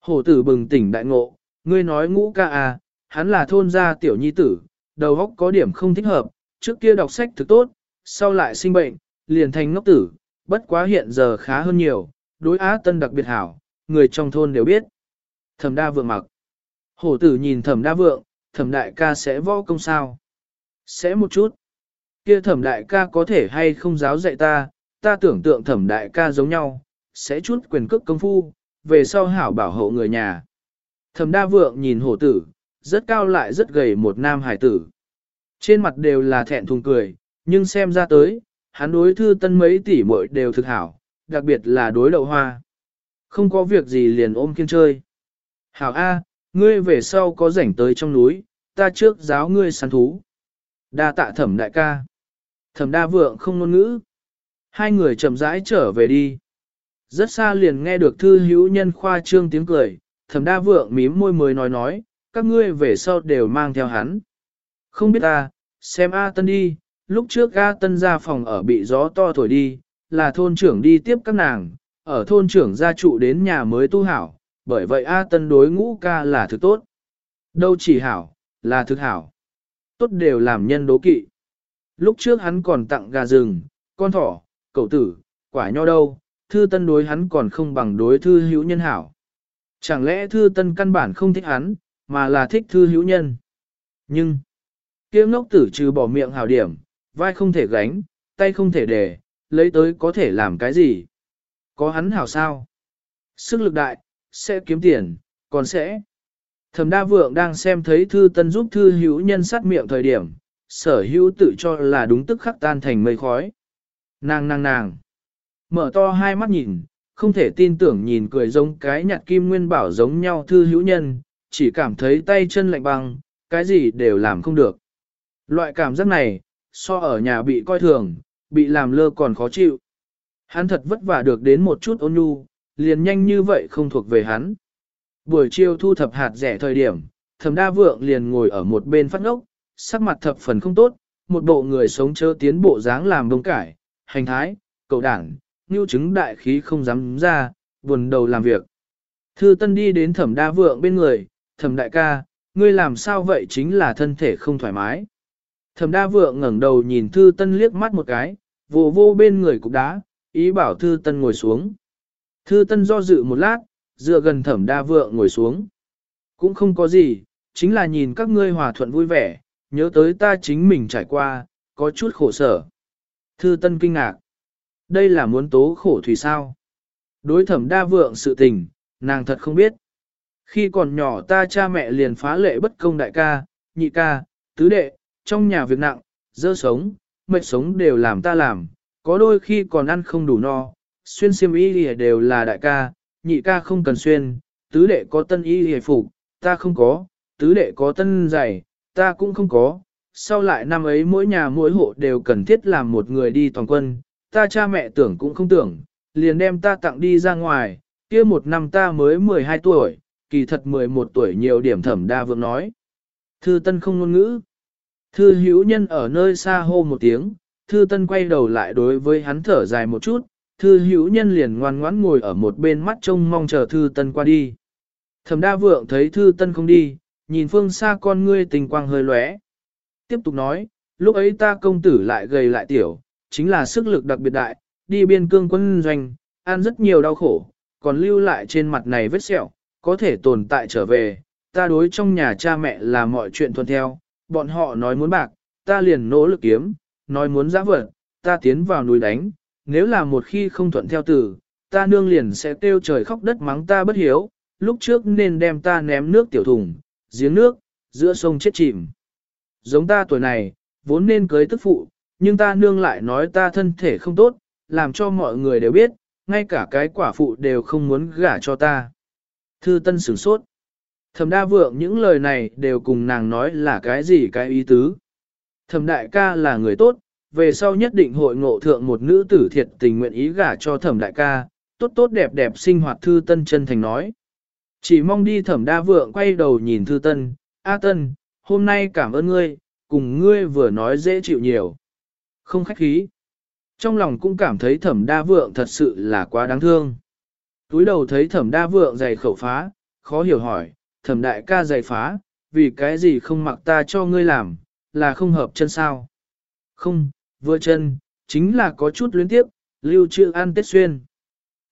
A: Hổ tử bừng tỉnh đại ngộ, ngươi nói ngũ ca à, hắn là thôn gia tiểu nhi tử, đầu óc có điểm không thích hợp, trước kia đọc sách thực tốt, sau lại sinh bệnh, liền thành ngốc tử, bất quá hiện giờ khá hơn nhiều, đối á tân đặc biệt hảo, người trong thôn đều biết. Thẩm đa vượng mặc. Hổ tử nhìn thẩm đa vượng, thẩm đại ca sẽ võ công sao? Sẽ một chút. Kia thẩm đại ca có thể hay không giáo dạy ta, ta tưởng tượng thẩm đại ca giống nhau, sẽ chút quyền cước công phu, về sau hảo bảo hộ người nhà. Thẩm đa vượng nhìn hổ tử, rất cao lại rất gầy một nam hải tử. Trên mặt đều là thẹn thùng cười, nhưng xem ra tới, hắn đối thư tân mấy tỷ muội đều thực hảo, đặc biệt là đối đậu hoa. Không có việc gì liền ôm kiên chơi. Hảo A, ngươi về sau có rảnh tới trong núi, ta trước giáo ngươi săn thú. Đa tạ thẩm đại ca. Thẩm đa vượng không ngôn ngữ. Hai người chậm rãi trở về đi. Rất xa liền nghe được thư hữu nhân khoa trương tiếng cười, thẩm đa vượng mím môi mới nói nói, các ngươi về sau đều mang theo hắn. Không biết ta, xem A Tân đi, lúc trước A Tân ra phòng ở bị gió to thổi đi, là thôn trưởng đi tiếp các nàng, ở thôn trưởng gia trụ đến nhà mới tu hảo, bởi vậy A Tân đối ngũ ca là thực tốt. Đâu chỉ hảo, là thực hảo. Tốt đều làm nhân đố kỵ. Lúc trước hắn còn tặng gà rừng, con thỏ, cậu tử, quả nho đâu, thư tân đối hắn còn không bằng đối thư hữu nhân hảo. Chẳng lẽ thư tân căn bản không thích hắn, mà là thích thư hữu nhân. Nhưng, kia ngốc tử trừ bỏ miệng hảo điểm, vai không thể gánh, tay không thể để, lấy tới có thể làm cái gì. Có hắn hảo sao? Sức lực đại, sẽ kiếm tiền, còn sẽ. Thẩm đa vượng đang xem thấy thư tân giúp thư hữu nhân sát miệng thời điểm, sở hữu tự cho là đúng tức khắc tan thành mây khói. Nàng nàng nàng. Mở to hai mắt nhìn, không thể tin tưởng nhìn cười giống cái nhặt kim nguyên bảo giống nhau thư hữu nhân, chỉ cảm thấy tay chân lạnh băng, cái gì đều làm không được. Loại cảm giác này, so ở nhà bị coi thường, bị làm lơ còn khó chịu. Hắn thật vất vả được đến một chút ôn nhu, liền nhanh như vậy không thuộc về hắn. Buổi chiều thu thập hạt rẻ thời điểm, thẩm đa vượng liền ngồi ở một bên phát ngốc, sắc mặt thập phần không tốt, một bộ người sống chớ tiến bộ dáng làm đông cải, hành thái, cầu đảng, ngưu chứng đại khí không dám ra, buồn đầu làm việc. Thư Tân đi đến Thẩm Đa Vượng bên người, "Thẩm đại ca, ngươi làm sao vậy chính là thân thể không thoải mái?" Thẩm Đa Vượng ngẩng đầu nhìn Thư Tân liếc mắt một cái, vô vô bên người cục đá, ý bảo Thư Tân ngồi xuống. Thư Tân do dự một lát, dựa gần Thẩm Đa Vượng ngồi xuống. "Cũng không có gì, chính là nhìn các ngươi hòa thuận vui vẻ, nhớ tới ta chính mình trải qua, có chút khổ sở." Thư Tân kinh ngạc. Đây là muốn tố khổ thủy sao? Đối thẩm đa vượng sự tình, nàng thật không biết. Khi còn nhỏ ta cha mẹ liền phá lệ bất công đại ca, nhị ca, tứ đệ, trong nhà việc nặng, dơ sống, mệt sống đều làm ta làm, có đôi khi còn ăn không đủ no, xuyên xiêm y lìa đều là đại ca, nhị ca không cần xuyên, tứ đệ có tân y lìa phục, ta không có, tứ đệ có tân giày, ta cũng không có. Sau lại năm ấy mỗi nhà mỗi hộ đều cần thiết làm một người đi toàn quân, ta cha mẹ tưởng cũng không tưởng, liền đem ta tặng đi ra ngoài, kia một năm ta mới 12 tuổi, kỳ thật 11 tuổi nhiều điểm thẩm đa vượng nói. Thư Tân không ngôn ngữ. Thư hữu nhân ở nơi xa hô một tiếng, Thư Tân quay đầu lại đối với hắn thở dài một chút, Thư hữu nhân liền ngoan ngoãn ngồi ở một bên mắt trông mong chờ Thư Tân qua đi. Thẩm đa vượng thấy Thư Tân không đi, nhìn phương xa con ngươi tình quang hơi lóe. Tiếp tục nói, lúc ấy ta công tử lại gầy lại tiểu, chính là sức lực đặc biệt đại, đi biên cương quân doanh, ăn rất nhiều đau khổ, còn lưu lại trên mặt này vết sẹo, có thể tồn tại trở về. Ta đối trong nhà cha mẹ là mọi chuyện thuận theo, bọn họ nói muốn bạc, ta liền nỗ lực kiếm, nói muốn giã vật, ta tiến vào núi đánh, nếu là một khi không thuận theo từ, ta nương liền sẽ kêu trời khóc đất mắng ta bất hiếu, lúc trước nên đem ta ném nước tiểu thùng, giếng nước, giữa sông chết chìm. Giống ta tuổi này, vốn nên cưới tức phụ, nhưng ta nương lại nói ta thân thể không tốt, làm cho mọi người đều biết, ngay cả cái quả phụ đều không muốn gả cho ta. Thư Tân sửng sốt. Thẩm đa vượng những lời này đều cùng nàng nói là cái gì cái ý tứ. Thẩm đại ca là người tốt, về sau nhất định hội ngộ thượng một nữ tử thiệt tình nguyện ý gả cho thẩm đại ca, tốt tốt đẹp đẹp sinh hoạt Thư Tân chân thành nói. Chỉ mong đi thẩm đa vượng quay đầu nhìn Thư Tân, A Tân, hôm nay cảm ơn ngươi, cùng ngươi vừa nói dễ chịu nhiều. Không khách khí. Trong lòng cũng cảm thấy thẩm đa vượng thật sự là quá đáng thương. Túi đầu thấy thẩm đa vượng giày khẩu phá, khó hiểu hỏi, thẩm đại ca giày phá, vì cái gì không mặc ta cho ngươi làm, là không hợp chân sao? Không, vừa chân, chính là có chút luyến tiếp, lưu trữ ăn tết xuyên.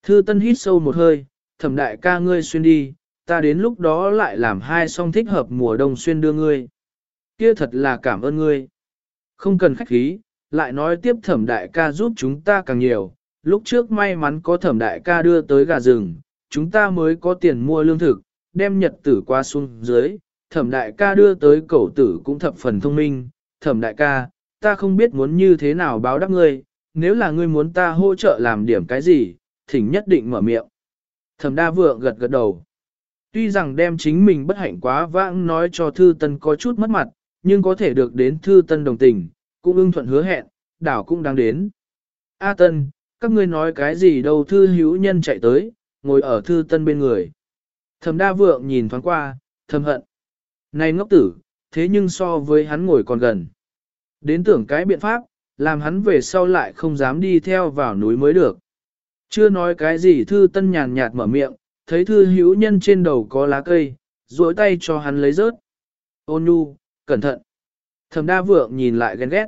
A: Thư tân hít sâu một hơi, thẩm đại ca ngươi xuyên đi, ta đến lúc đó lại làm hai song thích hợp mùa đông xuyên đưa ngươi. Kia thật là cảm ơn ngươi. Không cần khách khí, lại nói tiếp thẩm đại ca giúp chúng ta càng nhiều, lúc trước may mắn có thẩm đại ca đưa tới gà rừng, chúng ta mới có tiền mua lương thực, đem nhật tử qua xuống dưới, thẩm đại ca đưa tới cậu tử cũng thập phần thông minh, thẩm đại ca, ta không biết muốn như thế nào báo đáp ngươi, nếu là ngươi muốn ta hỗ trợ làm điểm cái gì, thỉnh nhất định mở miệng. Thẩm đa vượng gật gật đầu. Tuy rằng đem chính mình bất hạnh quá vãng nói cho thư tân có chút mất mặt, nhưng có thể được đến thư tân đồng tình, cũng ưng thuận hứa hẹn, đảo cũng đang đến. A tân, các ngươi nói cái gì đâu thư hữu nhân chạy tới, ngồi ở thư tân bên người. Thẩm đa vượng nhìn thoáng qua, thầm hận. Này ngốc tử, thế nhưng so với hắn ngồi còn gần. Đến tưởng cái biện pháp, làm hắn về sau lại không dám đi theo vào núi mới được. Chưa nói cái gì thư tân nhàn nhạt mở miệng, thấy thư hữu nhân trên đầu có lá cây, duỗi tay cho hắn lấy rớt. Ôn nhu, cẩn thận. Thẩm đa vượng nhìn lại ghen ghét.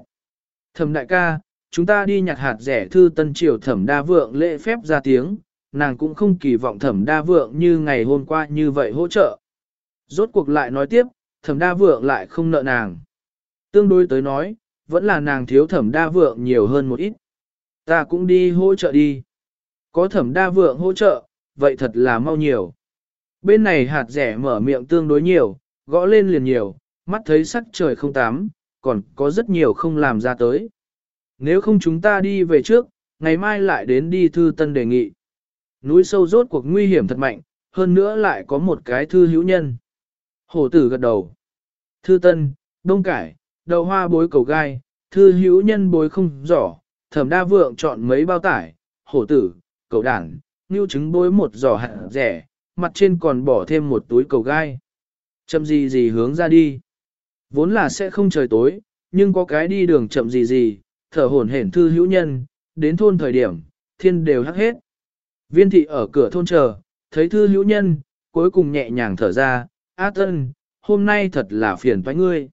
A: Thẩm đại ca, chúng ta đi nhặt hạt rẻ thư tân triều thẩm đa vượng lễ phép ra tiếng, nàng cũng không kỳ vọng thẩm đa vượng như ngày hôm qua như vậy hỗ trợ. Rốt cuộc lại nói tiếp, thẩm đa vượng lại không nợ nàng. Tương đối tới nói, vẫn là nàng thiếu thẩm đa vượng nhiều hơn một ít. Ta cũng đi hỗ trợ đi. Có thẩm đa vượng hỗ trợ, vậy thật là mau nhiều. Bên này hạt rẻ mở miệng tương đối nhiều, gõ lên liền nhiều, mắt thấy sắc trời không tám, còn có rất nhiều không làm ra tới. Nếu không chúng ta đi về trước, ngày mai lại đến đi thư tân đề nghị. Núi sâu rốt cuộc nguy hiểm thật mạnh, hơn nữa lại có một cái thư hữu nhân. Hổ tử gật đầu. Thư tân, đông cải, đầu hoa bối cầu gai, thư hữu nhân bối không giỏ, thẩm đa vượng chọn mấy bao tải, hổ tử, cầu đảng, ngưu trứng bối một giỏ hạt rẻ, mặt trên còn bỏ thêm một túi cầu gai. Châm gì gì hướng ra đi. Vốn là sẽ không trời tối, nhưng có cái đi đường chậm gì gì, thở hổn hển thư hữu nhân, đến thôn thời điểm, thiên đều hắc hết. Viên thị ở cửa thôn chờ, thấy thư hữu nhân, cuối cùng nhẹ nhàng thở ra, A Tân, hôm nay thật là phiền toái ngươi.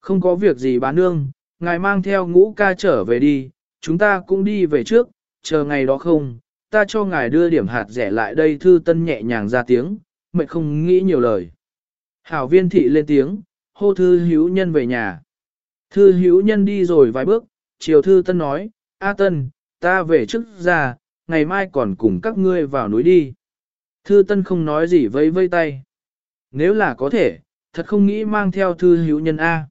A: Không có việc gì bán nương, ngài mang theo ngũ ca trở về đi, chúng ta cũng đi về trước, chờ ngày đó không, ta cho ngài đưa điểm hạt rẻ lại đây thư tân nhẹ nhàng ra tiếng, mệt không nghĩ nhiều lời. Hảo viên thị lên tiếng, hô thư hữu nhân về nhà. Thư hữu nhân đi rồi vài bước, chiều thư tân nói, A tân, ta về trước ra, ngày mai còn cùng các ngươi vào núi đi. Thư tân không nói gì vây vây tay. Nếu là có thể, thật không nghĩ mang theo thư hữu nhân A.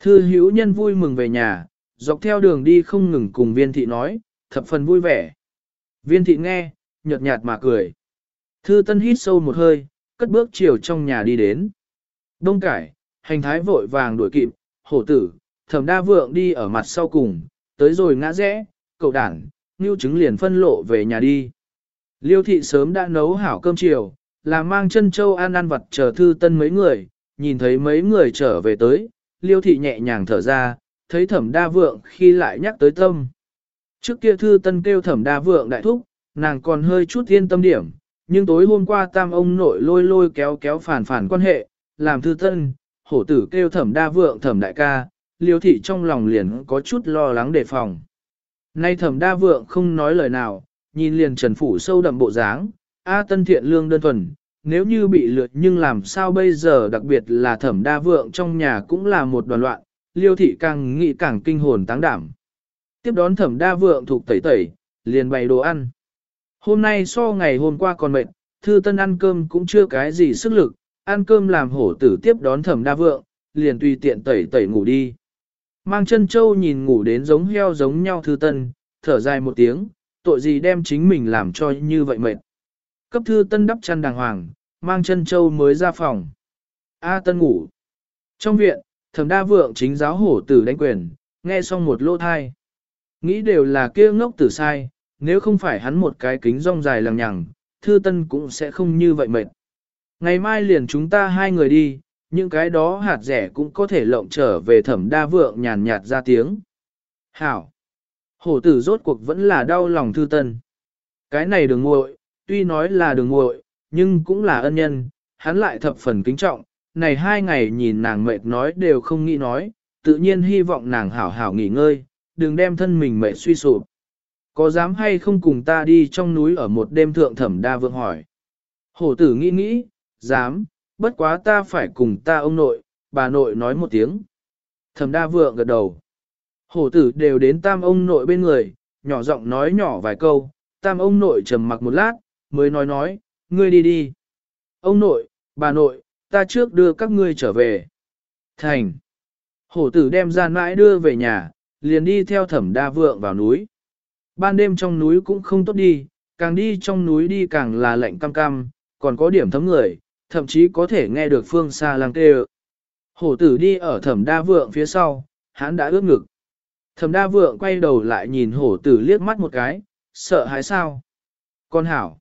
A: Thư hữu nhân vui mừng về nhà, dọc theo đường đi không ngừng cùng viên thị nói, thập phần vui vẻ. Viên thị nghe, nhợt nhạt mà cười. Thư tân hít sâu một hơi, cất bước chiều trong nhà đi đến. Đông cải, hành thái vội vàng đuổi kịp, hổ tử, thẩm đa vượng đi ở mặt sau cùng, tới rồi ngã rẽ, cậu đảng, ngưu chứng liền phân lộ về nhà đi. Liêu thị sớm đã nấu hảo cơm chiều, là mang chân châu ăn ăn vật chờ thư tân mấy người, nhìn thấy mấy người trở về tới, liêu thị nhẹ nhàng thở ra, thấy thẩm đa vượng khi lại nhắc tới tâm. Trước kia thư tân kêu thẩm đa vượng đại thúc, nàng còn hơi chút yên tâm điểm, nhưng tối hôm qua tam ông nội lôi lôi kéo kéo phản phản quan hệ, làm thư tân, hổ tử kêu thẩm đa vượng thẩm đại ca, liêu thị trong lòng liền có chút lo lắng đề phòng. Nay thẩm đa vượng không nói lời nào, nhìn liền trần phủ sâu đậm bộ dáng, A tân thiện lương đơn thuần, nếu như bị lượt nhưng làm sao bây giờ đặc biệt là thẩm đa vượng trong nhà cũng là một đoàn loạn, liêu thị càng nghĩ càng kinh hồn táng đảm. Tiếp đón thẩm đa vượng thuộc tẩy tẩy, liền bày đồ ăn. Hôm nay so ngày hôm qua còn mệt, thư tân ăn cơm cũng chưa cái gì sức lực, ăn cơm làm hổ tử tiếp đón thẩm đa vượng, liền tùy tiện tẩy tẩy ngủ đi. Mang chân châu nhìn ngủ đến giống heo giống nhau thư tân, thở dài một tiếng, tội gì đem chính mình làm cho như vậy mệt. Cấp thư tân đắp chăn đàng hoàng, mang chân châu mới ra phòng. A tân ngủ. Trong viện, thẩm đa vượng chính giáo hổ tử đánh quyền, nghe xong một lô thai. Nghĩ đều là kia ngốc tử sai, nếu không phải hắn một cái kính rong dài lằng nhằng, thư tân cũng sẽ không như vậy mệt. Ngày mai liền chúng ta hai người đi, những cái đó hạt rẻ cũng có thể lộng trở về thẩm đa vượng nhàn nhạt ra tiếng. Hảo! Hổ tử rốt cuộc vẫn là đau lòng thư tân. Cái này đừng nguội, tuy nói là đừng nguội, nhưng cũng là ân nhân, hắn lại thập phần kính trọng, này hai ngày nhìn nàng mệt nói đều không nghĩ nói, tự nhiên hy vọng nàng hảo hảo nghỉ ngơi, đừng đem thân mình mệt suy sụp. Có dám hay không cùng ta đi trong núi ở một đêm thượng thẩm đa vượng hỏi. Hổ tử nghĩ nghĩ, dám, bất quá ta phải cùng ta ông nội, bà nội nói một tiếng. Thẩm đa vượng gật đầu. Hổ tử đều đến tam ông nội bên người, nhỏ giọng nói nhỏ vài câu, tam ông nội trầm mặc một lát, mới nói nói, ngươi đi đi. Ông nội, bà nội, ta trước đưa các ngươi trở về. Thành. Hổ tử đem ra mãi đưa về nhà, liền đi theo thẩm đa vượng vào núi. Ban đêm trong núi cũng không tốt đi, càng đi trong núi đi càng là lạnh cam cam, còn có điểm thấm người, thậm chí có thể nghe được phương xa lang kêu. Hổ tử đi ở thẩm đa vượng phía sau, hắn đã ướt ngực. Thẩm đa vượng quay đầu lại nhìn hổ tử liếc mắt một cái, sợ hãi sao? Con hảo,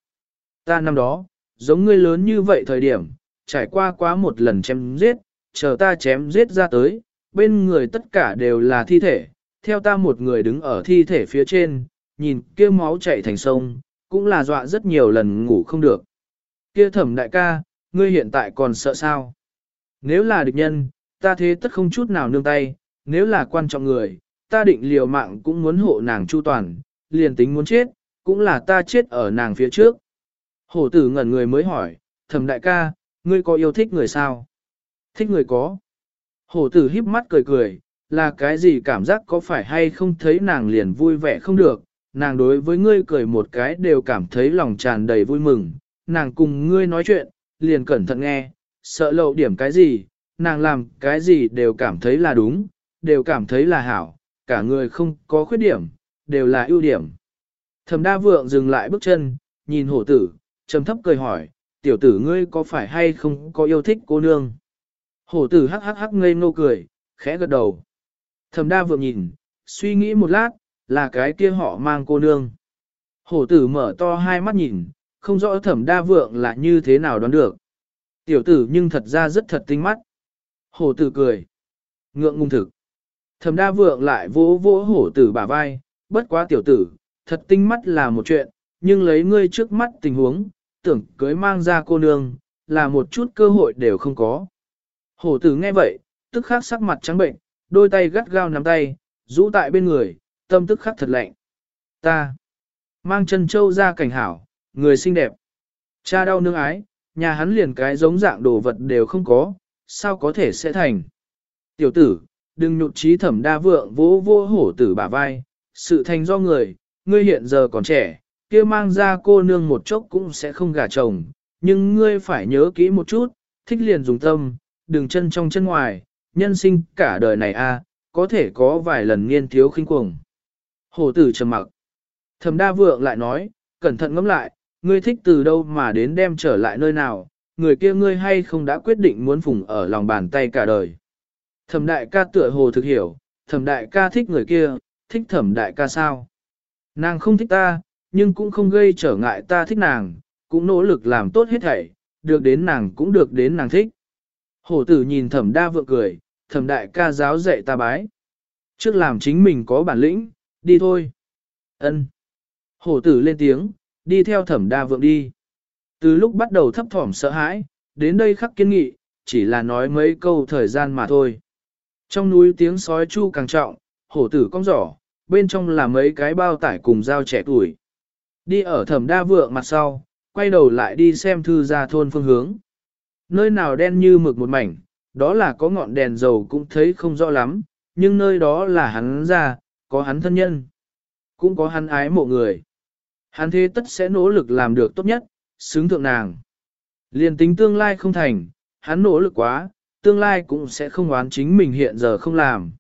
A: ta năm đó, giống ngươi lớn như vậy thời điểm, trải qua quá một lần chém giết, chờ ta chém giết ra tới, bên người tất cả đều là thi thể, theo ta một người đứng ở thi thể phía trên, nhìn kia máu chảy thành sông, cũng là dọa rất nhiều lần ngủ không được. Kia thẩm đại ca, ngươi hiện tại còn sợ sao? Nếu là địch nhân, ta thế tất không chút nào nương tay, nếu là quan trọng người, ta định liều mạng cũng muốn hộ nàng chu toàn, liền tính muốn chết, cũng là ta chết ở nàng phía trước. Hổ tử ngẩn người mới hỏi, thẩm đại ca, ngươi có yêu thích người sao? Thích người có. Hổ tử híp mắt cười cười, là cái gì cảm giác có phải hay không thấy nàng liền vui vẻ không được, nàng đối với ngươi cười một cái đều cảm thấy lòng tràn đầy vui mừng, nàng cùng ngươi nói chuyện, liền cẩn thận nghe, sợ lộ điểm cái gì, nàng làm cái gì đều cảm thấy là đúng, đều cảm thấy là hảo, cả người không có khuyết điểm, đều là ưu điểm. Thẩm đa vượng dừng lại bước chân, nhìn hổ tử, trầm thấp cười hỏi, tiểu tử ngươi có phải hay không có yêu thích cô nương? Hổ tử hắc hắc hắc ngây ngô cười, khẽ gật đầu. Thẩm đa vượng nhìn, suy nghĩ một lát, là cái kia họ mang cô nương. Hổ tử mở to hai mắt nhìn, không rõ thẩm đa vượng là như thế nào đoán được. Tiểu tử nhưng thật ra rất thật tinh mắt. Hổ tử cười. Ngượng ngùng thực. Thẩm đa vượng lại vỗ vỗ hổ tử bả vai, bất quá tiểu tử, thật tinh mắt là một chuyện, nhưng lấy ngươi trước mắt tình huống, tưởng cưới mang ra cô nương, là một chút cơ hội đều không có. Hổ tử nghe vậy, tức khắc sắc mặt trắng bệnh, đôi tay gắt gao nắm tay, rũ tại bên người, tâm tức khắc thật lạnh. Ta, mang chân châu ra cảnh hảo, người xinh đẹp. Cha đau nương ái, nhà hắn liền cái giống dạng đồ vật đều không có, sao có thể sẽ thành. Tiểu tử, đừng nhụt trí thẩm đa vượng vỗ vô hổ tử bả vai, sự thành do người, ngươi hiện giờ còn trẻ, kia mang ra cô nương một chốc cũng sẽ không gả chồng, nhưng ngươi phải nhớ kỹ một chút, thích liền dùng tâm, đừng chân trong chân ngoài, nhân sinh cả đời này a, có thể có vài lần niên thiếu khinh cuồng. Hổ tử trầm mặc. Thẩm đa vượng lại nói, cẩn thận ngẫm lại, ngươi thích từ đâu mà đến đem trở lại nơi nào, người kia ngươi hay không đã quyết định muốn phùng ở lòng bàn tay cả đời. Thẩm đại ca tựa hồ thực hiểu, thẩm đại ca thích người kia, thích thẩm đại ca sao. Nàng không thích ta, nhưng cũng không gây trở ngại ta thích nàng, cũng nỗ lực làm tốt hết thảy, được đến nàng cũng được đến nàng thích. Hổ tử nhìn thẩm đa vượng cười, thẩm đại ca giáo dạy ta bái. Trước làm chính mình có bản lĩnh, đi thôi. Ân. Hổ tử lên tiếng, đi theo thẩm đa vượng đi. Từ lúc bắt đầu thấp thỏm sợ hãi, đến đây khắc kiên nghị, chỉ là nói mấy câu thời gian mà thôi. Trong núi tiếng sói chu càng trọng, hổ tử cong giỏ, bên trong là mấy cái bao tải cùng dao trẻ tuổi. Đi ở thẩm đa vượng mặt sau, quay đầu lại đi xem thư ra thôn phương hướng. Nơi nào đen như mực một mảnh, đó là có ngọn đèn dầu cũng thấy không rõ lắm, nhưng nơi đó là hắn ra, có hắn thân nhân, cũng có hắn ái mộ người. Hắn thế tất sẽ nỗ lực làm được tốt nhất, xứng thượng nàng. Liên tính tương lai không thành, hắn nỗ lực quá, tương lai cũng sẽ không oán chính mình hiện giờ không làm.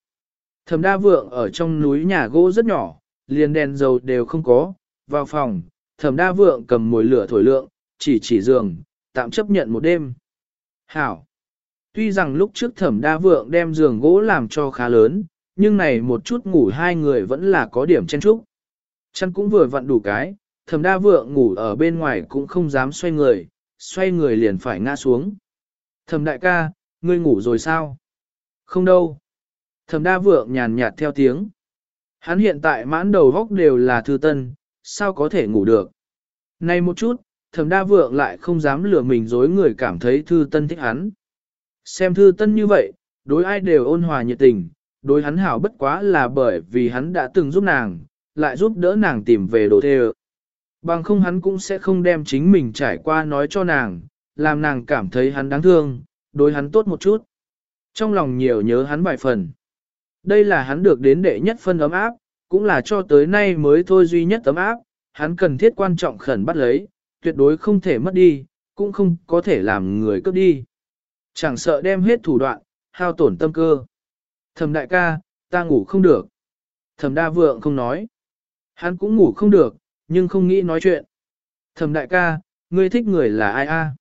A: Thẩm đa vượng ở trong núi nhà gỗ rất nhỏ, liền đèn dầu đều không có, vào phòng, thẩm đa vượng cầm mồi lửa thổi lượng, chỉ chỉ giường, tạm chấp nhận một đêm. Hảo! Tuy rằng lúc trước thẩm đa vượng đem giường gỗ làm cho khá lớn, nhưng này một chút ngủ hai người vẫn là có điểm chen trúc. Chăn cũng vừa vặn đủ cái, thẩm đa vượng ngủ ở bên ngoài cũng không dám xoay người, xoay người liền phải ngã xuống. Thẩm đại ca, ngươi ngủ rồi sao? Không đâu. Thẩm đa vượng nhàn nhạt theo tiếng. Hắn hiện tại mãn đầu góc đều là thư tân, sao có thể ngủ được? Này một chút, thẩm đa vượng lại không dám lừa mình dối người cảm thấy thư tân thích hắn. Xem thư tân như vậy, đối ai đều ôn hòa nhiệt tình, đối hắn hảo bất quá là bởi vì hắn đã từng giúp nàng, lại giúp đỡ nàng tìm về đồ thê Bằng không hắn cũng sẽ không đem chính mình trải qua nói cho nàng, làm nàng cảm thấy hắn đáng thương, đối hắn tốt một chút. Trong lòng nhiều nhớ hắn vài phần. Đây là hắn được đến đệ nhất phân ấm áp, cũng là cho tới nay mới thôi duy nhất ấm áp, hắn cần thiết quan trọng khẩn bắt lấy, tuyệt đối không thể mất đi, cũng không có thể làm người cướp đi. Chẳng sợ đem hết thủ đoạn, hao tổn tâm cơ. Thẩm đại ca, ta ngủ không được. Thẩm đa vượng không nói. Hắn cũng ngủ không được, nhưng không nghĩ nói chuyện. Thẩm đại ca, ngươi thích người là ai a?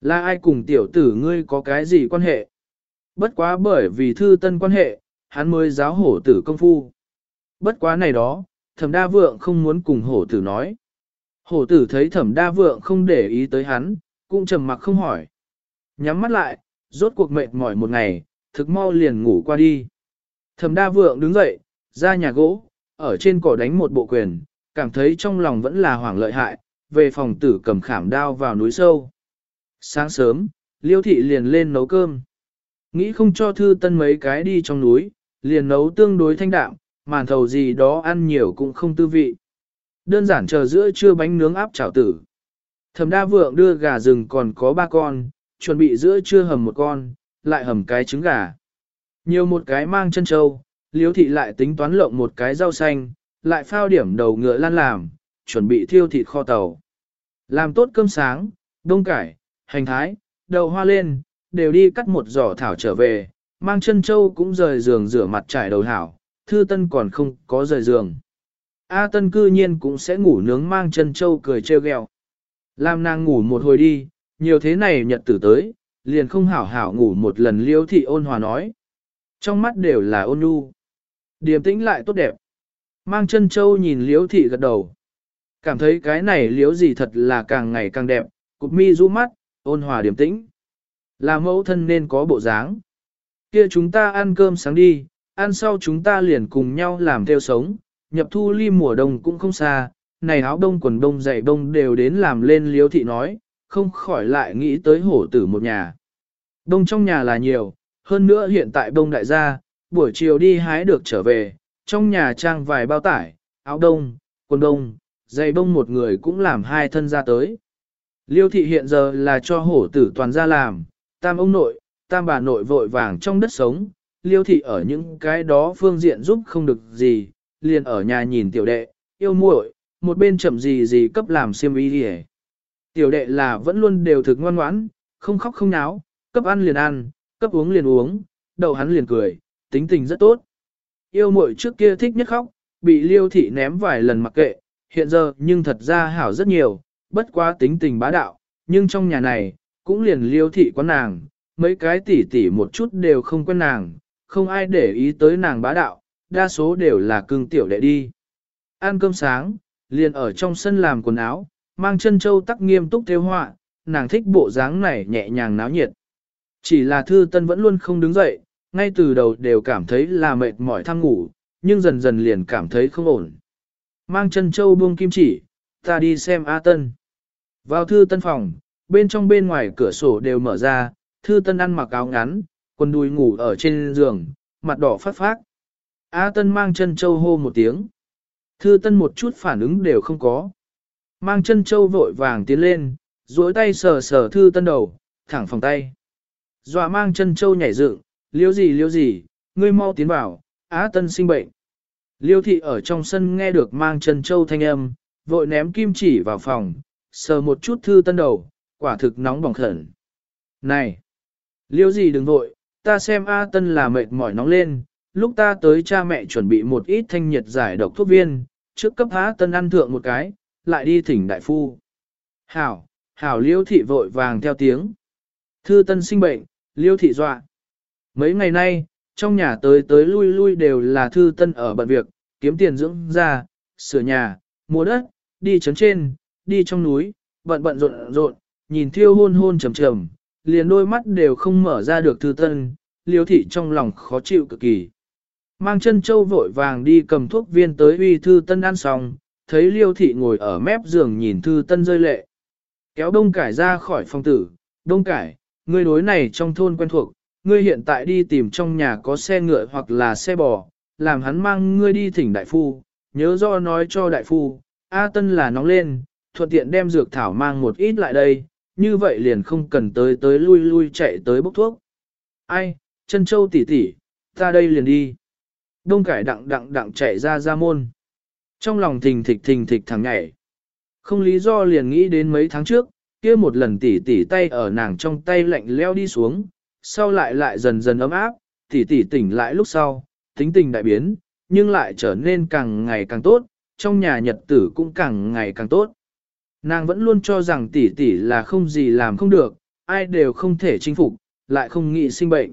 A: Là ai cùng tiểu tử ngươi có cái gì quan hệ? Bất quá bởi vì thư tân quan hệ, hắn mới giáo hổ tử công phu. Bất quá này đó, thẩm đa vượng không muốn cùng hổ tử nói. Hổ tử thấy thẩm đa vượng không để ý tới hắn, cũng trầm mặc không hỏi. Nhắm mắt lại, rốt cuộc mệt mỏi một ngày, thực mau liền ngủ qua đi. Thẩm đa vượng đứng dậy, ra nhà gỗ, ở trên cỏ đánh một bộ quyền, cảm thấy trong lòng vẫn là hoảng lợi hại, về phòng tử cầm khảm đao vào núi sâu. Sáng sớm, liêu thị liền lên nấu cơm. Nghĩ không cho thư tân mấy cái đi trong núi, liền nấu tương đối thanh đạm, màn thầu gì đó ăn nhiều cũng không tư vị. Đơn giản chờ giữa trưa bánh nướng áp chảo tử. Thẩm đa vượng đưa gà rừng còn có ba con, chuẩn bị giữa trưa hầm một con, lại hầm cái trứng gà. Nhiều một cái mang chân trâu, liếu thị lại tính toán lộng một cái rau xanh, lại phao điểm đầu ngựa lan làm, chuẩn bị thiêu thịt kho tàu. Làm tốt cơm sáng, đông cải, hành thái, đậu hoa lên, đều đi cắt một giỏ thảo trở về, mang chân châu cũng rời giường rửa mặt trải đầu hảo, thư tân còn không có rời giường. A tân cư nhiên cũng sẽ ngủ nướng mang chân châu cười trêu ghẹo. Làm nàng ngủ một hồi đi, nhiều thế này nhật tử tới, liền không hảo hảo ngủ một lần liêu thị ôn hòa nói. Trong mắt đều là ôn nhu. Điềm tĩnh lại tốt đẹp. Mang chân châu nhìn liếu thị gật đầu. Cảm thấy cái này liếu gì thật là càng ngày càng đẹp, cục mi du mắt, ôn hòa điềm tĩnh. Là mẫu thân nên có bộ dáng. Kia chúng ta ăn cơm sáng đi, ăn sau chúng ta liền cùng nhau làm theo sống, nhập thu ly mùa đông cũng không xa, này áo đông quần đông dày đông đều đến làm lên liếu thị nói, không khỏi lại nghĩ tới hổ tử một nhà. Đông trong nhà là nhiều, hơn nữa hiện tại đông đại gia, buổi chiều đi hái được trở về, trong nhà trang vài bao tải, áo đông, quần đông, giày bông một người cũng làm hai thân ra tới. Liêu thị hiện giờ là cho hổ tử toàn ra làm, tam ông nội, tam bà nội vội vàng trong đất sống, liêu thị ở những cái đó phương diện giúp không được gì, liền ở nhà nhìn tiểu đệ, yêu muội, một bên chậm gì gì cấp làm xiêm y đi Tiểu đệ là vẫn luôn đều thực ngoan ngoãn, không khóc không náo, cấp ăn liền ăn, cấp uống liền uống, đầu hắn liền cười, tính tình rất tốt. Yêu muội trước kia thích nhất khóc, bị liêu thị ném vài lần mặc kệ, hiện giờ nhưng thật ra hảo rất nhiều, bất quá tính tình bá đạo, nhưng trong nhà này, cũng liền liêu thị quán nàng, mấy cái tỉ tỉ một chút đều không quen nàng, không ai để ý tới nàng bá đạo, đa số đều là cưng tiểu đệ đi. Ăn cơm sáng, liền ở trong sân làm quần áo, mang chân châu tắc nghiêm túc theo họa, nàng thích bộ dáng này nhẹ nhàng náo nhiệt. Chỉ là thư tân vẫn luôn không đứng dậy, ngay từ đầu đều cảm thấy là mệt mỏi thăng ngủ, nhưng dần dần liền cảm thấy không ổn. Mang chân châu buông kim chỉ, ta đi xem A Tân. Vào thư tân phòng, bên trong bên ngoài cửa sổ đều mở ra, thư tân ăn mặc áo ngắn, quần đùi ngủ ở trên giường, mặt đỏ phát phát. A Tân mang chân châu hô một tiếng. Thư tân một chút phản ứng đều không có. Mang chân châu vội vàng tiến lên, duỗi tay sờ sờ thư tân đầu, thẳng phòng tay. Dọa mang chân châu nhảy dựng, liêu gì liêu gì, ngươi mau tiến vào, á tân sinh bệnh. Liêu thị ở trong sân nghe được mang chân châu thanh âm, vội ném kim chỉ vào phòng, sờ một chút thư tân đầu, quả thực nóng bỏng khẩn. Này! Liêu gì đừng vội, ta xem A tân là mệt mỏi nóng lên, lúc ta tới cha mẹ chuẩn bị một ít thanh nhiệt giải độc thuốc viên, trước cấp A tân ăn thượng một cái, lại đi thỉnh đại phu. Hảo, hảo liêu thị vội vàng theo tiếng. Thư tân sinh bệnh, liêu thị dọa. Mấy ngày nay, trong nhà tới tới lui lui đều là thư tân ở bận việc, kiếm tiền dưỡng ra, sửa nhà, mua đất, đi chấn trên, đi trong núi, bận bận rộn rộn, nhìn thiêu hôn hôn trầm trầm, liền đôi mắt đều không mở ra được thư tân, liêu thị trong lòng khó chịu cực kỳ. Mang chân châu vội vàng đi cầm thuốc viên tới uy thư tân ăn xong, thấy liêu thị ngồi ở mép giường nhìn thư tân rơi lệ. Kéo đông cải ra khỏi phòng tử, đông cải, người đối này trong thôn quen thuộc, ngươi hiện tại đi tìm trong nhà có xe ngựa hoặc là xe bò, làm hắn mang ngươi đi thỉnh đại phu, nhớ do nói cho đại phu, A Tân là nóng lên, thuận tiện đem dược thảo mang một ít lại đây, như vậy liền không cần tới tới lui lui chạy tới bốc thuốc. Ai, chân châu tỷ tỷ, ta đây liền đi. Đông cải đặng đặng đặng chạy ra ra môn. Trong lòng thình thịch thình thịch thẳng nhảy. Không lý do liền nghĩ đến mấy tháng trước, kia một lần tỷ tỷ tay ở nàng trong tay lạnh leo đi xuống, sau lại lại dần dần ấm áp, tỉ tỉ tỉnh lại lúc sau, tính tình đại biến, nhưng lại trở nên càng ngày càng tốt, trong nhà nhật tử cũng càng ngày càng tốt. Nàng vẫn luôn cho rằng tỷ tỷ là không gì làm không được, ai đều không thể chinh phục, lại không nghĩ sinh bệnh.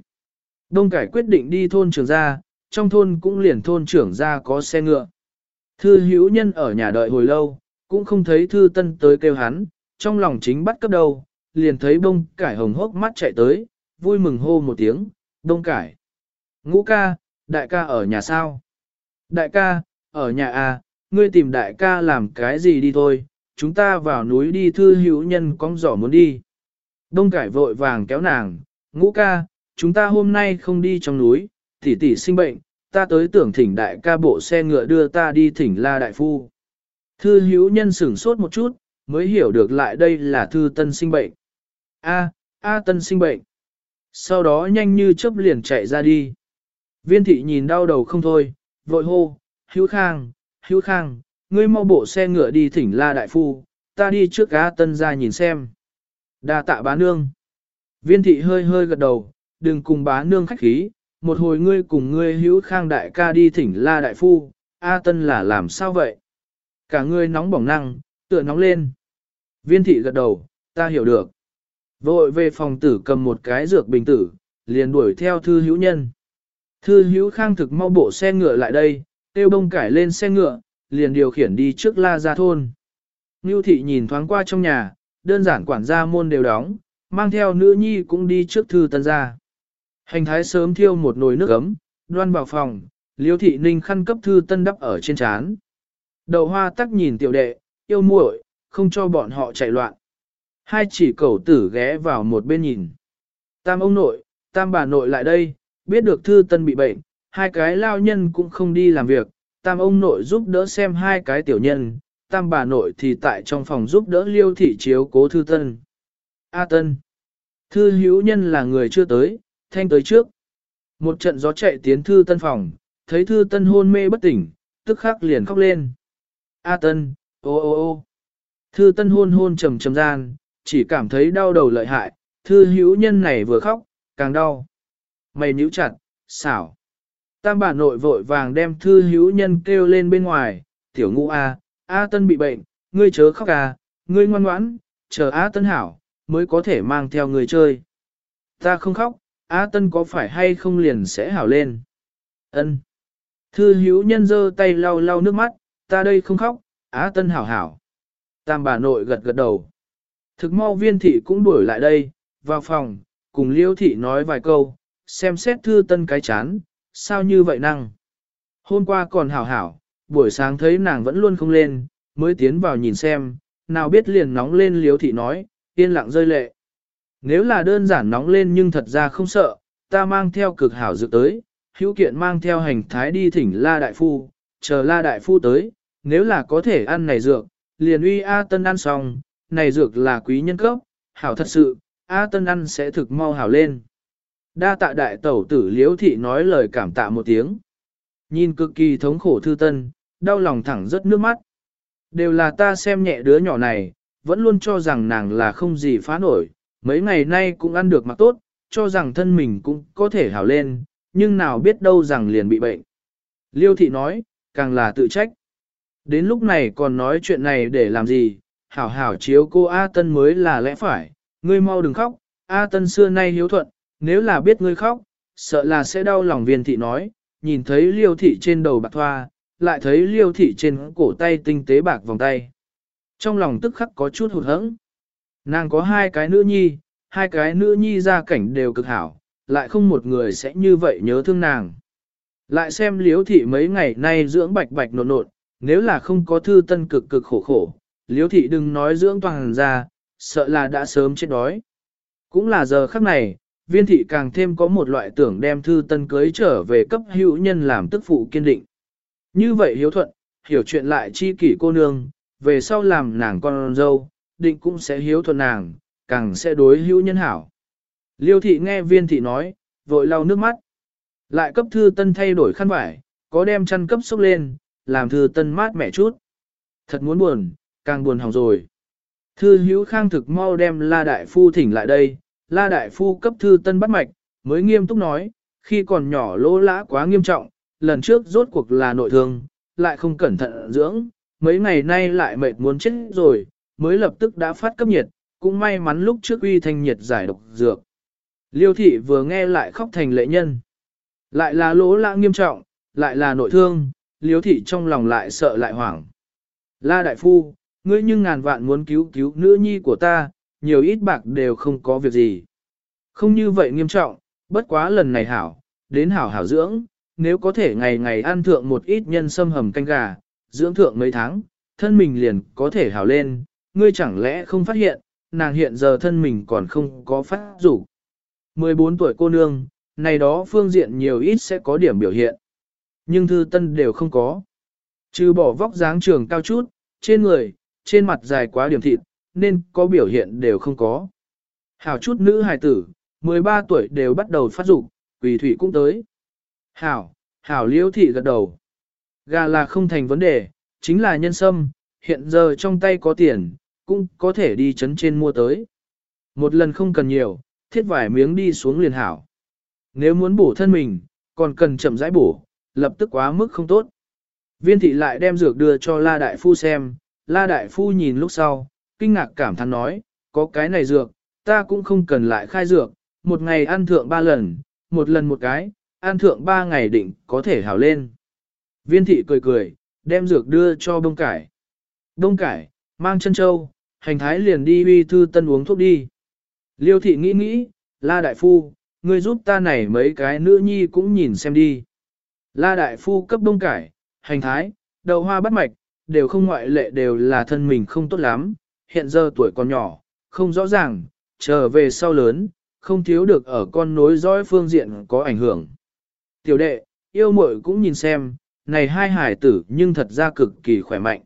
A: Đông cải quyết định đi thôn trưởng gia, trong thôn cũng liền thôn trưởng gia có xe ngựa. Thư hữu nhân ở nhà đợi hồi lâu, cũng không thấy thư tân tới kêu hắn, trong lòng chính bắt cấp đầu, liền thấy bông cải hồng hốc mắt chạy tới, vui mừng hô một tiếng, đông cải. Ngũ ca, đại ca ở nhà sao? Đại ca, ở nhà à, ngươi tìm đại ca làm cái gì đi thôi, chúng ta vào núi đi thư hữu nhân con giỏ muốn đi. Đông cải vội vàng kéo nàng, ngũ ca, chúng ta hôm nay không đi trong núi, tỷ tỷ sinh bệnh, ta tới tưởng thỉnh đại ca bộ xe ngựa đưa ta đi thỉnh la đại phu. Thư hữu nhân sửng sốt một chút, mới hiểu được lại đây là thư tân sinh bệnh. A, A tân sinh bệnh. Sau đó nhanh như chớp liền chạy ra đi. Viên thị nhìn đau đầu không thôi, vội hô, hữu khang, hữu khang, ngươi mau bộ xe ngựa đi thỉnh la đại phu, ta đi trước A tân ra nhìn xem. đa tạ bá nương. Viên thị hơi hơi gật đầu, đừng cùng bá nương khách khí, một hồi ngươi cùng ngươi hữu khang đại ca đi thỉnh la đại phu, A tân là làm sao vậy? Cả ngươi nóng bỏng năng, tựa nóng lên. Viên thị gật đầu, ta hiểu được. Vội về phòng tử cầm một cái dược bình tử, liền đuổi theo thư hữu nhân. Thư hữu khang thực mau bộ xe ngựa lại đây, tiêu bông cải lên xe ngựa, liền điều khiển đi trước la ra thôn. Ngưu thị nhìn thoáng qua trong nhà, đơn giản quản gia môn đều đóng, mang theo nữ nhi cũng đi trước thư tân gia. Hành thái sớm thiêu một nồi nước ấm, đoan vào phòng, liêu thị ninh khăn cấp thư tân đắp ở trên chán. Đầu hoa tắc nhìn tiểu đệ, yêu muội, không cho bọn họ chạy loạn. Hai chỉ cẩu tử ghé vào một bên nhìn. Tam ông nội, tam bà nội lại đây, biết được thư tân bị bệnh, hai cái lao nhân cũng không đi làm việc, tam ông nội giúp đỡ xem hai cái tiểu nhân, tam bà nội thì tại trong phòng giúp đỡ liêu thị chiếu cố thư tân. A tân. Thư hữu nhân là người chưa tới, thanh tới trước. Một trận gió chạy tiến thư tân phòng, thấy thư tân hôn mê bất tỉnh, tức khắc liền khóc lên. A tân, ô ô ô. Thư tân hôn hôn trầm trầm gian, chỉ cảm thấy đau đầu lợi hại, thư hữu nhân này vừa khóc, càng đau. Mày nhíu chặt, xảo. Tam bà nội vội vàng đem thư hữu nhân kêu lên bên ngoài, tiểu ngũ A, A tân bị bệnh, ngươi chớ khóc à, ngươi ngoan ngoãn, chờ A tân hảo, mới có thể mang theo người chơi. Ta không khóc, A tân có phải hay không liền sẽ hảo lên. Ân. Thư hữu nhân giơ tay lau lau nước mắt, ta đây không khóc, A tân hảo hảo. Tam bà nội gật gật đầu. Thực mau viên thị cũng đuổi lại đây, vào phòng, cùng liêu thị nói vài câu, xem xét thư tân cái chán, sao như vậy năng. Hôm qua còn hảo hảo, buổi sáng thấy nàng vẫn luôn không lên, mới tiến vào nhìn xem, nào biết liền nóng lên liêu thị nói, yên lặng rơi lệ. Nếu là đơn giản nóng lên nhưng thật ra không sợ, ta mang theo cực hảo dự tới, hữu kiện mang theo hành thái đi thỉnh La Đại Phu, chờ La Đại Phu tới, nếu là có thể ăn này dược, liền uy A Tân ăn xong, này dược là quý nhân cấp, hảo thật sự, A Tân ăn sẽ thực mau hảo lên. Đa tạ đại tẩu tử liễu thị nói lời cảm tạ một tiếng. Nhìn cực kỳ thống khổ thư tân, đau lòng thẳng rất nước mắt. Đều là ta xem nhẹ đứa nhỏ này, vẫn luôn cho rằng nàng là không gì phá nổi, mấy ngày nay cũng ăn được mặc tốt, cho rằng thân mình cũng có thể hảo lên, nhưng nào biết đâu rằng liền bị bệnh. Liêu thị nói, càng là tự trách. Đến lúc này còn nói chuyện này để làm gì, hảo hảo chiếu cô A Tân mới là lẽ phải, ngươi mau đừng khóc, A Tân xưa nay hiếu thuận, nếu là biết ngươi khóc, sợ là sẽ đau lòng viên thị nói, nhìn thấy liêu thị trên đầu bạc thoa, lại thấy liêu thị trên cổ tay tinh tế bạc vòng tay. Trong lòng tức khắc có chút hụt hẫng. Nàng có hai cái nữ nhi, hai cái nữ nhi gia cảnh đều cực hảo, lại không một người sẽ như vậy nhớ thương nàng. Lại xem liếu thị mấy ngày nay dưỡng bạch bạch nột nột, nếu là không có thư tân cực cực khổ khổ, liếu thị đừng nói dưỡng toàn ra, sợ là đã sớm chết đói. Cũng là giờ khắc này, viên thị càng thêm có một loại tưởng đem thư tân cưới trở về cấp hữu nhân làm tức phụ kiên định. Như vậy hiếu thuận, hiểu chuyện lại chi kỷ cô nương, về sau làm nàng con dâu, định cũng sẽ hiếu thuận nàng, càng sẽ đối hữu nhân hảo. Liêu thị nghe viên thị nói, vội lau nước mắt. Lại cấp thư tân thay đổi khăn vải, có đem chăn cấp xúc lên, làm thư tân mát mẻ chút. Thật muốn buồn, càng buồn hỏng rồi. Thư hữu khang thực mau đem La Đại Phu thỉnh lại đây, La Đại Phu cấp thư tân bắt mạch, mới nghiêm túc nói, khi còn nhỏ lỗ lã quá nghiêm trọng, lần trước rốt cuộc là nội thương, lại không cẩn thận dưỡng, mấy ngày nay lại mệt muốn chết rồi, mới lập tức đã phát cấp nhiệt, cũng may mắn lúc trước uy thanh nhiệt giải độc dược. Liêu thị vừa nghe lại khóc thành lệ nhân. Lại là lỗ lã nghiêm trọng, lại là nội thương, liêu thị trong lòng lại sợ lại hoảng. La đại phu, ngươi nhưng ngàn vạn muốn cứu cứu nữ nhi của ta, nhiều ít bạc đều không có việc gì. Không như vậy nghiêm trọng, bất quá lần này hảo, đến hảo hảo dưỡng, nếu có thể ngày ngày ăn thượng một ít nhân sâm hầm canh gà, dưỡng thượng mấy tháng, thân mình liền có thể hảo lên, ngươi chẳng lẽ không phát hiện, nàng hiện giờ thân mình còn không có phát rủ. 14 tuổi cô nương, này đó phương diện nhiều ít sẽ có điểm biểu hiện. Nhưng thư tân đều không có. Trừ bỏ vóc dáng trường cao chút, trên người, trên mặt dài quá điểm thịt, nên có biểu hiện đều không có. Hảo chút nữ hài tử, 13 tuổi đều bắt đầu phát dục, quỳ thủy cũng tới. Hảo, hảo liễu thị gật đầu. Gà là không thành vấn đề, chính là nhân sâm, hiện giờ trong tay có tiền, cũng có thể đi chấn trên mua tới. Một lần không cần nhiều, thiết vải miếng đi xuống liền hảo. Nếu muốn bổ thân mình, còn cần chậm rãi bổ, lập tức quá mức không tốt. Viên thị lại đem dược đưa cho La Đại Phu xem, La Đại Phu nhìn lúc sau, kinh ngạc cảm thán nói, có cái này dược, ta cũng không cần lại khai dược, một ngày ăn thượng ba lần, một lần một cái, ăn thượng ba ngày định có thể hảo lên. Viên thị cười cười, đem dược đưa cho bông cải. Bông cải, mang chân châu, hành thái liền đi uy thư tân uống thuốc đi. Liêu thị nghĩ nghĩ, la đại phu, ngươi giúp ta này mấy cái nữ nhi cũng nhìn xem đi. La đại phu cấp bông cải, hành thái, đầu hoa bắt mạch, đều không ngoại lệ đều là thân mình không tốt lắm, hiện giờ tuổi còn nhỏ, không rõ ràng, trở về sau lớn, không thiếu được ở con nối dõi phương diện có ảnh hưởng. Tiểu đệ, yêu muội cũng nhìn xem, này hai hải tử nhưng thật ra cực kỳ khỏe mạnh.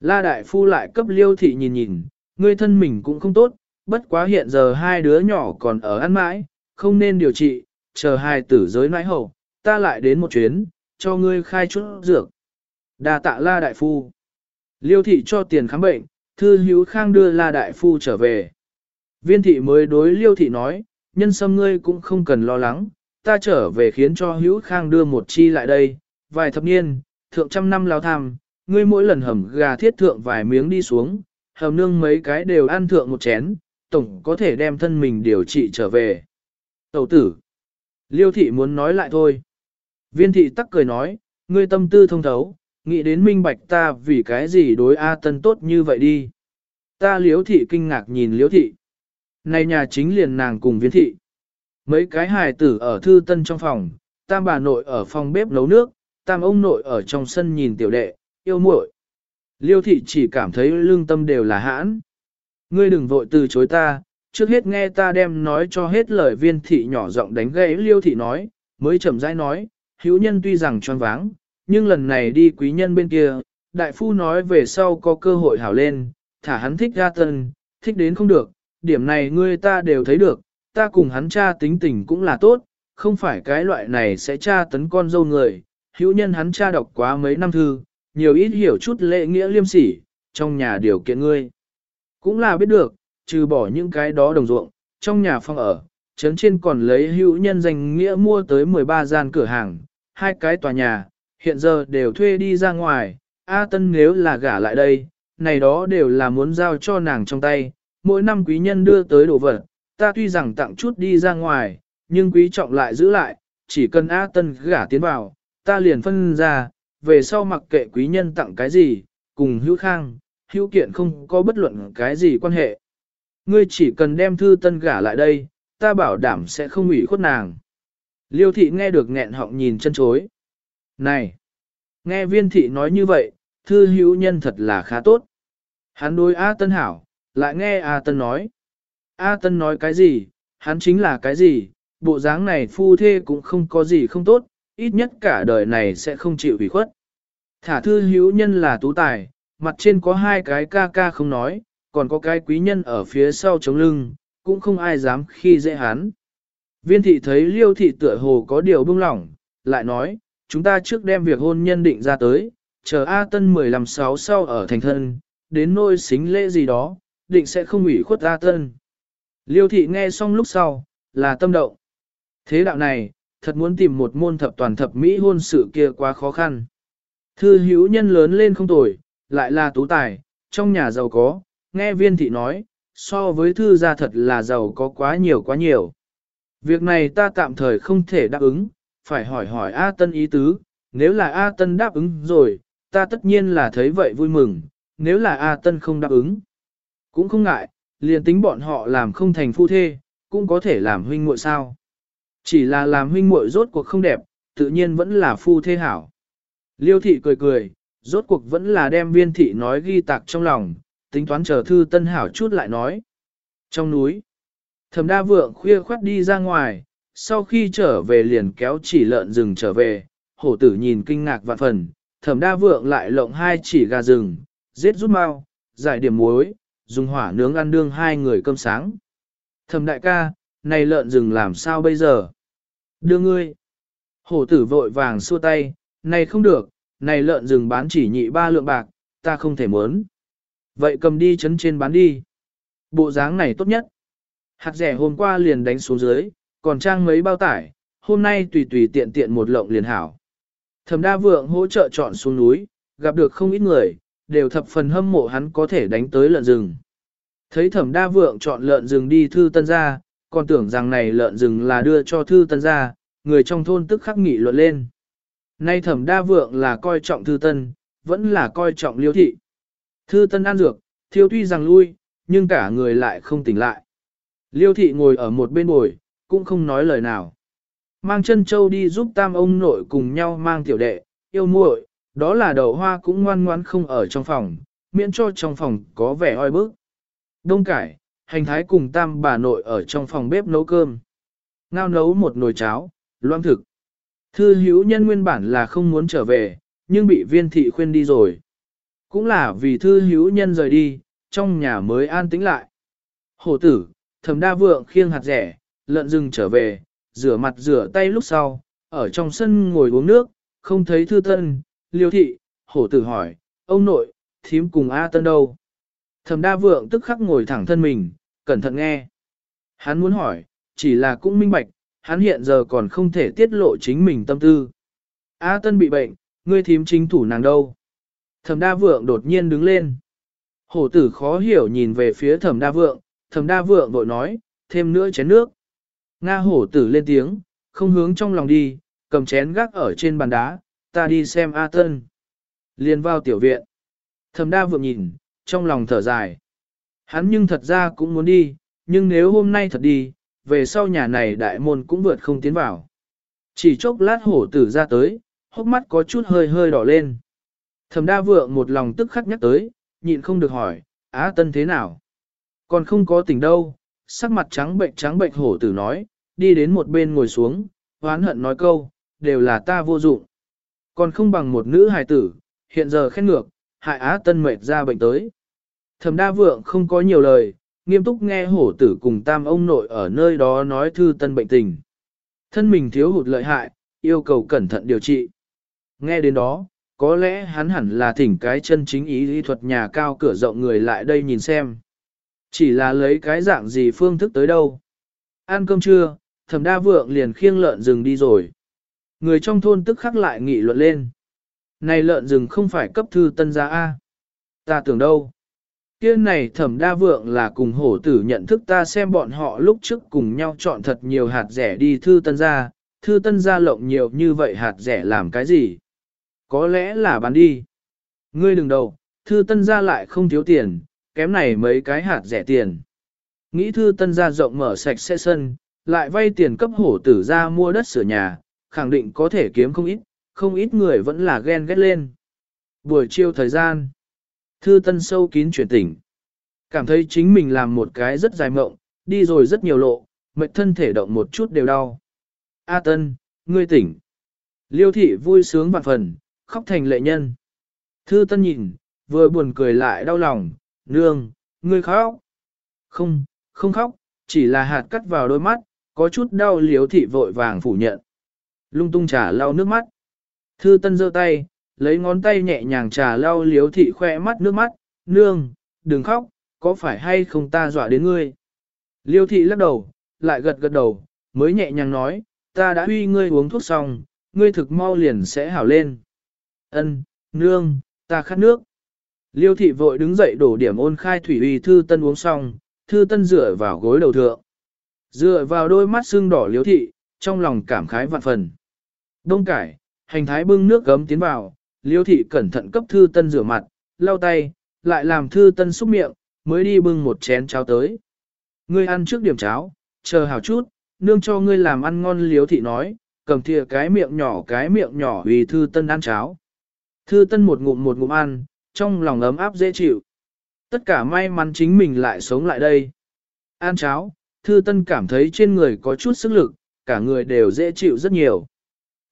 A: La đại phu lại cấp liêu thị nhìn nhìn, ngươi thân mình cũng không tốt, bất quá hiện giờ hai đứa nhỏ còn ở ăn mãi, không nên điều trị, chờ hai tử giới nãi hậu, ta lại đến một chuyến, cho ngươi khai chút dược. Đa tạ la đại phu. Liêu thị cho tiền khám bệnh, thư hữu khang đưa la đại phu trở về. Viên thị mới đối liêu thị nói, nhân sâm ngươi cũng không cần lo lắng, ta trở về khiến cho hữu khang đưa một chi lại đây, vài thập niên, thượng trăm năm lao tham, ngươi mỗi lần hầm gà thiết thượng vài miếng đi xuống, hầm nương mấy cái đều ăn thượng một chén, tổng có thể đem thân mình điều trị trở về. Tẩu tử, liêu thị muốn nói lại thôi. Viên thị tắc cười nói, ngươi tâm tư thông thấu, nghĩ đến minh bạch ta vì cái gì đối A Tân tốt như vậy đi. Ta liếu thị kinh ngạc nhìn liếu thị. Này nhà chính liền nàng cùng viên thị. Mấy cái hài tử ở thư tân trong phòng, tam bà nội ở phòng bếp nấu nước, tam ông nội ở trong sân nhìn tiểu đệ, yêu muội. Liêu thị chỉ cảm thấy lương tâm đều là hãn. Ngươi đừng vội từ chối ta, trước hết nghe ta đem nói cho hết lời viên thị nhỏ giọng đánh gãy liêu thị nói, mới chậm rãi nói, hữu nhân tuy rằng choáng váng, nhưng lần này đi quý nhân bên kia, đại phu nói về sau có cơ hội hảo lên, thả hắn thích ra tân, thích đến không được, điểm này ngươi ta đều thấy được, ta cùng hắn cha tính tình cũng là tốt, không phải cái loại này sẽ tra tấn con dâu người, hữu nhân hắn cha đọc quá mấy năm thư, nhiều ít hiểu chút lệ nghĩa liêm sỉ, trong nhà điều kiện ngươi. Cũng là biết được, trừ bỏ những cái đó đồng ruộng, trong nhà phong ở, trấn trên còn lấy hữu nhân danh nghĩa mua tới 13 gian cửa hàng, hai cái tòa nhà, hiện giờ đều thuê đi ra ngoài, A Tân nếu là gả lại đây, này đó đều là muốn giao cho nàng trong tay, mỗi năm quý nhân đưa tới đồ vật, ta tuy rằng tặng chút đi ra ngoài, nhưng quý trọng lại giữ lại, chỉ cần A Tân gả tiến vào, ta liền phân ra, về sau mặc kệ quý nhân tặng cái gì, cùng hữu khang, hữu kiện không có bất luận cái gì quan hệ. Ngươi chỉ cần đem thư tân gả lại đây, ta bảo đảm sẽ không ủy khuất nàng. Liêu thị nghe được nghẹn họng nhìn chân chối. Này! Nghe viên thị nói như vậy, thư hữu nhân thật là khá tốt. Hắn đối A Tân hảo, lại nghe A Tân nói. A Tân nói cái gì, hắn chính là cái gì, bộ dáng này phu thê cũng không có gì không tốt, ít nhất cả đời này sẽ không chịu ủy khuất. Thả thư hữu nhân là tú tài, mặt trên có hai cái ca ca không nói, còn có cái quý nhân ở phía sau chống lưng, cũng không ai dám khi dễ hắn. Viên thị thấy liêu thị tựa hồ có điều bưng lỏng, lại nói, chúng ta trước đem việc hôn nhân định ra tới, chờ A Tân 15 sáu sau ở thành thân, đến nôi xính lễ gì đó, định sẽ không ủy khuất A Tân. Liêu thị nghe xong lúc sau, là tâm động. Thế đạo này, thật muốn tìm một môn thập toàn thập mỹ hôn sự kia quá khó khăn. Thư hữu nhân lớn lên không tồi, lại là tú tài, trong nhà giàu có, nghe viên thị nói, so với thư gia thật là giàu có quá nhiều quá nhiều. Việc này ta tạm thời không thể đáp ứng, phải hỏi hỏi A Tân ý tứ, nếu là A Tân đáp ứng rồi, ta tất nhiên là thấy vậy vui mừng, nếu là A Tân không đáp ứng. Cũng không ngại, liền tính bọn họ làm không thành phu thê, cũng có thể làm huynh muội sao. Chỉ là làm huynh muội rốt cuộc không đẹp, tự nhiên vẫn là phu thê hảo. Liêu thị cười cười, rốt cuộc vẫn là đem viên thị nói ghi tạc trong lòng, tính toán chờ thư tân hảo chút lại nói. Trong núi, thầm đa vượng khuya khoát đi ra ngoài, sau khi trở về liền kéo chỉ lợn rừng trở về, hổ tử nhìn kinh ngạc vạn phần, thẩm đa vượng lại lộng hai chỉ gà rừng, giết rút mau, giải điểm muối, dùng hỏa nướng ăn đương hai người cơm sáng. Thẩm đại ca, này lợn rừng làm sao bây giờ? Đưa ngươi. Hổ tử vội vàng xua tay, này không được, này lợn rừng bán chỉ nhị ba lượng bạc, ta không thể muốn. Vậy cầm đi chấn trên bán đi. Bộ dáng này tốt nhất. Hạt rẻ hôm qua liền đánh xuống dưới, còn trang mấy bao tải, hôm nay tùy tùy tiện tiện một lộng liền hảo. Thẩm đa vượng hỗ trợ chọn xuống núi, gặp được không ít người, đều thập phần hâm mộ hắn có thể đánh tới lợn rừng. Thấy thẩm đa vượng chọn lợn rừng đi thư tân ra, còn tưởng rằng này lợn rừng là đưa cho thư tân ra, người trong thôn tức khắc nghị luận lên. Nay thẩm đa vượng là coi trọng thư tân, vẫn là coi trọng liêu thị. Thư tân ăn dược, thiêu tuy rằng lui, nhưng cả người lại không tỉnh lại. Liêu thị ngồi ở một bên bồi, cũng không nói lời nào. Mang chân châu đi giúp tam ông nội cùng nhau mang tiểu đệ, yêu muội, đó là đầu hoa cũng ngoan ngoãn không ở trong phòng, miễn cho trong phòng có vẻ oi bức. Đông cải, hành thái cùng tam bà nội ở trong phòng bếp nấu cơm. Ngao nấu một nồi cháo, loang thực. Thư hữu nhân nguyên bản là không muốn trở về, nhưng bị viên thị khuyên đi rồi. Cũng là vì thư hữu nhân rời đi, trong nhà mới an tĩnh lại. Hổ tử, thầm đa vượng khiêng hạt rẻ, lợn rừng trở về, rửa mặt rửa tay lúc sau, ở trong sân ngồi uống nước, không thấy thư tân, liêu thị, hổ tử hỏi, ông nội, thím cùng A tân đâu? Thẩm đa vượng tức khắc ngồi thẳng thân mình, cẩn thận nghe. Hắn muốn hỏi, chỉ là cũng minh bạch, hắn hiện giờ còn không thể tiết lộ chính mình tâm tư. A tân bị bệnh, ngươi thím chính thủ nàng đâu? Thẩm đa vượng đột nhiên đứng lên. Hổ tử khó hiểu nhìn về phía thẩm đa vượng, thẩm đa vượng vội nói, thêm nữa chén nước. Nga hổ tử lên tiếng, không hướng trong lòng đi, cầm chén gác ở trên bàn đá, ta đi xem A Tân. Liên vào tiểu viện. Thẩm đa vượng nhìn, trong lòng thở dài. Hắn nhưng thật ra cũng muốn đi, nhưng nếu hôm nay thật đi, về sau nhà này đại môn cũng vượt không tiến vào. Chỉ chốc lát hổ tử ra tới, hốc mắt có chút hơi hơi đỏ lên. Thẩm đa vượng một lòng tức khắc nhắc tới, nhịn không được hỏi, Á Tân thế nào? Còn không có tỉnh đâu, sắc mặt trắng bệnh trắng bệnh hổ tử nói, đi đến một bên ngồi xuống, hoán hận nói câu, đều là ta vô dụng. Còn không bằng một nữ hài tử, hiện giờ khen ngược, hại Á Tân mệt ra bệnh tới. Thẩm đa vượng không có nhiều lời, nghiêm túc nghe hổ tử cùng tam ông nội ở nơi đó nói thư tân bệnh tình. Thân mình thiếu hụt lợi hại, yêu cầu cẩn thận điều trị. Nghe đến đó, có lẽ hắn hẳn là thỉnh cái chân chính ý lý thuật nhà cao cửa rộng người lại đây nhìn xem. Chỉ là lấy cái dạng gì phương thức tới đâu. Ăn cơm trưa, thẩm đa vượng liền khiêng lợn rừng đi rồi. Người trong thôn tức khắc lại nghị luận lên. Này lợn rừng không phải cấp thư tân gia A. Ta tưởng đâu. Kia này thẩm đa vượng là cùng hổ tử nhận thức ta xem bọn họ lúc trước cùng nhau chọn thật nhiều hạt rẻ đi thư tân gia, thư tân gia lộng nhiều như vậy hạt rẻ làm cái gì? Có lẽ là bán đi. Ngươi đừng đầu, thư tân gia lại không thiếu tiền, kém này mấy cái hạt rẻ tiền. Nghĩ thư tân gia rộng mở sạch sẽ sân, lại vay tiền cấp hổ tử ra mua đất sửa nhà, khẳng định có thể kiếm không ít, không ít người vẫn là ghen ghét lên. Buổi chiều thời gian, thư tân sâu kín chuyển tỉnh. Cảm thấy chính mình làm một cái rất dài mộng, đi rồi rất nhiều lộ, mệt thân thể động một chút đều đau. A tân, ngươi tỉnh. Liêu thị vui sướng vạn phần, khóc thành lệ nhân. Thư tân nhìn, vừa buồn cười lại đau lòng, nương, ngươi khóc. Không, không khóc, chỉ là hạt cắt vào đôi mắt, có chút đau liếu thị vội vàng phủ nhận. Lung tung trà lau nước mắt. Thư tân giơ tay, lấy ngón tay nhẹ nhàng trà lau liếu thị khoe mắt nước mắt, nương, đừng khóc, có phải hay không ta dọa đến ngươi. Liêu thị lắc đầu, lại gật gật đầu, mới nhẹ nhàng nói, ta đã huy ngươi uống thuốc xong, ngươi thực mau liền sẽ hảo lên. Ân, nương, ta khát nước. Liêu thị vội đứng dậy đổ điểm ôn khai thủy uy thư tân uống xong, thư tân dựa vào gối đầu thượng. Dựa vào đôi mắt xương đỏ liếu thị, trong lòng cảm khái vạn phần. Đông cải, hành thái bưng nước gấm tiến vào, liếu thị cẩn thận cấp thư tân rửa mặt, lau tay, lại làm thư tân xúc miệng, mới đi bưng một chén cháo tới. Ngươi ăn trước điểm cháo, chờ hào chút, nương cho ngươi làm ăn ngon liếu thị nói, cầm thìa cái miệng nhỏ cái miệng nhỏ vì thư tân ăn cháo. Thư tân một ngụm một ngụm ăn, trong lòng ấm áp dễ chịu. Tất cả may mắn chính mình lại sống lại đây. Ăn cháo, thư tân cảm thấy trên người có chút sức lực, cả người đều dễ chịu rất nhiều.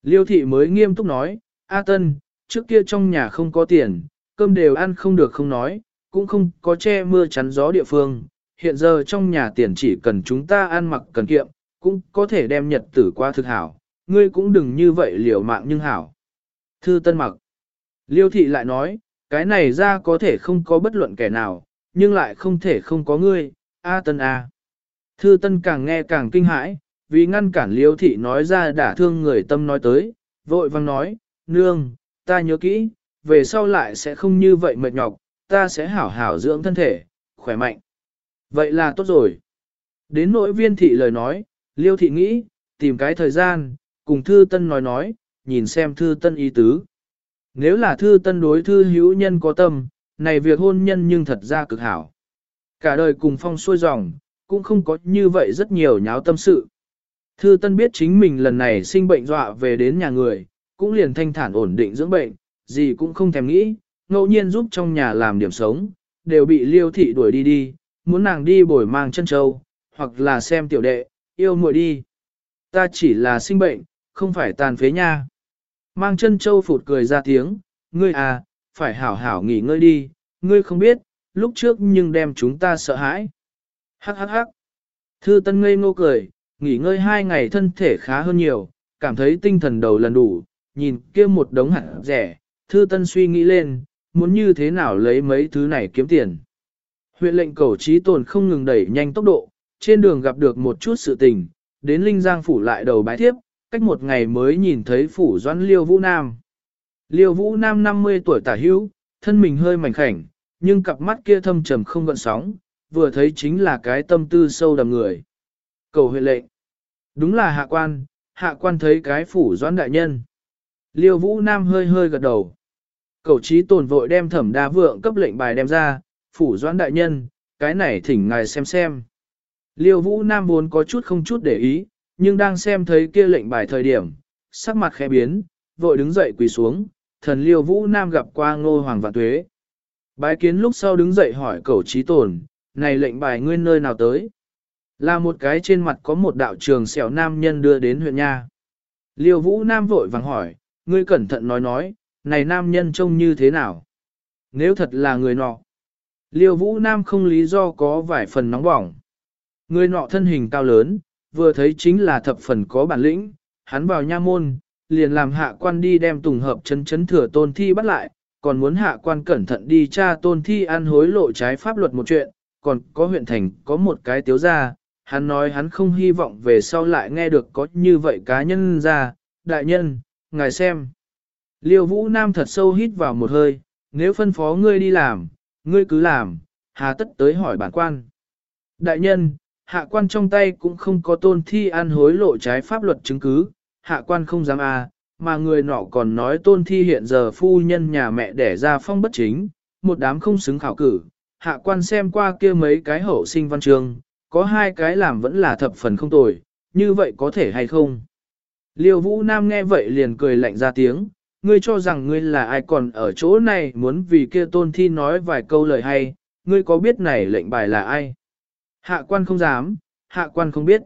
A: Liêu thị mới nghiêm túc nói, A Tân, trước kia trong nhà không có tiền, cơm đều ăn không được không nói, cũng không có che mưa chắn gió địa phương. Hiện giờ trong nhà tiền chỉ cần chúng ta ăn mặc cần kiệm, cũng có thể đem nhật tử qua thực hảo, ngươi cũng đừng như vậy liều mạng nhưng hảo. Thư Tân mặc. Liêu thị lại nói, cái này ra có thể không có bất luận kẻ nào, nhưng lại không thể không có ngươi, A Tân A. Thư Tân càng nghe càng kinh hãi, vì ngăn cản Liêu thị nói ra đả thương người tâm nói tới, vội vang nói, nương, ta nhớ kỹ, về sau lại sẽ không như vậy mệt nhọc, ta sẽ hảo hảo dưỡng thân thể, khỏe mạnh. Vậy là tốt rồi. Đến nỗi viên thị lời nói, liêu thị nghĩ, tìm cái thời gian, cùng thư tân nói nói, nhìn xem thư tân ý tứ. Nếu là thư tân đối thư hữu nhân có tâm, này việc hôn nhân nhưng thật ra cực hảo. Cả đời cùng phong xuôi dòng, cũng không có như vậy rất nhiều nháo tâm sự. Thư tân biết chính mình lần này sinh bệnh dọa về đến nhà người, cũng liền thanh thản ổn định dưỡng bệnh, gì cũng không thèm nghĩ, ngẫu nhiên giúp trong nhà làm điểm sống, đều bị liêu thị đuổi đi đi, muốn nàng đi bồi mang chân châu, hoặc là xem tiểu đệ, yêu muội đi. Ta chỉ là sinh bệnh, không phải tàn phế nha. Mang chân châu phụt cười ra tiếng, ngươi à, phải hảo hảo nghỉ ngơi đi, ngươi không biết, lúc trước nhưng đem chúng ta sợ hãi. Hắc hắc hắc. Thư Tân ngây ngô cười, nghỉ ngơi hai ngày thân thể khá hơn nhiều, cảm thấy tinh thần đầu lần đủ, nhìn kia một đống hạt rẻ, Thư Tân suy nghĩ lên, muốn như thế nào lấy mấy thứ này kiếm tiền. Huyện lệnh cầu trí tồn không ngừng đẩy nhanh tốc độ, trên đường gặp được một chút sự tình, đến Linh Giang phủ lại đầu bái tiếp. cách một ngày mới nhìn thấy phủ doãn Liêu Vũ Nam. Liêu Vũ Nam 50 tuổi tả hữu, thân mình hơi mảnh khảnh, nhưng cặp mắt kia thâm trầm không gợn sóng, vừa thấy chính là cái tâm tư sâu đầm người. Cầu huyện lệnh. Đúng là hạ quan, hạ quan thấy cái phủ doãn đại nhân. Liêu Vũ Nam hơi hơi gật đầu. Cầu trí tồn vội đem thẩm đa vượng cấp lệnh bài đem ra, phủ doãn đại nhân, cái này thỉnh ngài xem xem. Liêu Vũ Nam vốn có chút không chút để ý, nhưng đang xem thấy kia lệnh bài thời điểm, sắc mặt khẽ biến, vội đứng dậy quỳ xuống, thần Liêu Vũ Nam gặp qua ngô hoàng vạn tuế. Bái kiến lúc sau đứng dậy hỏi cầu trí tồn, này lệnh bài nguyên nơi nào tới? Là một cái trên mặt có một đạo trường xẻo nam nhân đưa đến huyện nha. Liêu Vũ Nam vội vàng hỏi, ngươi cẩn thận nói nói, này nam nhân trông như thế nào? Nếu thật là người nọ. Liêu Vũ Nam không lý do có vài phần nóng bỏng. Người nọ thân hình cao lớn, vừa thấy chính là thập phần có bản lĩnh, hắn vào nha môn, liền làm hạ quan đi đem tùng hợp chấn chấn thừa tôn thi bắt lại, còn muốn hạ quan cẩn thận đi tra tôn thi ăn hối lộ trái pháp luật một chuyện, còn có huyện thành có một cái tiếu gia hắn nói hắn không hy vọng về sau lại nghe được có như vậy cá nhân ra, đại nhân, ngài xem. Liêu Vũ Nam thật sâu hít vào một hơi, nếu phân phó ngươi đi làm, ngươi cứ làm, hà tất tới hỏi bản quan. Đại nhân, hạ quan trong tay cũng không có tôn thi ăn hối lộ trái pháp luật chứng cứ, hạ quan không dám à, mà người nọ còn nói tôn thi hiện giờ phu nhân nhà mẹ đẻ ra phong bất chính, một đám không xứng khảo cử, hạ quan xem qua kia mấy cái hậu sinh văn trường, có hai cái làm vẫn là thập phần không tồi, như vậy có thể hay không? Liêu Vũ Nam nghe vậy liền cười lạnh ra tiếng, ngươi cho rằng ngươi là ai còn ở chỗ này muốn vì kia tôn thi nói vài câu lời hay, ngươi có biết này lệnh bài là ai? Hạ quan không dám, hạ quan không biết.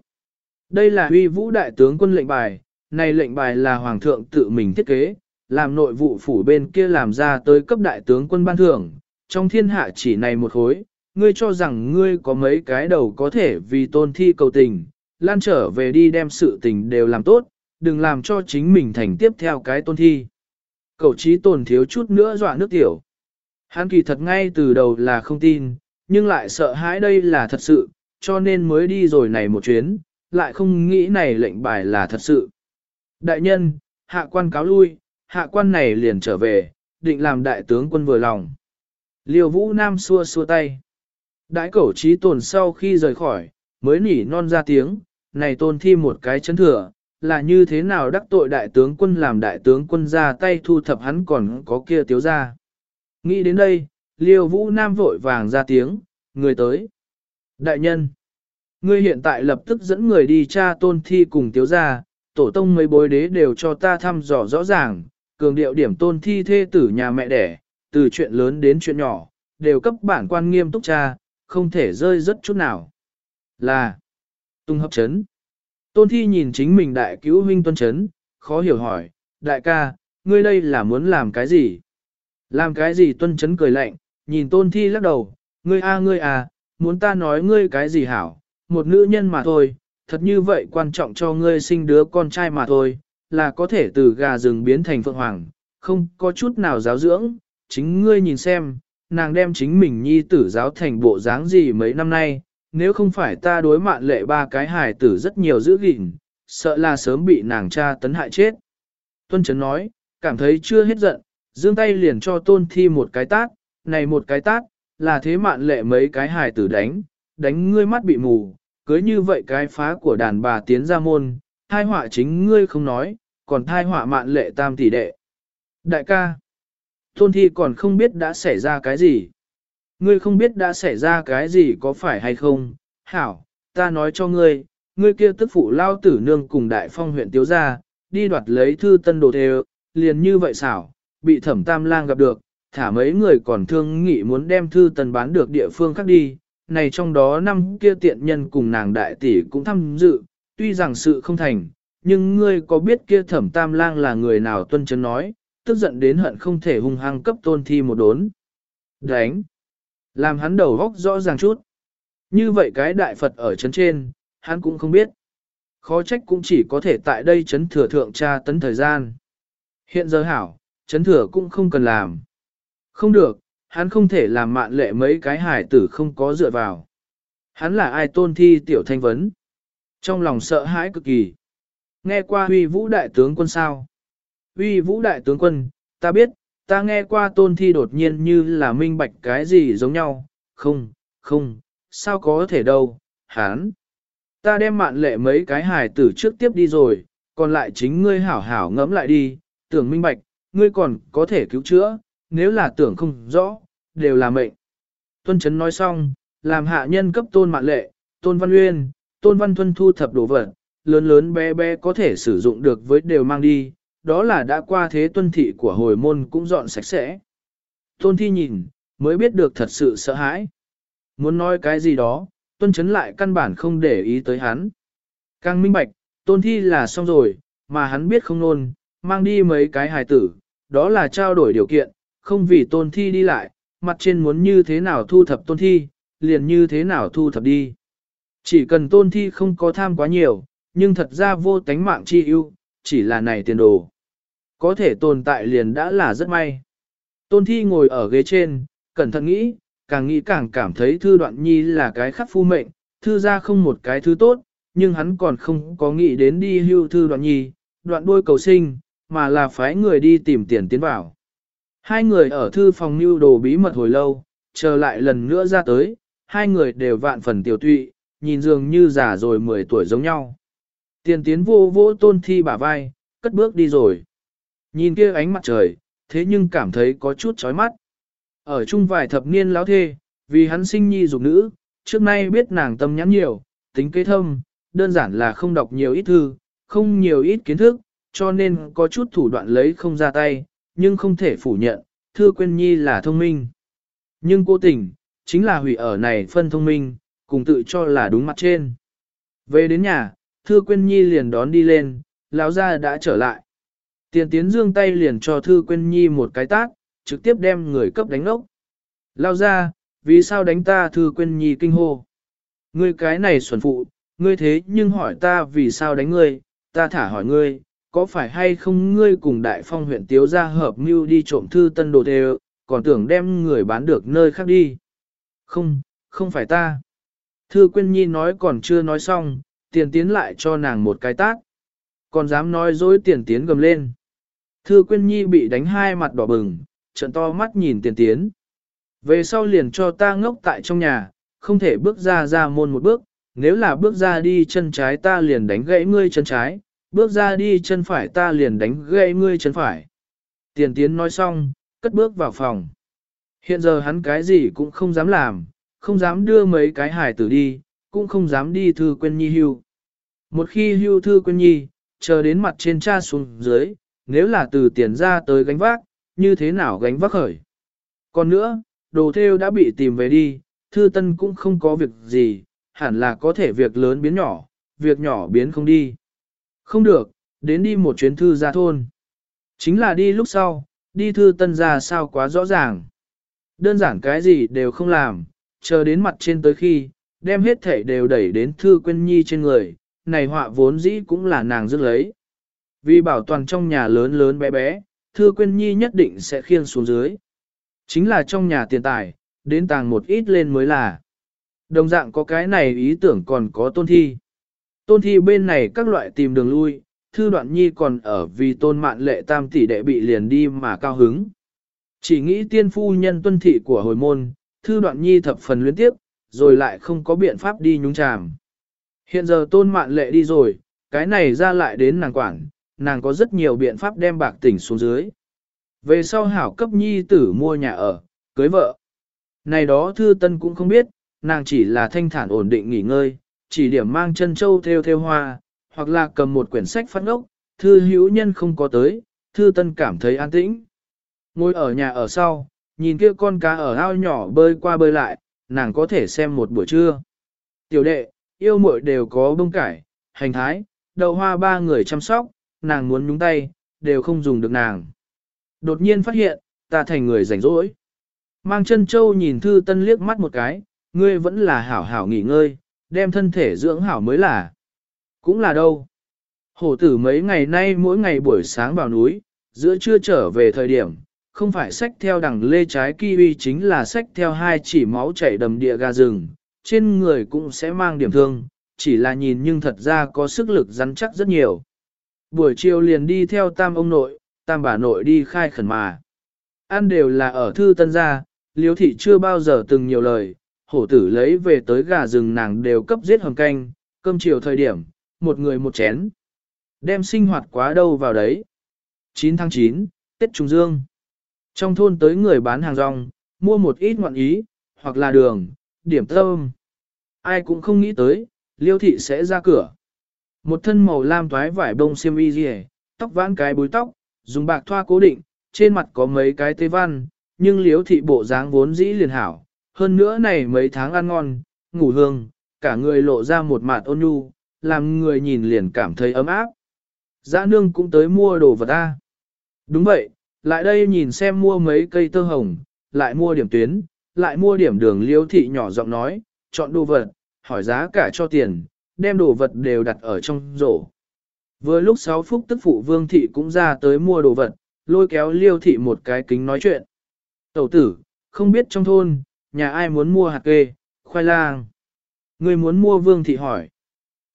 A: Đây là huy vũ đại tướng quân lệnh bài, này lệnh bài là hoàng thượng tự mình thiết kế, làm nội vụ phủ bên kia làm ra tới cấp đại tướng quân ban thưởng, trong thiên hạ chỉ này một khối, ngươi cho rằng ngươi có mấy cái đầu có thể vì tôn thi cầu tình, lan trở về đi đem sự tình đều làm tốt, đừng làm cho chính mình thành tiếp theo cái tôn thi. Cậu trí tồn thiếu chút nữa dọa nước tiểu. Hắn kỳ thật ngay từ đầu là không tin, nhưng lại sợ hãi đây là thật sự, cho nên mới đi rồi này một chuyến, lại không nghĩ này lệnh bài là thật sự. Đại nhân, hạ quan cáo lui, hạ quan này liền trở về, định làm đại tướng quân vừa lòng. Liêu vũ nam xua xua tay. Đãi cẩu trí tồn sau khi rời khỏi, mới nỉ non ra tiếng, này tôn thi một cái chấn thừa, là như thế nào đắc tội đại tướng quân làm đại tướng quân ra tay thu thập hắn còn có kia tiếu ra. Nghĩ đến đây, liêu vũ nam vội vàng ra tiếng, người tới. Đại nhân, ngươi hiện tại lập tức dẫn người đi tra tôn thi cùng tiếu ra, tổ tông mấy bối đế đều cho ta thăm dò rõ ràng, cường điệu điểm tôn thi thê tử nhà mẹ đẻ, từ chuyện lớn đến chuyện nhỏ, đều cấp bản quan nghiêm túc tra, không thể rơi rất chút nào. Là, tung hấp chấn. Tôn thi nhìn chính mình đại cứu huynh tuân chấn, khó hiểu hỏi, đại ca, ngươi đây là muốn làm cái gì? Làm cái gì tuân chấn cười lạnh, nhìn tôn thi lắc đầu, ngươi a ngươi à, muốn ta nói ngươi cái gì hảo, một nữ nhân mà thôi, thật như vậy quan trọng cho ngươi sinh đứa con trai mà thôi, là có thể từ gà rừng biến thành phượng hoàng, không có chút nào giáo dưỡng, chính ngươi nhìn xem, nàng đem chính mình nhi tử giáo thành bộ dáng gì mấy năm nay, nếu không phải ta đối mạn lệ ba cái hài tử rất nhiều giữ gìn, sợ là sớm bị nàng cha tấn hại chết. Tuân Trấn nói, cảm thấy chưa hết giận, dương tay liền cho tôn thi một cái tát, này một cái tát, là thế mạn lệ mấy cái hài tử đánh, đánh ngươi mắt bị mù, cưới như vậy cái phá của đàn bà tiến ra môn, thai họa chính ngươi không nói, còn thai họa mạn lệ tam tỷ đệ. Đại ca, tôn thi còn không biết đã xảy ra cái gì. Ngươi không biết đã xảy ra cái gì có phải hay không, hảo, ta nói cho ngươi, ngươi kia tức phụ lao tử nương cùng đại phong huyện tiếu gia, đi đoạt lấy thư tân đồ thề, liền như vậy xảo, bị thẩm tam lang gặp được, thả mấy người còn thương nghị muốn đem thư tân bán được địa phương khác đi, này trong đó năm kia tiện nhân cùng nàng đại tỷ cũng tham dự, tuy rằng sự không thành, nhưng ngươi có biết kia thẩm tam lang là người nào tuân chấn nói, tức giận đến hận không thể hung hăng cấp tôn thi một đốn. Đánh! Làm hắn đầu góc rõ ràng chút. Như vậy cái đại Phật ở chấn trên, hắn cũng không biết. Khó trách cũng chỉ có thể tại đây chấn thừa thượng tra tấn thời gian. Hiện giờ hảo, chấn thừa cũng không cần làm. Không được, hắn không thể làm mạn lệ mấy cái hải tử không có dựa vào. Hắn là ai tôn thi tiểu thanh vấn. Trong lòng sợ hãi cực kỳ. Nghe qua huy vũ đại tướng quân sao? Uy vũ đại tướng quân, ta biết, ta nghe qua tôn thi đột nhiên như là minh bạch cái gì giống nhau. Không, không, sao có thể đâu, hán, Ta đem mạn lệ mấy cái hài tử trước tiếp đi rồi, còn lại chính ngươi hảo hảo ngẫm lại đi, tưởng minh bạch, ngươi còn có thể cứu chữa, nếu là tưởng không rõ, đều là mệnh. Tuân Chấn nói xong, làm hạ nhân cấp tôn mạn lệ, tôn văn uyên, tôn văn thuân thu thập đồ vật, lớn lớn bé bé có thể sử dụng được với đều mang đi, đó là đã qua thế tuân thị của hồi môn cũng dọn sạch sẽ. Tôn thi nhìn, mới biết được thật sự sợ hãi. Muốn nói cái gì đó, tuân chấn lại căn bản không để ý tới hắn. Càng minh bạch, tôn thi là xong rồi, mà hắn biết không nôn, mang đi mấy cái hài tử, đó là trao đổi điều kiện, không vì tôn thi đi lại, mặt trên muốn như thế nào thu thập tôn thi, liền như thế nào thu thập đi. Chỉ cần tôn thi không có tham quá nhiều, nhưng thật ra vô tánh mạng chi ưu, chỉ là này tiền đồ. Có thể tồn tại liền đã là rất may. Tôn thi ngồi ở ghế trên, cẩn thận nghĩ, càng nghĩ càng cảm thấy thư đoạn nhi là cái khắc phu mệnh, thư ra không một cái thứ tốt, nhưng hắn còn không có nghĩ đến đi hưu thư đoạn nhi, đoạn đôi cầu sinh, mà là phái người đi tìm tiền tiến vào. Hai người ở thư phòng lưu đồ bí mật hồi lâu, chờ lại lần nữa ra tới, hai người đều vạn phần tiểu tụy, nhìn dường như già rồi 10 tuổi giống nhau. Tiền tiến vô vô tôn thi bả vai, cất bước đi rồi. Nhìn kia ánh mặt trời, thế nhưng cảm thấy có chút chói mắt. Ở chung vài thập niên lão thê, vì hắn sinh nhi dục nữ, trước nay biết nàng tâm nhắn nhiều, tính kế thâm, đơn giản là không đọc nhiều ít thư, không nhiều ít kiến thức, cho nên có chút thủ đoạn lấy không ra tay, nhưng không thể phủ nhận, thư quên nhi là thông minh. Nhưng cố tình, chính là hủy ở này phân thông minh, cùng tự cho là đúng mặt trên. Về đến nhà, thư quên nhi liền đón đi lên, lão gia đã trở lại. Tiền tiến dương tay liền cho thư Quyên nhi một cái tát, trực tiếp đem người cấp đánh ốc. Lao ra, vì sao đánh ta thư Quyên nhi kinh hô. Ngươi cái này xuẩn phụ, ngươi thế nhưng hỏi ta vì sao đánh ngươi, ta thả hỏi ngươi, có phải hay không ngươi cùng đại phong huyện tiếu ra hợp mưu đi trộm thư tân đồ tề, còn tưởng đem người bán được nơi khác đi. Không, không phải ta. Thư Quyên Nhi nói còn chưa nói xong, tiền tiến lại cho nàng một cái tát. Còn dám nói dối tiền tiến gầm lên. Thư Quyên Nhi bị đánh hai mặt đỏ bừng, trận to mắt nhìn tiền tiến. Về sau liền cho ta ngốc tại trong nhà, không thể bước ra ra môn một bước, nếu là bước ra đi chân trái ta liền đánh gãy ngươi chân trái, bước ra đi chân phải ta liền đánh gãy ngươi chân phải. Tiền tiến nói xong, cất bước vào phòng. Hiện giờ hắn cái gì cũng không dám làm, không dám đưa mấy cái hải tử đi, cũng không dám đi thư quên nhi hưu. Một khi hưu thư quên nhi, chờ đến mặt trên cha xuống dưới, nếu là từ tiền ra tới gánh vác, như thế nào gánh vác khởi. Còn nữa, đồ theo đã bị tìm về đi, thư tân cũng không có việc gì, hẳn là có thể việc lớn biến nhỏ, việc nhỏ biến không đi. Không được, đến đi một chuyến thư ra thôn. Chính là đi lúc sau, đi thư tân ra sao quá rõ ràng. Đơn giản cái gì đều không làm, chờ đến mặt trên tới khi, đem hết thể đều đẩy đến thư quên nhi trên người, này họa vốn dĩ cũng là nàng dứt lấy. Vì bảo toàn trong nhà lớn lớn bé bé, thư Quyên nhi nhất định sẽ khiêng xuống dưới. Chính là trong nhà tiền tài, đến tàng một ít lên mới là. Đồng dạng có cái này ý tưởng còn có tôn thi. Tôn thi bên này các loại tìm đường lui, thư đoạn nhi còn ở vì tôn mạn lệ tam tỷ đệ bị liền đi mà cao hứng. Chỉ nghĩ tiên phu nhân tuân thị của hồi môn, thư đoạn nhi thập phần luyến tiếp, rồi lại không có biện pháp đi nhúng chàm. Hiện giờ tôn mạn lệ đi rồi, cái này ra lại đến nàng quản, nàng có rất nhiều biện pháp đem bạc tỉnh xuống dưới. Về sau hảo cấp nhi tử mua nhà ở, cưới vợ. Này đó thư tân cũng không biết, nàng chỉ là thanh thản ổn định nghỉ ngơi, chỉ điểm mang chân châu theo theo hoa, hoặc là cầm một quyển sách phát ngốc, thư hữu nhân không có tới, thư tân cảm thấy an tĩnh. Ngồi ở nhà ở sau, nhìn kia con cá ở ao nhỏ bơi qua bơi lại, nàng có thể xem một buổi trưa. Tiểu đệ, yêu muội đều có bông cải, hành thái, đậu hoa ba người chăm sóc, nàng muốn nhúng tay, đều không dùng được nàng. Đột nhiên phát hiện, ta thành người rảnh rỗi. Mang chân châu nhìn thư tân liếc mắt một cái, ngươi vẫn là hảo hảo nghỉ ngơi, đem thân thể dưỡng hảo mới là. Cũng là đâu. Hổ tử mấy ngày nay mỗi ngày buổi sáng vào núi, giữa trưa trở về thời điểm, không phải sách theo đằng lê trái kiwi chính là sách theo hai chỉ máu chảy đầm địa gà rừng, trên người cũng sẽ mang điểm thương, chỉ là nhìn nhưng thật ra có sức lực rắn chắc rất nhiều. Buổi chiều liền đi theo tam ông nội, tam bà nội đi khai khẩn mà. Ăn đều là ở thư tân gia, liếu thị chưa bao giờ từng nhiều lời, hổ tử lấy về tới gà rừng nàng đều cấp giết hầm canh, cơm chiều thời điểm, một người một chén. Đem sinh hoạt quá đâu vào đấy. 9 tháng 9, Tết Trung Dương. Trong thôn tới người bán hàng rong, mua một ít ngoạn ý, hoặc là đường, điểm tâm. Ai cũng không nghĩ tới, liêu thị sẽ ra cửa. Một thân màu lam toái vải bông xiêm y rìa, tóc vãn cái búi tóc, dùng bạc thoa cố định, trên mặt có mấy cái tê văn, nhưng liếu thị bộ dáng vốn dĩ liền hảo. Hơn nữa này mấy tháng ăn ngon, ngủ hương, cả người lộ ra một mặt ôn nhu, làm người nhìn liền cảm thấy ấm áp. Dã nương cũng tới mua đồ vật ta. Đúng vậy, lại đây nhìn xem mua mấy cây tơ hồng, lại mua điểm tuyến, lại mua điểm đường liêu thị nhỏ giọng nói, chọn đồ vật, hỏi giá cả cho tiền, đem đồ vật đều đặt ở trong rổ. Vừa lúc 6 phút tức phụ vương thị cũng ra tới mua đồ vật, lôi kéo liêu thị một cái kính nói chuyện. Tẩu tử, không biết trong thôn, nhà ai muốn mua hạt kê, khoai lang. Người muốn mua vương thị hỏi.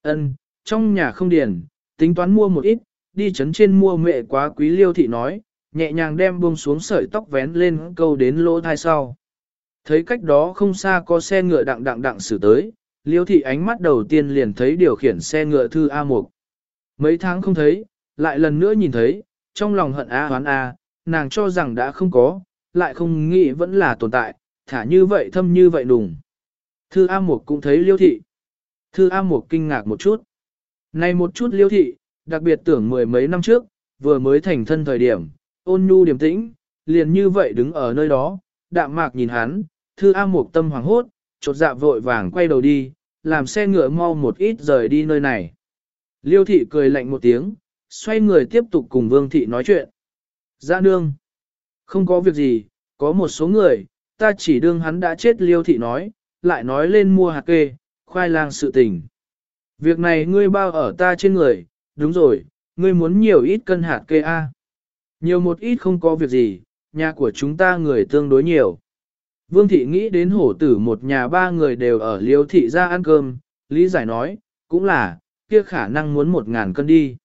A: ân trong nhà không điền, tính toán mua một ít, đi chấn trên mua mẹ quá quý liêu thị nói, nhẹ nhàng đem buông xuống sợi tóc vén lên câu đến lỗ thai sau. Thấy cách đó không xa có xe ngựa đặng đặng đặng xử tới, liêu thị ánh mắt đầu tiên liền thấy điều khiển xe ngựa thư A Mục. Mấy tháng không thấy, lại lần nữa nhìn thấy, trong lòng hận A hoán A, nàng cho rằng đã không có, lại không nghĩ vẫn là tồn tại, thả như vậy thâm như vậy đùng. Thư A Mục cũng thấy liêu thị. Thư A Mục kinh ngạc một chút. Này một chút liêu thị, đặc biệt tưởng mười mấy năm trước, vừa mới thành thân thời điểm, ôn nhu điềm tĩnh, liền như vậy đứng ở nơi đó, đạm mạc nhìn hắn, thư A Mục tâm hoàng hốt, chột dạ vội vàng quay đầu đi, làm xe ngựa mau một ít rời đi nơi này. Liêu thị cười lạnh một tiếng, xoay người tiếp tục cùng vương thị nói chuyện. Dạ nương, không có việc gì, có một số người, ta chỉ đương hắn đã chết liêu thị nói, lại nói lên mua hạt kê, khoai lang sự tình. Việc này ngươi bao ở ta trên người, đúng rồi, ngươi muốn nhiều ít cân hạt kê A. Nhiều một ít không có việc gì, nhà của chúng ta người tương đối nhiều. Vương thị nghĩ đến hổ tử một nhà ba người đều ở liêu thị ra ăn cơm, lý giải nói, cũng là, kia khả năng muốn một ngàn cân đi.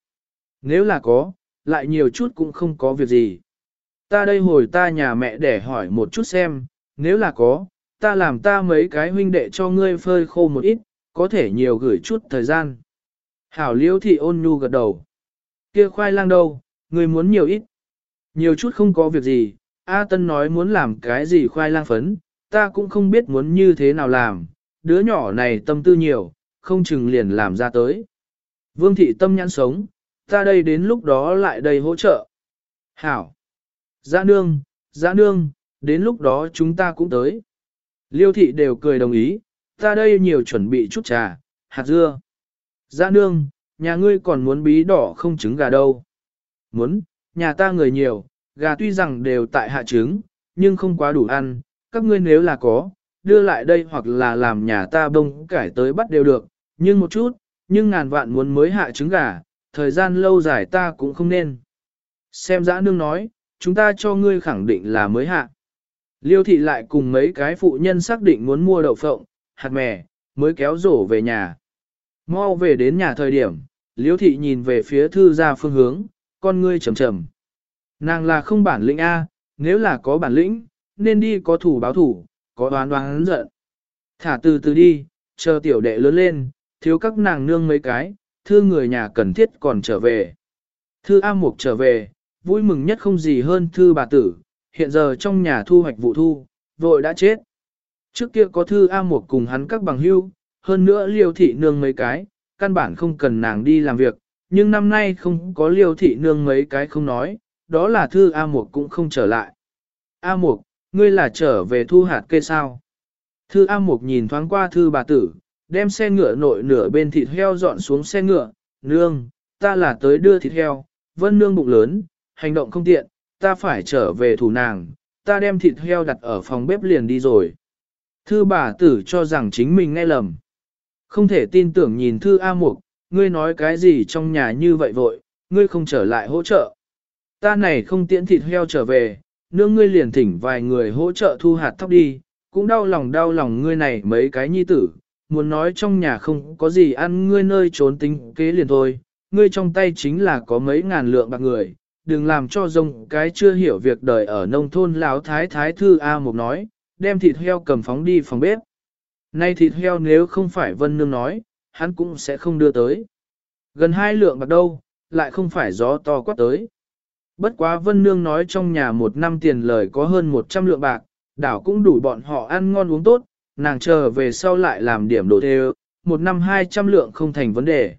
A: Nếu là có, lại nhiều chút cũng không có việc gì. Ta đây hồi ta nhà mẹ để hỏi một chút xem, nếu là có, ta làm ta mấy cái huynh đệ cho ngươi phơi khô một ít, có thể nhiều gửi chút thời gian. Hảo liêu thị ôn nhu gật đầu. Kia khoai lang đâu, ngươi muốn nhiều ít. Nhiều chút không có việc gì, A Tân nói muốn làm cái gì khoai lang phấn, ta cũng không biết muốn như thế nào làm, đứa nhỏ này tâm tư nhiều, không chừng liền làm ra tới. Vương thị tâm nhãn sống, ta đây đến lúc đó lại đây hỗ trợ. Hảo. Giã nương, giã nương, đến lúc đó chúng ta cũng tới. Liêu thị đều cười đồng ý, ta đây nhiều chuẩn bị chút trà, hạt dưa. Giã nương, nhà ngươi còn muốn bí đỏ không trứng gà đâu. Muốn, nhà ta người nhiều, gà tuy rằng đều tại hạ trứng, nhưng không quá đủ ăn, các ngươi nếu là có, đưa lại đây hoặc là làm nhà ta bông cải tới bắt đều được, nhưng một chút, nhưng ngàn vạn muốn mới hạ trứng gà, thời gian lâu dài ta cũng không nên. Xem giã nương nói, chúng ta cho ngươi khẳng định là mới hạ. Liêu thị lại cùng mấy cái phụ nhân xác định muốn mua đậu phộng, hạt mè, mới kéo rổ về nhà. Mau về đến nhà thời điểm, liêu thị nhìn về phía thư ra phương hướng, con ngươi trầm trầm. Nàng là không bản lĩnh A, nếu là có bản lĩnh, nên đi có thủ báo thủ, có đoán đoán giận. Thả từ từ đi, chờ tiểu đệ lớn lên, thiếu các nàng nương mấy cái, thư người nhà cần thiết còn trở về. Thư A Mục trở về, vui mừng nhất không gì hơn thư bà tử, hiện giờ trong nhà thu hoạch vụ thu, vội đã chết. Trước kia có thư A Mục cùng hắn các bằng hưu, hơn nữa liêu thị nương mấy cái, căn bản không cần nàng đi làm việc, nhưng năm nay không có liêu thị nương mấy cái không nói, đó là thư A Mục cũng không trở lại. A Mục, ngươi là trở về thu hạt cây sao? Thư A Mục nhìn thoáng qua thư bà tử, đem xe ngựa nội nửa bên thịt heo dọn xuống xe ngựa, nương, ta là tới đưa thịt heo, vân nương bụng lớn, hành động không tiện, ta phải trở về thủ nàng, ta đem thịt heo đặt ở phòng bếp liền đi rồi. Thư bà tử cho rằng chính mình nghe lầm. Không thể tin tưởng nhìn thư A Mục, ngươi nói cái gì trong nhà như vậy vội, ngươi không trở lại hỗ trợ. Ta này không tiễn thịt heo trở về, nương ngươi liền thỉnh vài người hỗ trợ thu hạt thóc đi, cũng đau lòng đau lòng ngươi này mấy cái nhi tử, muốn nói trong nhà không có gì ăn ngươi nơi trốn tính kế liền thôi, ngươi trong tay chính là có mấy ngàn lượng bạc người, đừng làm cho rông cái chưa hiểu việc đời ở nông thôn lão thái thái thư A Mục nói, đem thịt heo cầm phóng đi phòng bếp. Nay thịt heo nếu không phải Vân Nương nói, hắn cũng sẽ không đưa tới. Gần hai lượng bạc đâu, lại không phải gió to quát tới. Bất quá Vân Nương nói trong nhà một năm tiền lời có hơn 100 lượng bạc, đảo cũng đủ bọn họ ăn ngon uống tốt, nàng chờ về sau lại làm điểm đồ thê một năm 200 lượng không thành vấn đề.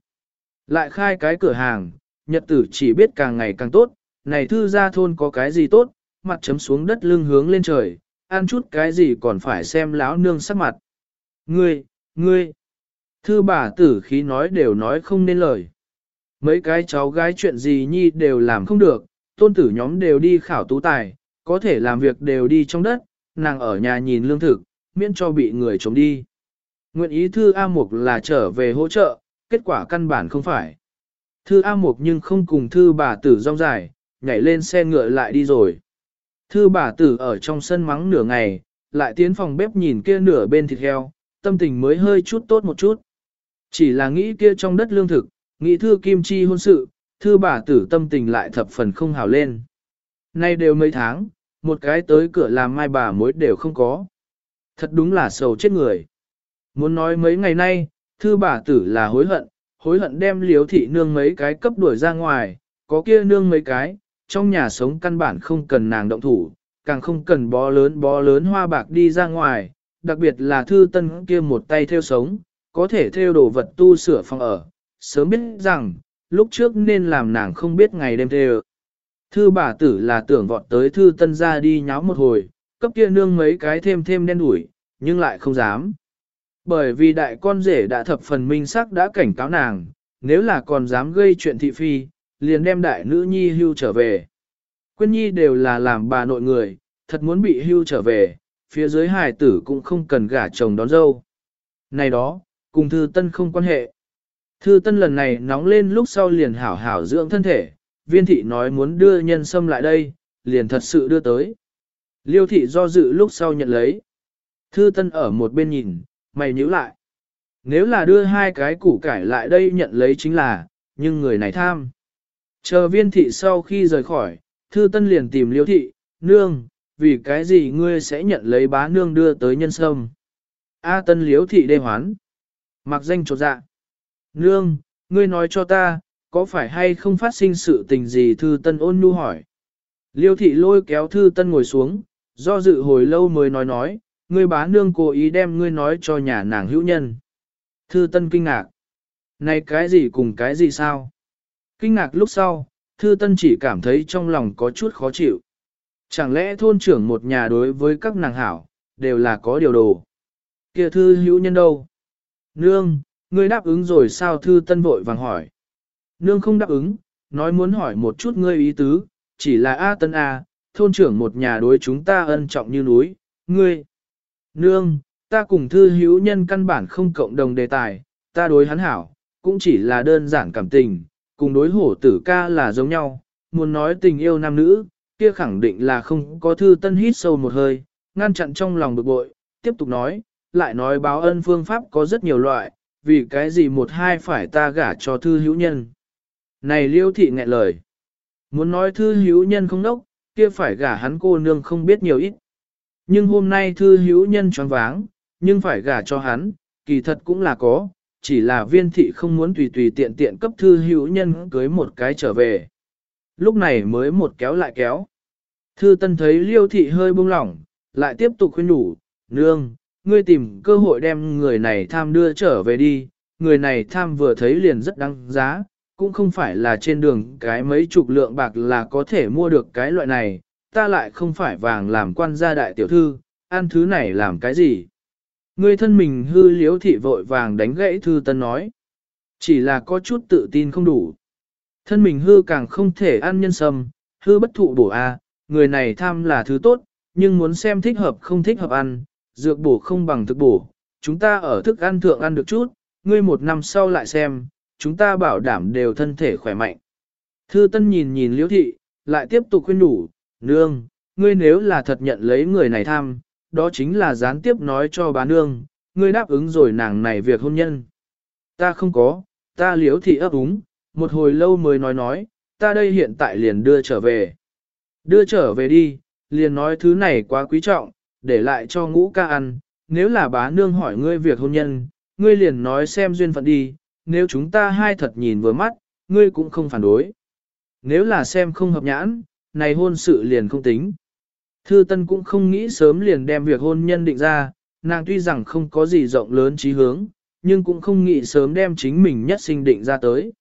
A: Lại khai cái cửa hàng, nhật tử chỉ biết càng ngày càng tốt, này thư gia thôn có cái gì tốt, mặt chấm xuống đất lưng hướng lên trời, ăn chút cái gì còn phải xem lão nương sắc mặt. Ngươi, ngươi, thư bà tử khí nói đều nói không nên lời. Mấy cái cháu gái chuyện gì nhi đều làm không được, tôn tử nhóm đều đi khảo tú tài, có thể làm việc đều đi trong đất, nàng ở nhà nhìn lương thực, miễn cho bị người chống đi. Nguyện ý thư A Mục là trở về hỗ trợ, kết quả căn bản không phải. Thư A Mục nhưng không cùng thư bà tử rong dài, nhảy lên xe ngựa lại đi rồi. Thư bà tử ở trong sân mắng nửa ngày, lại tiến phòng bếp nhìn kia nửa bên thịt heo, tâm tình mới hơi chút tốt một chút. Chỉ là nghĩ kia trong đất lương thực, nghĩ thư kim chi hôn sự, thư bà tử tâm tình lại thập phần không hào lên. Nay đều mấy tháng, một cái tới cửa làm mai bà mối đều không có. Thật đúng là sầu chết người. Muốn nói mấy ngày nay, thư bà tử là hối hận, hối hận đem liếu thị nương mấy cái cấp đuổi ra ngoài, có kia nương mấy cái, trong nhà sống căn bản không cần nàng động thủ, càng không cần bó lớn bó lớn hoa bạc đi ra ngoài, đặc biệt là thư tân kia một tay theo sống, có thể theo đồ vật tu sửa phòng ở, sớm biết rằng, lúc trước nên làm nàng không biết ngày đêm thề. Thư bà tử là tưởng vọt tới thư tân ra đi nháo một hồi, cấp kia nương mấy cái thêm thêm đen đuổi, nhưng lại không dám. Bởi vì đại con rể đã thập phần minh sắc đã cảnh cáo nàng, nếu là còn dám gây chuyện thị phi, liền đem đại nữ nhi hưu trở về. Quyên nhi đều là làm bà nội người, thật muốn bị hưu trở về, phía dưới hài tử cũng không cần gả chồng đón dâu. Này đó, cùng thư tân không quan hệ. Thư tân lần này nóng lên lúc sau liền hảo hảo dưỡng thân thể, viên thị nói muốn đưa nhân sâm lại đây, liền thật sự đưa tới. Liêu thị do dự lúc sau nhận lấy. Thư tân ở một bên nhìn, mày nhíu lại. Nếu là đưa hai cái củ cải lại đây nhận lấy chính là, nhưng người này tham. Chờ viên thị sau khi rời khỏi, thư tân liền tìm liêu thị, nương, vì cái gì ngươi sẽ nhận lấy bá nương đưa tới nhân sâm. A tân liếu thị đê hoán. Mặc danh trột dạ. Nương, ngươi nói cho ta, có phải hay không phát sinh sự tình gì thư tân ôn nhu hỏi. Liêu thị lôi kéo thư tân ngồi xuống, do dự hồi lâu mới nói nói, ngươi bá nương cố ý đem ngươi nói cho nhà nàng hữu nhân. Thư tân kinh ngạc. Này cái gì cùng cái gì sao? Kinh ngạc lúc sau, thư tân chỉ cảm thấy trong lòng có chút khó chịu. Chẳng lẽ thôn trưởng một nhà đối với các nàng hảo, đều là có điều đồ. Kìa thư hữu nhân đâu? Nương, ngươi đáp ứng rồi sao thư tân vội vàng hỏi. Nương không đáp ứng, nói muốn hỏi một chút ngươi ý tứ, chỉ là A tân A, thôn trưởng một nhà đối chúng ta ân trọng như núi, ngươi. Nương, ta cùng thư hữu nhân căn bản không cộng đồng đề tài, ta đối hắn hảo, cũng chỉ là đơn giản cảm tình, cùng đối hổ tử ca là giống nhau, muốn nói tình yêu nam nữ, kia khẳng định là không có thư tân hít sâu một hơi, ngăn chặn trong lòng bực bội, tiếp tục nói, lại nói báo ân phương pháp có rất nhiều loại, vì cái gì một hai phải ta gả cho thư hữu nhân. Này liêu thị nghẹn lời, muốn nói thư hữu nhân không đốc, kia phải gả hắn cô nương không biết nhiều ít. Nhưng hôm nay thư hữu nhân choáng váng, nhưng phải gả cho hắn, kỳ thật cũng là có, chỉ là viên thị không muốn tùy tùy tiện tiện cấp thư hữu nhân cưới một cái trở về. Lúc này mới một kéo lại kéo. Thư tân thấy liêu thị hơi buông lỏng, lại tiếp tục khuyên nhủ, nương, ngươi tìm cơ hội đem người này tham đưa trở về đi, người này tham vừa thấy liền rất đáng giá, cũng không phải là trên đường cái mấy chục lượng bạc là có thể mua được cái loại này, ta lại không phải vàng làm quan gia đại tiểu thư, ăn thứ này làm cái gì. Ngươi thân mình hư liếu thị vội vàng đánh gãy thư tân nói. Chỉ là có chút tự tin không đủ. Thân mình hư càng không thể ăn nhân sâm, hư bất thụ bổ a, người này tham là thứ tốt, nhưng muốn xem thích hợp không thích hợp ăn, dược bổ không bằng thực bổ. Chúng ta ở thức ăn thượng ăn được chút, ngươi một năm sau lại xem, chúng ta bảo đảm đều thân thể khỏe mạnh. Thư Tân nhìn nhìn Liễu thị, lại tiếp tục khuyên nhủ, "Nương, ngươi nếu là thật nhận lấy người này tham, đó chính là gián tiếp nói cho bá nương, ngươi đáp ứng rồi nàng này việc hôn nhân." "Ta không có." Ta Liễu thị ấp úng, một hồi lâu mới nói nói, "Ta đây hiện tại liền đưa trở về." "Đưa trở về đi." Liền nói thứ này quá quý trọng, để lại cho ngũ ca ăn, nếu là bá nương hỏi ngươi việc hôn nhân, ngươi liền nói xem duyên phận đi, nếu chúng ta hai thật nhìn vừa mắt, ngươi cũng không phản đối. Nếu là xem không hợp nhãn, này hôn sự liền không tính. Thư Tân cũng không nghĩ sớm liền đem việc hôn nhân định ra, nàng tuy rằng không có gì rộng lớn chí hướng, nhưng cũng không nghĩ sớm đem chính mình nhất sinh định ra tới.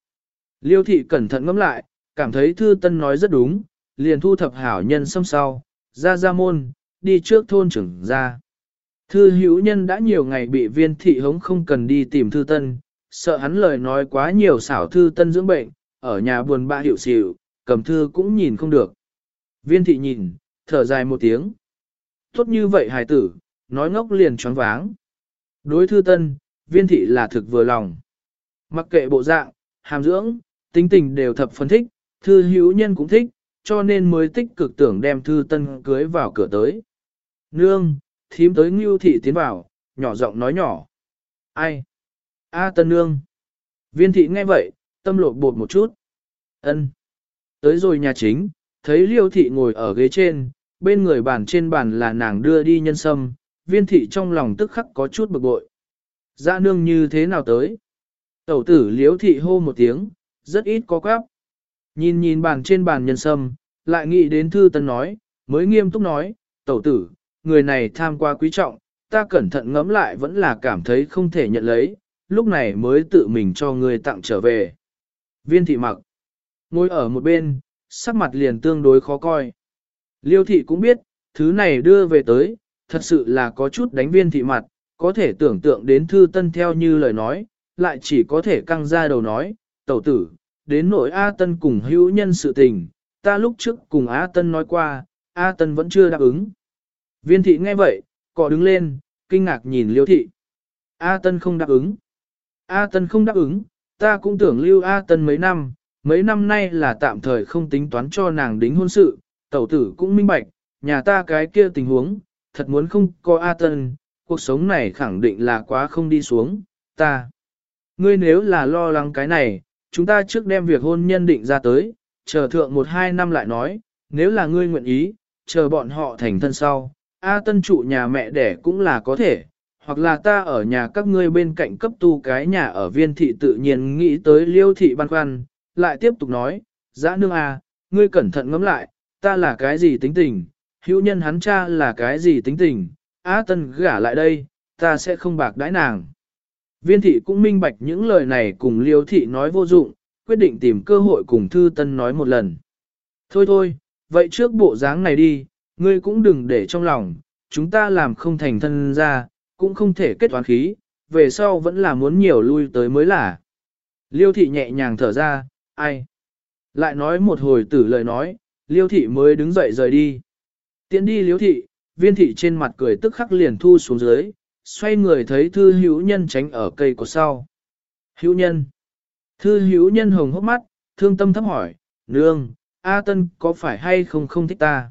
A: Liêu thị cẩn thận ngẫm lại, cảm thấy Thư Tân nói rất đúng, liền thu thập hảo nhân xâm sau, ra ra môn, đi trước thôn trưởng ra. Thư hữu nhân đã nhiều ngày bị viên thị hống không cần đi tìm Thư Tân, sợ hắn lời nói quá nhiều xảo thư tân dưỡng bệnh, ở nhà buồn bã hiệu xỉu, cầm thư cũng nhìn không được. Viên thị nhìn, thở dài một tiếng. Tốt như vậy hài tử, nói ngốc liền choáng váng. Đối thư tân, viên thị là thực vừa lòng. Mặc kệ bộ dạng, hàm dưỡng, tính tình đều thập phân thích, thư hữu nhân cũng thích, cho nên mới tích cực tưởng đem thư tân cưới vào cửa tới. Nương, thím tới ngưu thị tiến vào, nhỏ giọng nói nhỏ. Ai? A tân nương. Viên thị nghe vậy, tâm lộ bột một chút. ân Tới rồi nhà chính, thấy liêu thị ngồi ở ghế trên, bên người bàn trên bàn là nàng đưa đi nhân sâm, viên thị trong lòng tức khắc có chút bực bội. Dạ nương như thế nào tới? Tẩu tử liếu thị hô một tiếng, rất ít có quáp. Nhìn nhìn bàn trên bàn nhân sâm, lại nghĩ đến thư tân nói, mới nghiêm túc nói, tẩu tử, người này tham qua quý trọng, ta cẩn thận ngẫm lại vẫn là cảm thấy không thể nhận lấy, lúc này mới tự mình cho người tặng trở về. Viên thị mặc, ngồi ở một bên, sắc mặt liền tương đối khó coi. Liêu thị cũng biết, thứ này đưa về tới, thật sự là có chút đánh viên thị mặt, có thể tưởng tượng đến thư tân theo như lời nói, lại chỉ có thể căng ra đầu nói, tẩu tử, đến nỗi A Tân cùng hữu nhân sự tình, ta lúc trước cùng A Tân nói qua, A Tân vẫn chưa đáp ứng. Viên thị nghe vậy, cọ đứng lên, kinh ngạc nhìn liêu thị. A Tân không đáp ứng. A Tân không đáp ứng, ta cũng tưởng lưu A Tân mấy năm, mấy năm nay là tạm thời không tính toán cho nàng đính hôn sự, tẩu tử cũng minh bạch, nhà ta cái kia tình huống, thật muốn không có A Tân, cuộc sống này khẳng định là quá không đi xuống, ta. Ngươi nếu là lo lắng cái này, chúng ta trước đem việc hôn nhân định ra tới, chờ thượng một hai năm lại nói, nếu là ngươi nguyện ý, chờ bọn họ thành thân sau, A tân trụ nhà mẹ đẻ cũng là có thể, hoặc là ta ở nhà các ngươi bên cạnh cấp tu cái nhà ở viên thị tự nhiên nghĩ tới liêu thị băn khoăn, lại tiếp tục nói, dã nương A, ngươi cẩn thận ngẫm lại, ta là cái gì tính tình, hữu nhân hắn cha là cái gì tính tình, A tân gả lại đây, ta sẽ không bạc đãi nàng. Viên thị cũng minh bạch những lời này cùng liêu thị nói vô dụng, quyết định tìm cơ hội cùng thư tân nói một lần. Thôi thôi, vậy trước bộ dáng này đi, ngươi cũng đừng để trong lòng, chúng ta làm không thành thân ra, cũng không thể kết toán khí, về sau vẫn là muốn nhiều lui tới mới là. Liêu thị nhẹ nhàng thở ra, ai? Lại nói một hồi tử lời nói, liêu thị mới đứng dậy rời đi. Tiến đi liêu thị, viên thị trên mặt cười tức khắc liền thu xuống dưới, xoay người thấy thư hữu nhân tránh ở cây của sau. Hữu nhân. Thư hữu nhân hồng hốc mắt, thương tâm thấp hỏi, nương, A Tân có phải hay không không thích ta?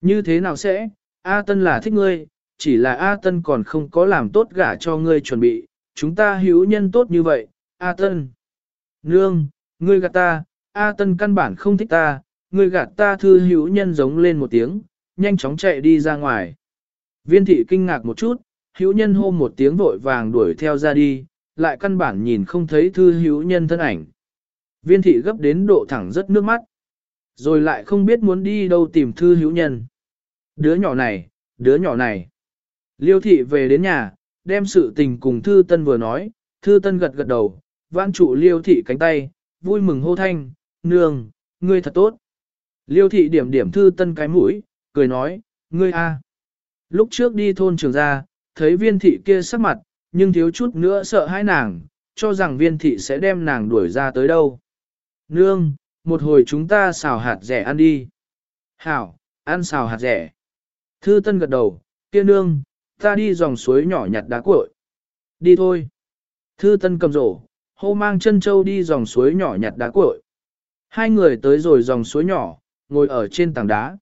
A: Như thế nào sẽ? A Tân là thích ngươi, chỉ là A Tân còn không có làm tốt gả cho ngươi chuẩn bị, chúng ta hữu nhân tốt như vậy, A Tân. Nương, ngươi gạt ta, A Tân căn bản không thích ta, ngươi gạt ta thư hữu nhân giống lên một tiếng, nhanh chóng chạy đi ra ngoài. Viên thị kinh ngạc một chút, hữu nhân hô một tiếng vội vàng đuổi theo ra đi, lại căn bản nhìn không thấy thư hữu nhân thân ảnh. Viên thị gấp đến độ thẳng rất nước mắt. Rồi lại không biết muốn đi đâu tìm thư hữu nhân. Đứa nhỏ này, đứa nhỏ này. Liêu thị về đến nhà, đem sự tình cùng thư tân vừa nói, thư tân gật gật đầu, vãn trụ liêu thị cánh tay, vui mừng hô thanh, nương, ngươi thật tốt. Liêu thị điểm điểm thư tân cái mũi, cười nói, ngươi a. Lúc trước đi thôn trường ra, thấy viên thị kia sắc mặt, nhưng thiếu chút nữa sợ hãi nàng, cho rằng viên thị sẽ đem nàng đuổi ra tới đâu. Nương, một hồi chúng ta xào hạt rẻ ăn đi. Hảo, ăn xào hạt rẻ. Thư Tân gật đầu, kia nương, ta đi dòng suối nhỏ nhặt đá cuội. Đi thôi. Thư Tân cầm rổ, hô mang chân châu đi dòng suối nhỏ nhặt đá cuội. Hai người tới rồi dòng suối nhỏ, ngồi ở trên tảng đá.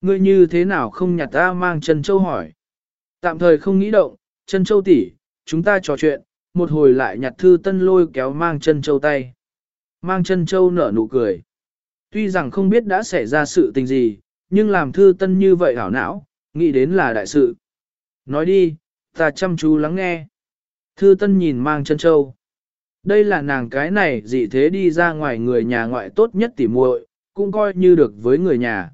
A: Ngươi như thế nào không nhặt ta mang chân châu hỏi. Tạm thời không nghĩ động, chân châu tỷ, chúng ta trò chuyện, một hồi lại nhặt thư tân lôi kéo mang chân châu tay. Mang chân châu nở nụ cười. Tuy rằng không biết đã xảy ra sự tình gì, nhưng làm thư tân như vậy hảo não, nghĩ đến là đại sự. Nói đi, ta chăm chú lắng nghe. Thư tân nhìn mang chân châu. Đây là nàng cái này dị thế đi ra ngoài người nhà ngoại tốt nhất tỉ muội, cũng coi như được với người nhà.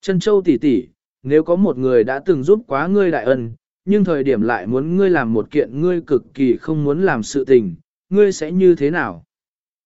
A: Chân châu tỷ tỷ, nếu có một người đã từng giúp quá ngươi đại ân, nhưng thời điểm lại muốn ngươi làm một kiện ngươi cực kỳ không muốn làm sự tình, ngươi sẽ như thế nào?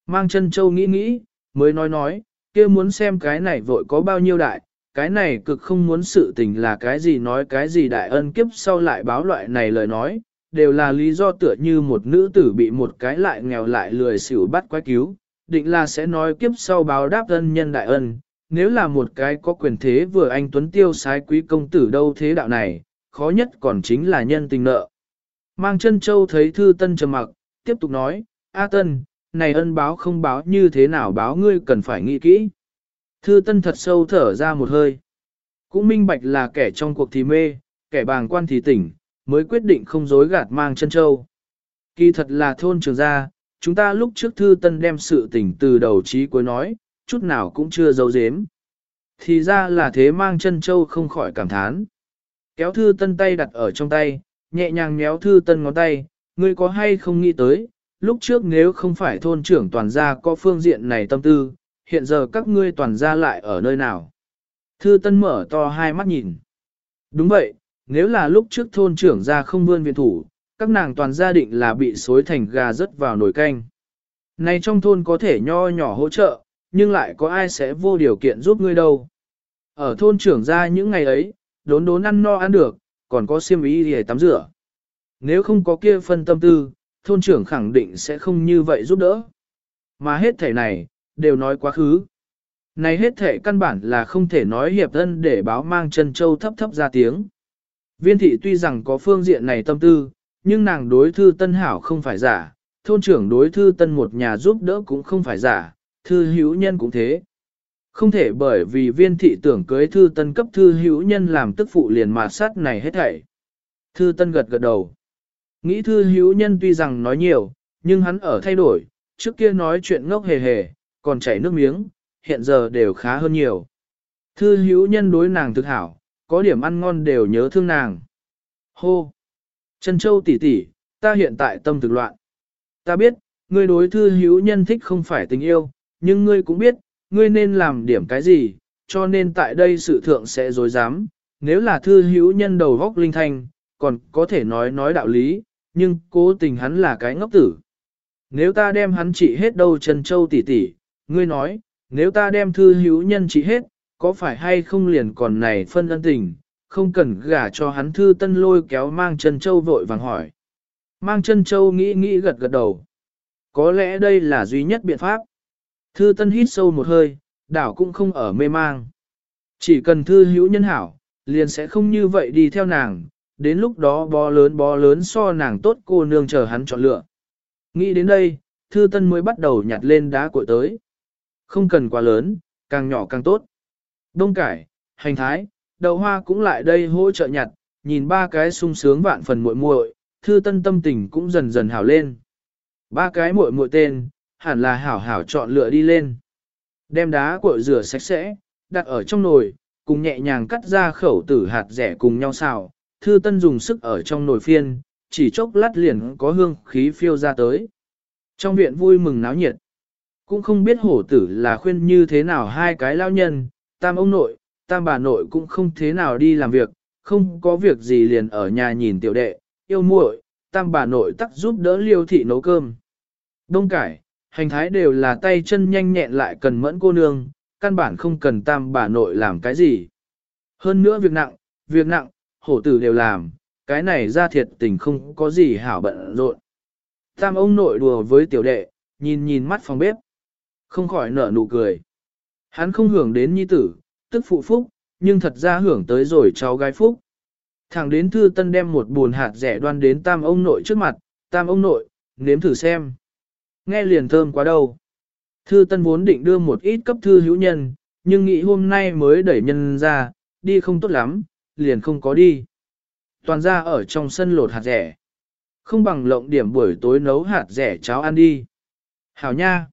A: Mang chân châu nghĩ nghĩ, mới nói nói, kia muốn xem cái này vội có bao nhiêu đại, cái này cực không muốn sự tình là cái gì nói cái gì đại ân kiếp sau lại báo loại này lời nói, đều là lý do tựa như một nữ tử bị một cái lại nghèo lại lười xỉu bắt quái cứu, định là sẽ nói kiếp sau báo đáp ân nhân đại ân, nếu là một cái có quyền thế vừa anh tuấn tiêu sái quý công tử đâu thế đạo này, khó nhất còn chính là nhân tình nợ. Mang chân châu thấy thư tân trầm mặc, tiếp tục nói, A tân, này ân báo không báo như thế nào báo ngươi cần phải nghĩ kỹ. Thư tân thật sâu thở ra một hơi. Cũng minh bạch là kẻ trong cuộc thì mê, kẻ bàng quan thì tỉnh, mới quyết định không dối gạt mang chân châu. Kỳ thật là thôn trường gia, chúng ta lúc trước thư tân đem sự tỉnh từ đầu chí cuối nói, chút nào cũng chưa giấu giếm. Thì ra là thế mang chân châu không khỏi cảm thán. Kéo thư tân tay đặt ở trong tay, nhẹ nhàng méo thư tân ngón tay, ngươi có hay không nghĩ tới, lúc trước nếu không phải thôn trưởng toàn gia có phương diện này tâm tư, hiện giờ các ngươi toàn gia lại ở nơi nào. Thư tân mở to hai mắt nhìn. Đúng vậy, nếu là lúc trước thôn trưởng gia không vươn viện thủ, các nàng toàn gia định là bị xối thành gà rớt vào nồi canh. Này trong thôn có thể nho nhỏ hỗ trợ, nhưng lại có ai sẽ vô điều kiện giúp ngươi đâu. Ở thôn trưởng gia những ngày ấy, đốn đốn ăn no ăn được, còn có xiêm ý để tắm rửa. Nếu không có kia phân tâm tư, thôn trưởng khẳng định sẽ không như vậy giúp đỡ. Mà hết thể này, đều nói quá khứ. Này hết thể căn bản là không thể nói hiệp thân để báo mang chân châu thấp thấp ra tiếng. Viên thị tuy rằng có phương diện này tâm tư, nhưng nàng đối thư tân hảo không phải giả, thôn trưởng đối thư tân một nhà giúp đỡ cũng không phải giả, thư hữu nhân cũng thế. Không thể bởi vì viên thị tưởng cưới thư tân cấp thư hữu nhân làm tức phụ liền mà sát này hết thảy. Thư tân gật gật đầu. Nghĩ thư hữu nhân tuy rằng nói nhiều, nhưng hắn ở thay đổi, trước kia nói chuyện ngốc hề hề, còn chảy nước miếng, hiện giờ đều khá hơn nhiều. Thư hữu nhân đối nàng thực hảo, có điểm ăn ngon đều nhớ thương nàng. Hô! Trân Châu tỷ tỷ, ta hiện tại tâm thực loạn. Ta biết, ngươi đối thư hữu nhân thích không phải tình yêu, nhưng ngươi cũng biết, ngươi nên làm điểm cái gì, cho nên tại đây sự thượng sẽ dối dám. Nếu là thư hữu nhân đầu góc linh thanh, còn có thể nói nói đạo lý, nhưng cố tình hắn là cái ngốc tử. Nếu ta đem hắn trị hết đâu Trần Châu tỷ tỷ, ngươi nói, nếu ta đem thư hữu nhân trị hết, có phải hay không liền còn này phân ân tình, không cần gả cho hắn thư tân lôi kéo mang trần châu vội vàng hỏi. Mang trần châu nghĩ nghĩ gật gật đầu. Có lẽ đây là duy nhất biện pháp. Thư tân hít sâu một hơi, đảo cũng không ở mê mang. Chỉ cần thư hữu nhân hảo, liền sẽ không như vậy đi theo nàng, đến lúc đó bó lớn bó lớn so nàng tốt cô nương chờ hắn chọn lựa. Nghĩ đến đây, thư tân mới bắt đầu nhặt lên đá cội tới. Không cần quá lớn, càng nhỏ càng tốt. Đông cải, hành thái, đậu hoa cũng lại đây hỗ trợ nhặt, nhìn ba cái sung sướng vạn phần muội muội, thư tân tâm tình cũng dần dần hảo lên. Ba cái muội muội tên, hẳn là hảo hảo chọn lựa đi lên. Đem đá cuội rửa sạch sẽ, đặt ở trong nồi, cùng nhẹ nhàng cắt ra khẩu tử hạt rẻ cùng nhau xào, thư tân dùng sức ở trong nồi phiên, chỉ chốc lát liền có hương khí phiêu ra tới. Trong viện vui mừng náo nhiệt, cũng không biết hổ tử là khuyên như thế nào hai cái lao nhân, tam ông nội, tam bà nội cũng không thế nào đi làm việc, không có việc gì liền ở nhà nhìn tiểu đệ, yêu muội, tam bà nội tắc giúp đỡ liêu thị nấu cơm. Đông cải, hành thái đều là tay chân nhanh nhẹn lại cần mẫn cô nương, căn bản không cần tam bà nội làm cái gì. Hơn nữa việc nặng, việc nặng, hổ tử đều làm, cái này ra thiệt tình không có gì hảo bận rộn. Tam ông nội đùa với tiểu đệ, nhìn nhìn mắt phòng bếp. Không khỏi nở nụ cười. Hắn không hưởng đến nhi tử, tức phụ phúc, nhưng thật ra hưởng tới rồi cháu gái phúc. Thẳng đến thư tân đem một buồn hạt rẻ đoan đến tam ông nội trước mặt, tam ông nội, nếm thử xem. Nghe liền thơm quá đâu. Thư tân vốn định đưa một ít cấp thư hữu nhân, nhưng nghĩ hôm nay mới đẩy nhân ra, đi không tốt lắm, liền không có đi. Toàn ra ở trong sân lột hạt rẻ. Không bằng lộng điểm buổi tối nấu hạt rẻ cháo ăn đi. Hảo nha.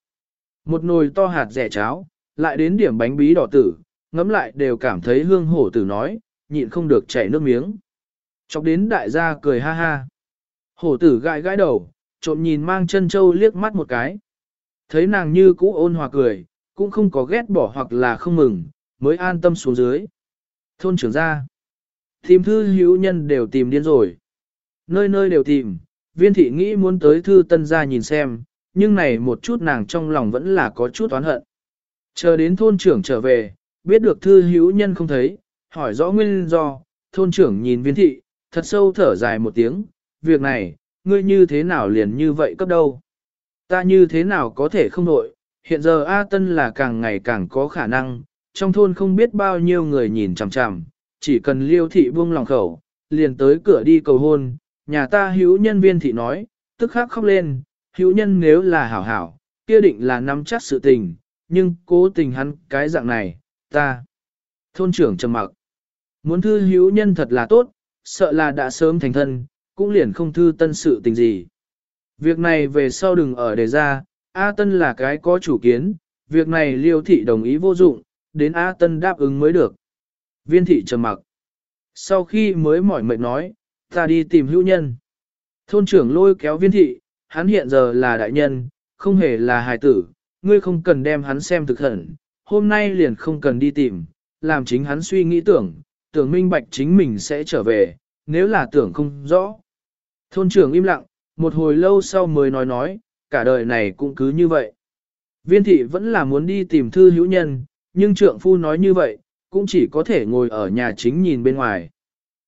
A: Một nồi to hạt rẻ cháo, lại đến điểm bánh bí đỏ tử, ngấm lại đều cảm thấy hương hổ tử nói, nhịn không được chảy nước miếng. Chọc đến đại gia cười ha ha. Hổ tử gãi gãi đầu, trộm nhìn mang chân châu liếc mắt một cái. Thấy nàng như cũ ôn hòa cười, cũng không có ghét bỏ hoặc là không mừng, mới an tâm xuống dưới. Thôn trưởng ra. Tìm thư hữu nhân đều tìm điên rồi. Nơi nơi đều tìm, viên thị nghĩ muốn tới thư tân gia nhìn xem, nhưng này một chút nàng trong lòng vẫn là có chút oán hận. Chờ đến thôn trưởng trở về, biết được thư hữu nhân không thấy, hỏi rõ nguyên do, thôn trưởng nhìn viên thị, thật sâu thở dài một tiếng, việc này, ngươi như thế nào liền như vậy cấp đâu. Ta như thế nào có thể không nội, hiện giờ A Tân là càng ngày càng có khả năng, trong thôn không biết bao nhiêu người nhìn chằm chằm, chỉ cần liêu thị buông lòng khẩu, liền tới cửa đi cầu hôn, nhà ta hữu nhân viên thị nói, tức khắc khóc lên, hữu nhân nếu là hảo hảo, kia định là nắm chắc sự tình, nhưng cố tình hắn cái dạng này, ta. Thôn trưởng trầm mặc. Muốn thư hữu nhân thật là tốt, sợ là đã sớm thành thân, cũng liền không thư tân sự tình gì. Việc này về sau đừng ở đề ra, A Tân là cái có chủ kiến, việc này liêu thị đồng ý vô dụng, đến A Tân đáp ứng mới được. Viên thị trầm mặc. Sau khi mới mỏi mệt nói, ta đi tìm hữu nhân. Thôn trưởng lôi kéo viên thị, hắn hiện giờ là đại nhân, không hề là hài tử, ngươi không cần đem hắn xem thực hẳn, hôm nay liền không cần đi tìm, làm chính hắn suy nghĩ tưởng, tưởng minh bạch chính mình sẽ trở về, nếu là tưởng không rõ. Thôn trưởng im lặng, một hồi lâu sau mới nói nói, cả đời này cũng cứ như vậy. Viên thị vẫn là muốn đi tìm thư hữu nhân, nhưng trượng phu nói như vậy, cũng chỉ có thể ngồi ở nhà chính nhìn bên ngoài.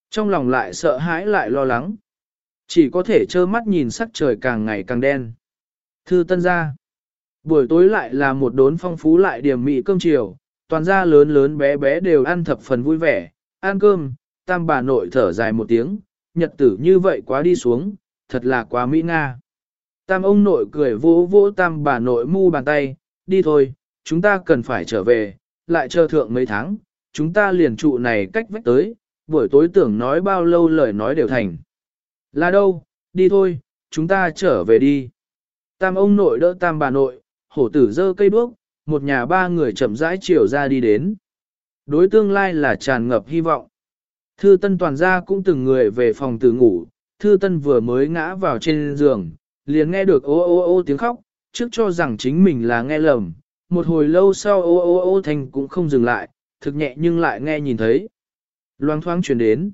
A: Trong lòng lại sợ hãi lại lo lắng. Chỉ có thể trơ mắt nhìn sắc trời càng ngày càng đen. Thư tân gia. Buổi tối lại là một đốn phong phú lại điểm mị cơm chiều, toàn gia lớn lớn bé bé đều ăn thập phần vui vẻ, ăn cơm, tam bà nội thở dài một tiếng, nhật tử như vậy quá đi xuống, thật là quá mỹ nga. Tam ông nội cười vỗ vỗ tam bà nội mu bàn tay, đi thôi, chúng ta cần phải trở về, lại chờ thượng mấy tháng, chúng ta liền trụ này cách vách tới, buổi tối tưởng nói bao lâu lời nói đều thành. Là đâu, đi thôi, chúng ta trở về đi. Tam ông nội đỡ tam bà nội, hổ tử dơ cây đuốc, một nhà ba người chậm rãi chiều ra đi đến. đối tương lai là tràn ngập hy vọng. Thư Tân toàn ra cũng từng người về phòng từ ngủ, Thư Tân vừa mới ngã vào trên giường, liền nghe được ô ô ô tiếng khóc, trước cho rằng chính mình là nghe lầm, một hồi lâu sau ô ô ô thành cũng không dừng lại, thực nhẹ nhưng lại nghe nhìn thấy. Loang thoáng truyền đến.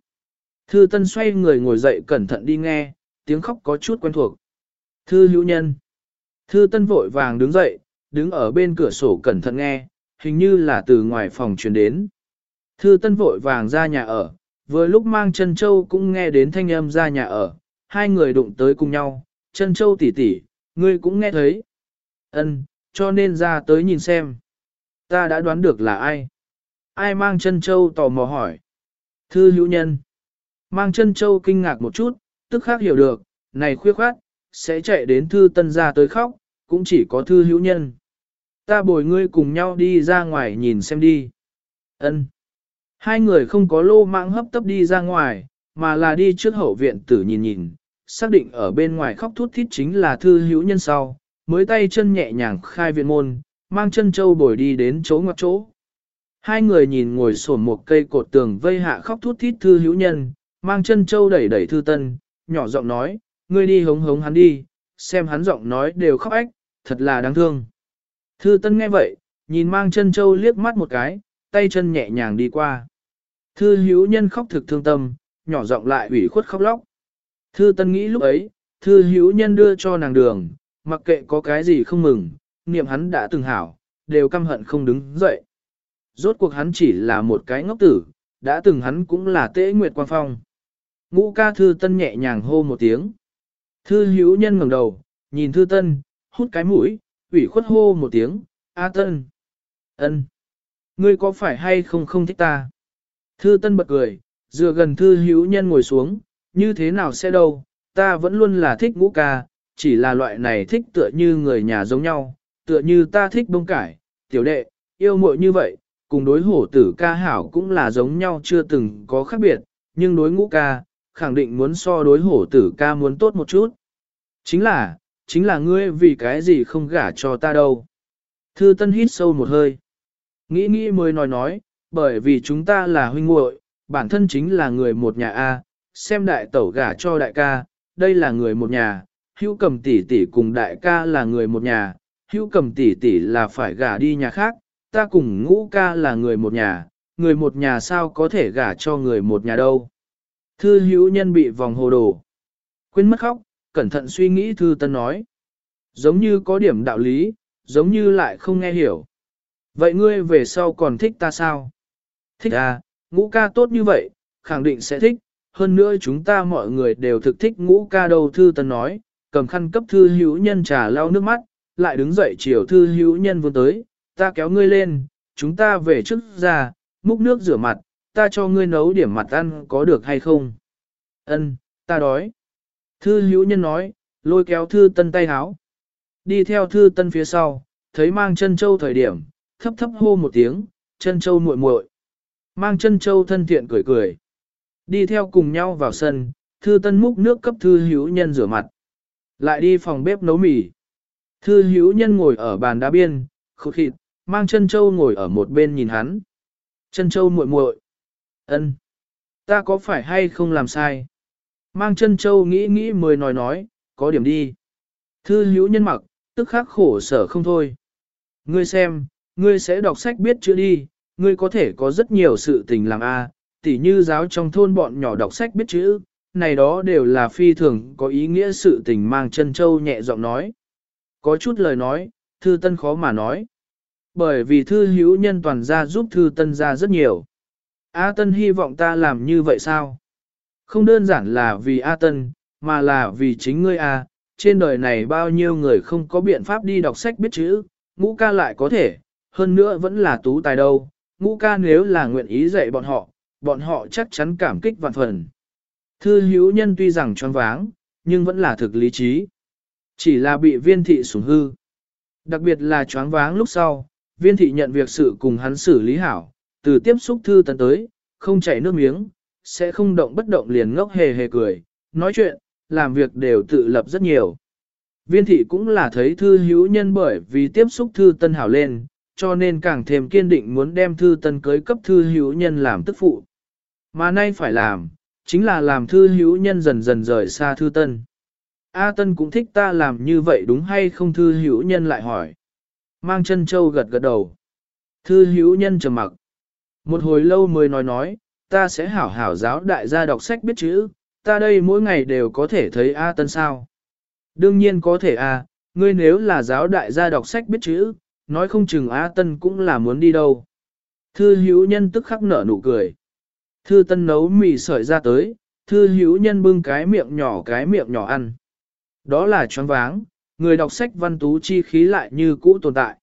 A: Thư Tân xoay người ngồi dậy cẩn thận đi nghe, tiếng khóc có chút quen thuộc. Thư hữu nhân. Thư Tân vội vàng đứng dậy, đứng ở bên cửa sổ cẩn thận nghe, hình như là từ ngoài phòng truyền đến. Thư Tân vội vàng ra nhà ở, vừa lúc mang chân châu cũng nghe đến thanh âm ra nhà ở, hai người đụng tới cùng nhau, chân châu tỷ tỷ, ngươi cũng nghe thấy. Ân, cho nên ra tới nhìn xem. Ta đã đoán được là ai. Ai mang chân châu tò mò hỏi. Thư hữu nhân. Mang chân châu kinh ngạc một chút, tức khác hiểu được, này khuya khoát, sẽ chạy đến thư tân ra tới khóc, cũng chỉ có thư hữu nhân. Ta bồi ngươi cùng nhau đi ra ngoài nhìn xem đi. Ân. Hai người không có lô mạng hấp tấp đi ra ngoài, mà là đi trước hậu viện tử nhìn nhìn, xác định ở bên ngoài khóc thút thít chính là thư hữu nhân sau, mới tay chân nhẹ nhàng khai viện môn, mang chân châu bồi đi đến chỗ ngoặc chỗ. Hai người nhìn ngồi sổn một cây cột tường vây hạ khóc thút thít thư hữu nhân, mang chân châu đẩy đẩy thư tân, nhỏ giọng nói, ngươi đi hống hống hắn đi, xem hắn giọng nói đều khóc ách, thật là đáng thương. Thư tân nghe vậy, nhìn mang chân châu liếc mắt một cái, tay chân nhẹ nhàng đi qua. Thư hữu nhân khóc thực thương tâm, nhỏ giọng lại ủy khuất khóc lóc. Thư tân nghĩ lúc ấy, thư hữu nhân đưa cho nàng đường, mặc kệ có cái gì không mừng, niệm hắn đã từng hảo, đều căm hận không đứng dậy. Rốt cuộc hắn chỉ là một cái ngốc tử, đã từng hắn cũng là tế nguyệt quang phong. Ngũ ca thư tân nhẹ nhàng hô một tiếng. Thư hữu nhân ngẩng đầu, nhìn thư tân, hút cái mũi, ủy khuất hô một tiếng, A tân. ân, Ngươi có phải hay không không thích ta? Thư tân bật cười, dựa gần thư hữu nhân ngồi xuống, như thế nào sẽ đâu, ta vẫn luôn là thích ngũ ca, chỉ là loại này thích tựa như người nhà giống nhau, tựa như ta thích bông cải, tiểu đệ, yêu muội như vậy, cùng đối hổ tử ca hảo cũng là giống nhau chưa từng có khác biệt, nhưng đối ngũ ca, khẳng định muốn so đối hổ tử ca muốn tốt một chút. Chính là, chính là ngươi vì cái gì không gả cho ta đâu. Thư Tân hít sâu một hơi. Nghĩ nghĩ mới nói nói, bởi vì chúng ta là huynh muội, bản thân chính là người một nhà A, xem đại tẩu gả cho đại ca, đây là người một nhà, hữu cầm tỷ tỷ cùng đại ca là người một nhà, hữu cầm tỷ tỷ là phải gả đi nhà khác, ta cùng ngũ ca là người một nhà, người một nhà sao có thể gả cho người một nhà đâu. Thư hữu nhân bị vòng hồ đồ. Quên mất khóc, cẩn thận suy nghĩ thư tân nói. Giống như có điểm đạo lý, giống như lại không nghe hiểu. Vậy ngươi về sau còn thích ta sao? Thích à, ngũ ca tốt như vậy, khẳng định sẽ thích. Hơn nữa chúng ta mọi người đều thực thích ngũ ca đâu thư tân nói, cầm khăn cấp thư hữu nhân trà lau nước mắt, lại đứng dậy chiều thư hữu nhân vươn tới, ta kéo ngươi lên, chúng ta về trước ra, múc nước rửa mặt, ta cho ngươi nấu điểm mặt ăn có được hay không? Ân, ta đói. Thư hữu nhân nói, lôi kéo thư tân tay háo. Đi theo thư tân phía sau, thấy mang chân châu thời điểm, thấp thấp hô một tiếng, chân châu muội muội. Mang chân châu thân thiện cười cười. Đi theo cùng nhau vào sân, thư tân múc nước cấp thư hữu nhân rửa mặt. Lại đi phòng bếp nấu mì. Thư hữu nhân ngồi ở bàn đá biên, khụt khịt, mang chân châu ngồi ở một bên nhìn hắn. Chân châu muội muội, ân, ta có phải hay không làm sai? Mang chân châu nghĩ nghĩ mới nói nói, có điểm đi. Thư hữu nhân mặc, tức khắc khổ sở không thôi. Ngươi xem, ngươi sẽ đọc sách biết chữ đi, ngươi có thể có rất nhiều sự tình làm a, tỉ như giáo trong thôn bọn nhỏ đọc sách biết chữ, này đó đều là phi thường có ý nghĩa sự tình mang chân châu nhẹ giọng nói. Có chút lời nói, thư tân khó mà nói. Bởi vì thư hữu nhân toàn gia giúp thư tân gia rất nhiều. A tân hy vọng ta làm như vậy sao? Không đơn giản là vì A tân, mà là vì chính ngươi A, trên đời này bao nhiêu người không có biện pháp đi đọc sách biết chữ, ngũ ca lại có thể, hơn nữa vẫn là tú tài đâu, ngũ ca nếu là nguyện ý dạy bọn họ, bọn họ chắc chắn cảm kích vạn phần. Thư hữu nhân tuy rằng choáng váng, nhưng vẫn là thực lý trí. Chỉ là bị viên thị sủng hư. Đặc biệt là choáng váng lúc sau, viên thị nhận việc sự cùng hắn xử lý hảo, từ tiếp xúc thư tấn tới, không chảy nước miếng, sẽ không động bất động liền ngốc hề hề cười, nói chuyện, làm việc đều tự lập rất nhiều. Viên thị cũng là thấy thư hữu nhân bởi vì tiếp xúc thư tân hảo lên, cho nên càng thêm kiên định muốn đem thư tân cưới cấp thư hữu nhân làm tức phụ. Mà nay phải làm, chính là làm thư hữu nhân dần dần rời xa thư tân. A Tân cũng thích ta làm như vậy đúng hay không thư hữu nhân lại hỏi. Mang chân châu gật gật đầu. Thư hữu nhân trầm mặc. Một hồi lâu mới nói nói, ta sẽ hảo hảo giáo đại gia đọc sách biết chữ, ta đây mỗi ngày đều có thể thấy A Tân sao. Đương nhiên có thể A, ngươi nếu là giáo đại gia đọc sách biết chữ, nói không chừng A Tân cũng là muốn đi đâu. Thư hữu nhân tức khắc nở nụ cười. Thư Tân nấu mì sợi ra tới, thư hữu nhân bưng cái miệng nhỏ cái miệng nhỏ ăn. Đó là choáng váng, người đọc sách văn tú chi khí lại như cũ tồn tại.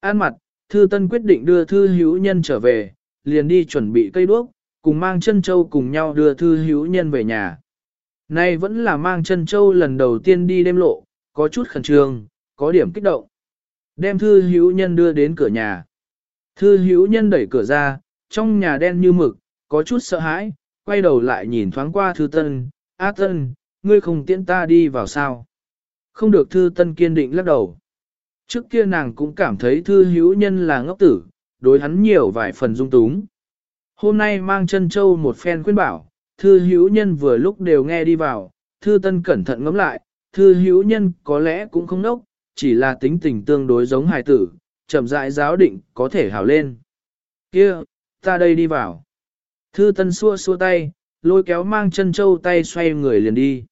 A: An mặt, Thư Tân quyết định đưa Thư Hữu Nhân trở về, liền đi chuẩn bị cây đuốc, cùng mang chân châu cùng nhau đưa Thư Hữu Nhân về nhà. Nay vẫn là mang chân châu lần đầu tiên đi đêm lộ, có chút khẩn trương, có điểm kích động. Đem Thư Hữu Nhân đưa đến cửa nhà. Thư Hữu Nhân đẩy cửa ra, trong nhà đen như mực, có chút sợ hãi, quay đầu lại nhìn thoáng qua Thư Tân, "A Tân, ngươi không tiễn ta đi vào sao?" Không được Thư Tân kiên định lắc đầu. Trước kia nàng cũng cảm thấy thư hữu nhân là ngốc tử, đối hắn nhiều vài phần dung túng. Hôm nay mang chân châu một phen khuyên bảo, thư hữu nhân vừa lúc đều nghe đi vào, thư tân cẩn thận ngẫm lại, thư hữu nhân có lẽ cũng không nốc, chỉ là tính tình tương đối giống hài tử, chậm rãi giáo định có thể hào lên. Kia, ta đây đi vào. Thư tân xua xua tay, lôi kéo mang chân châu tay xoay người liền đi.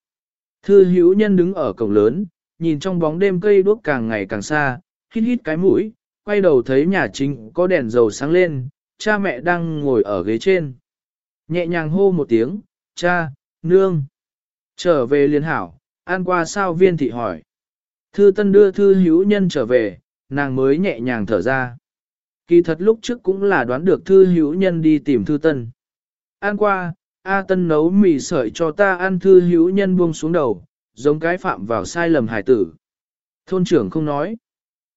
A: Thư hữu nhân đứng ở cổng lớn, nhìn trong bóng đêm cây đuốc càng ngày càng xa, hít hít cái mũi, quay đầu thấy nhà chính có đèn dầu sáng lên, cha mẹ đang ngồi ở ghế trên. Nhẹ nhàng hô một tiếng, cha, nương. Trở về liên hảo, An qua sao viên thị hỏi. Thư tân đưa thư hữu nhân trở về, nàng mới nhẹ nhàng thở ra. Kỳ thật lúc trước cũng là đoán được thư hữu nhân đi tìm thư tân. An qua, A tân nấu mì sợi cho ta ăn thư hữu nhân buông xuống đầu, giống cái phạm vào sai lầm hải tử. Thôn trưởng không nói.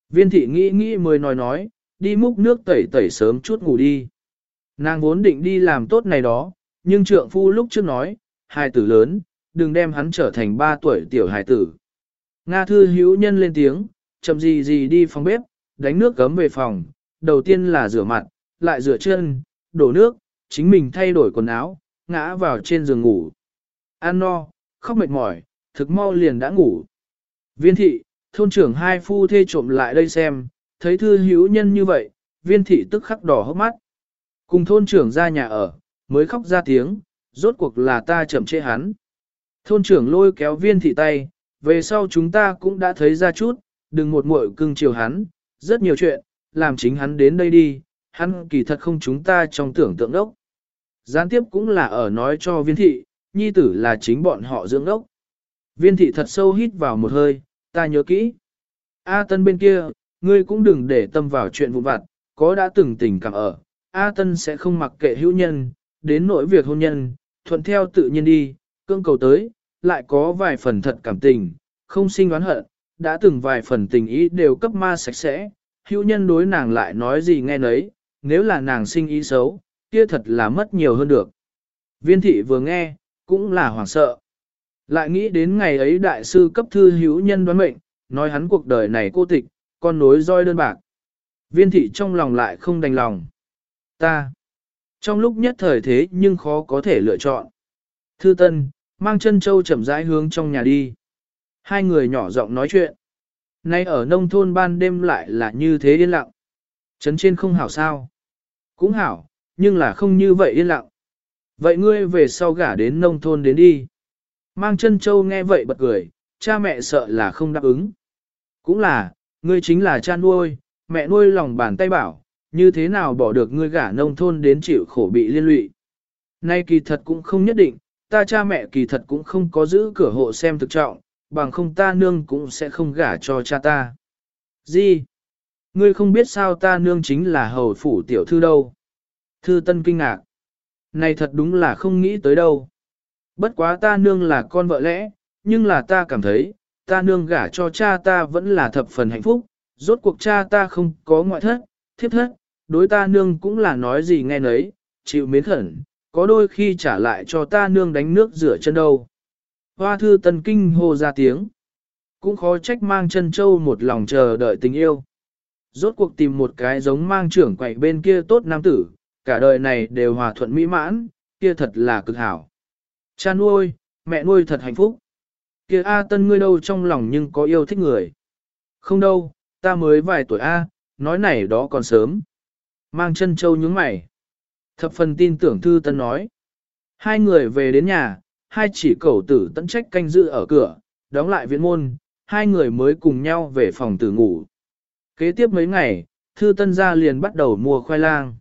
A: Viên thị nghĩ nghĩ mới nói nói, đi múc nước tẩy tẩy sớm chút ngủ đi. Nàng vốn định đi làm tốt này đó, nhưng trượng phu lúc trước nói, hài tử lớn, đừng đem hắn trở thành ba tuổi tiểu hài tử. Nga thư hữu nhân lên tiếng, chậm gì gì đi phòng bếp, đánh nước gấm về phòng, đầu tiên là rửa mặt, lại rửa chân, đổ nước, chính mình thay đổi quần áo, ngã vào trên giường ngủ. Ăn no, khóc mệt mỏi, thực mau liền đã ngủ. Viên thị, thôn trưởng hai phu thê trộm lại đây xem, thấy thư hữu nhân như vậy, viên thị tức khắc đỏ hốc mắt. Cùng thôn trưởng ra nhà ở, mới khóc ra tiếng, rốt cuộc là ta chậm chê hắn. Thôn trưởng lôi kéo viên thị tay, về sau chúng ta cũng đã thấy ra chút, đừng một muội cưng chiều hắn, rất nhiều chuyện, làm chính hắn đến đây đi, hắn kỳ thật không chúng ta trong tưởng tượng đốc. Gián tiếp cũng là ở nói cho viên thị, nhi tử là chính bọn họ dưỡng đốc. Viên thị thật sâu hít vào một hơi, ta nhớ kỹ. A Tân bên kia, ngươi cũng đừng để tâm vào chuyện vụn vặt, có đã từng tình cảm ở. A Tân sẽ không mặc kệ hữu nhân, đến nỗi việc hôn nhân, thuận theo tự nhiên đi, cương cầu tới, lại có vài phần thật cảm tình, không sinh oán hận, đã từng vài phần tình ý đều cấp ma sạch sẽ, hữu nhân đối nàng lại nói gì nghe nấy, nếu là nàng sinh ý xấu, kia thật là mất nhiều hơn được. Viên thị vừa nghe, cũng là hoảng sợ. Lại nghĩ đến ngày ấy đại sư cấp thư hữu nhân đoán mệnh, nói hắn cuộc đời này cô tịch, con nối roi đơn bạc. Viên thị trong lòng lại không đành lòng. Ta, trong lúc nhất thời thế nhưng khó có thể lựa chọn. Thư Tân, mang chân châu chậm rãi hướng trong nhà đi. Hai người nhỏ giọng nói chuyện. Nay ở nông thôn ban đêm lại là như thế yên lặng. Trấn trên không hảo sao? Cũng hảo, nhưng là không như vậy yên lặng. Vậy ngươi về sau gả đến nông thôn đến đi. Mang chân châu nghe vậy bật cười, cha mẹ sợ là không đáp ứng. Cũng là, ngươi chính là cha nuôi, mẹ nuôi lòng bàn tay bảo, như thế nào bỏ được ngươi gả nông thôn đến chịu khổ bị liên lụy. Nay kỳ thật cũng không nhất định, ta cha mẹ kỳ thật cũng không có giữ cửa hộ xem thực trọng, bằng không ta nương cũng sẽ không gả cho cha ta. Gì? Ngươi không biết sao ta nương chính là hầu phủ tiểu thư đâu. Thư tân kinh ngạc. Này thật đúng là không nghĩ tới đâu. Bất quá ta nương là con vợ lẽ, nhưng là ta cảm thấy, ta nương gả cho cha ta vẫn là thập phần hạnh phúc, rốt cuộc cha ta không có ngoại thất, thiếp thất, đối ta nương cũng là nói gì nghe nấy, chịu mến khẩn, có đôi khi trả lại cho ta nương đánh nước rửa chân đâu. Hoa thư tần kinh hô ra tiếng, cũng khó trách mang chân châu một lòng chờ đợi tình yêu. Rốt cuộc tìm một cái giống mang trưởng quậy bên kia tốt nam tử, cả đời này đều hòa thuận mỹ mãn, kia thật là cực hảo. Cha nuôi, mẹ nuôi thật hạnh phúc. Kia A tân ngươi đâu trong lòng nhưng có yêu thích người. Không đâu, ta mới vài tuổi A, nói này đó còn sớm. Mang chân châu nhướng mày. Thập phần tin tưởng thư tân nói. Hai người về đến nhà, hai chỉ cẩu tử tận trách canh giữ ở cửa, đóng lại viện môn, hai người mới cùng nhau về phòng tử ngủ. Kế tiếp mấy ngày, thư tân gia liền bắt đầu mua khoai lang.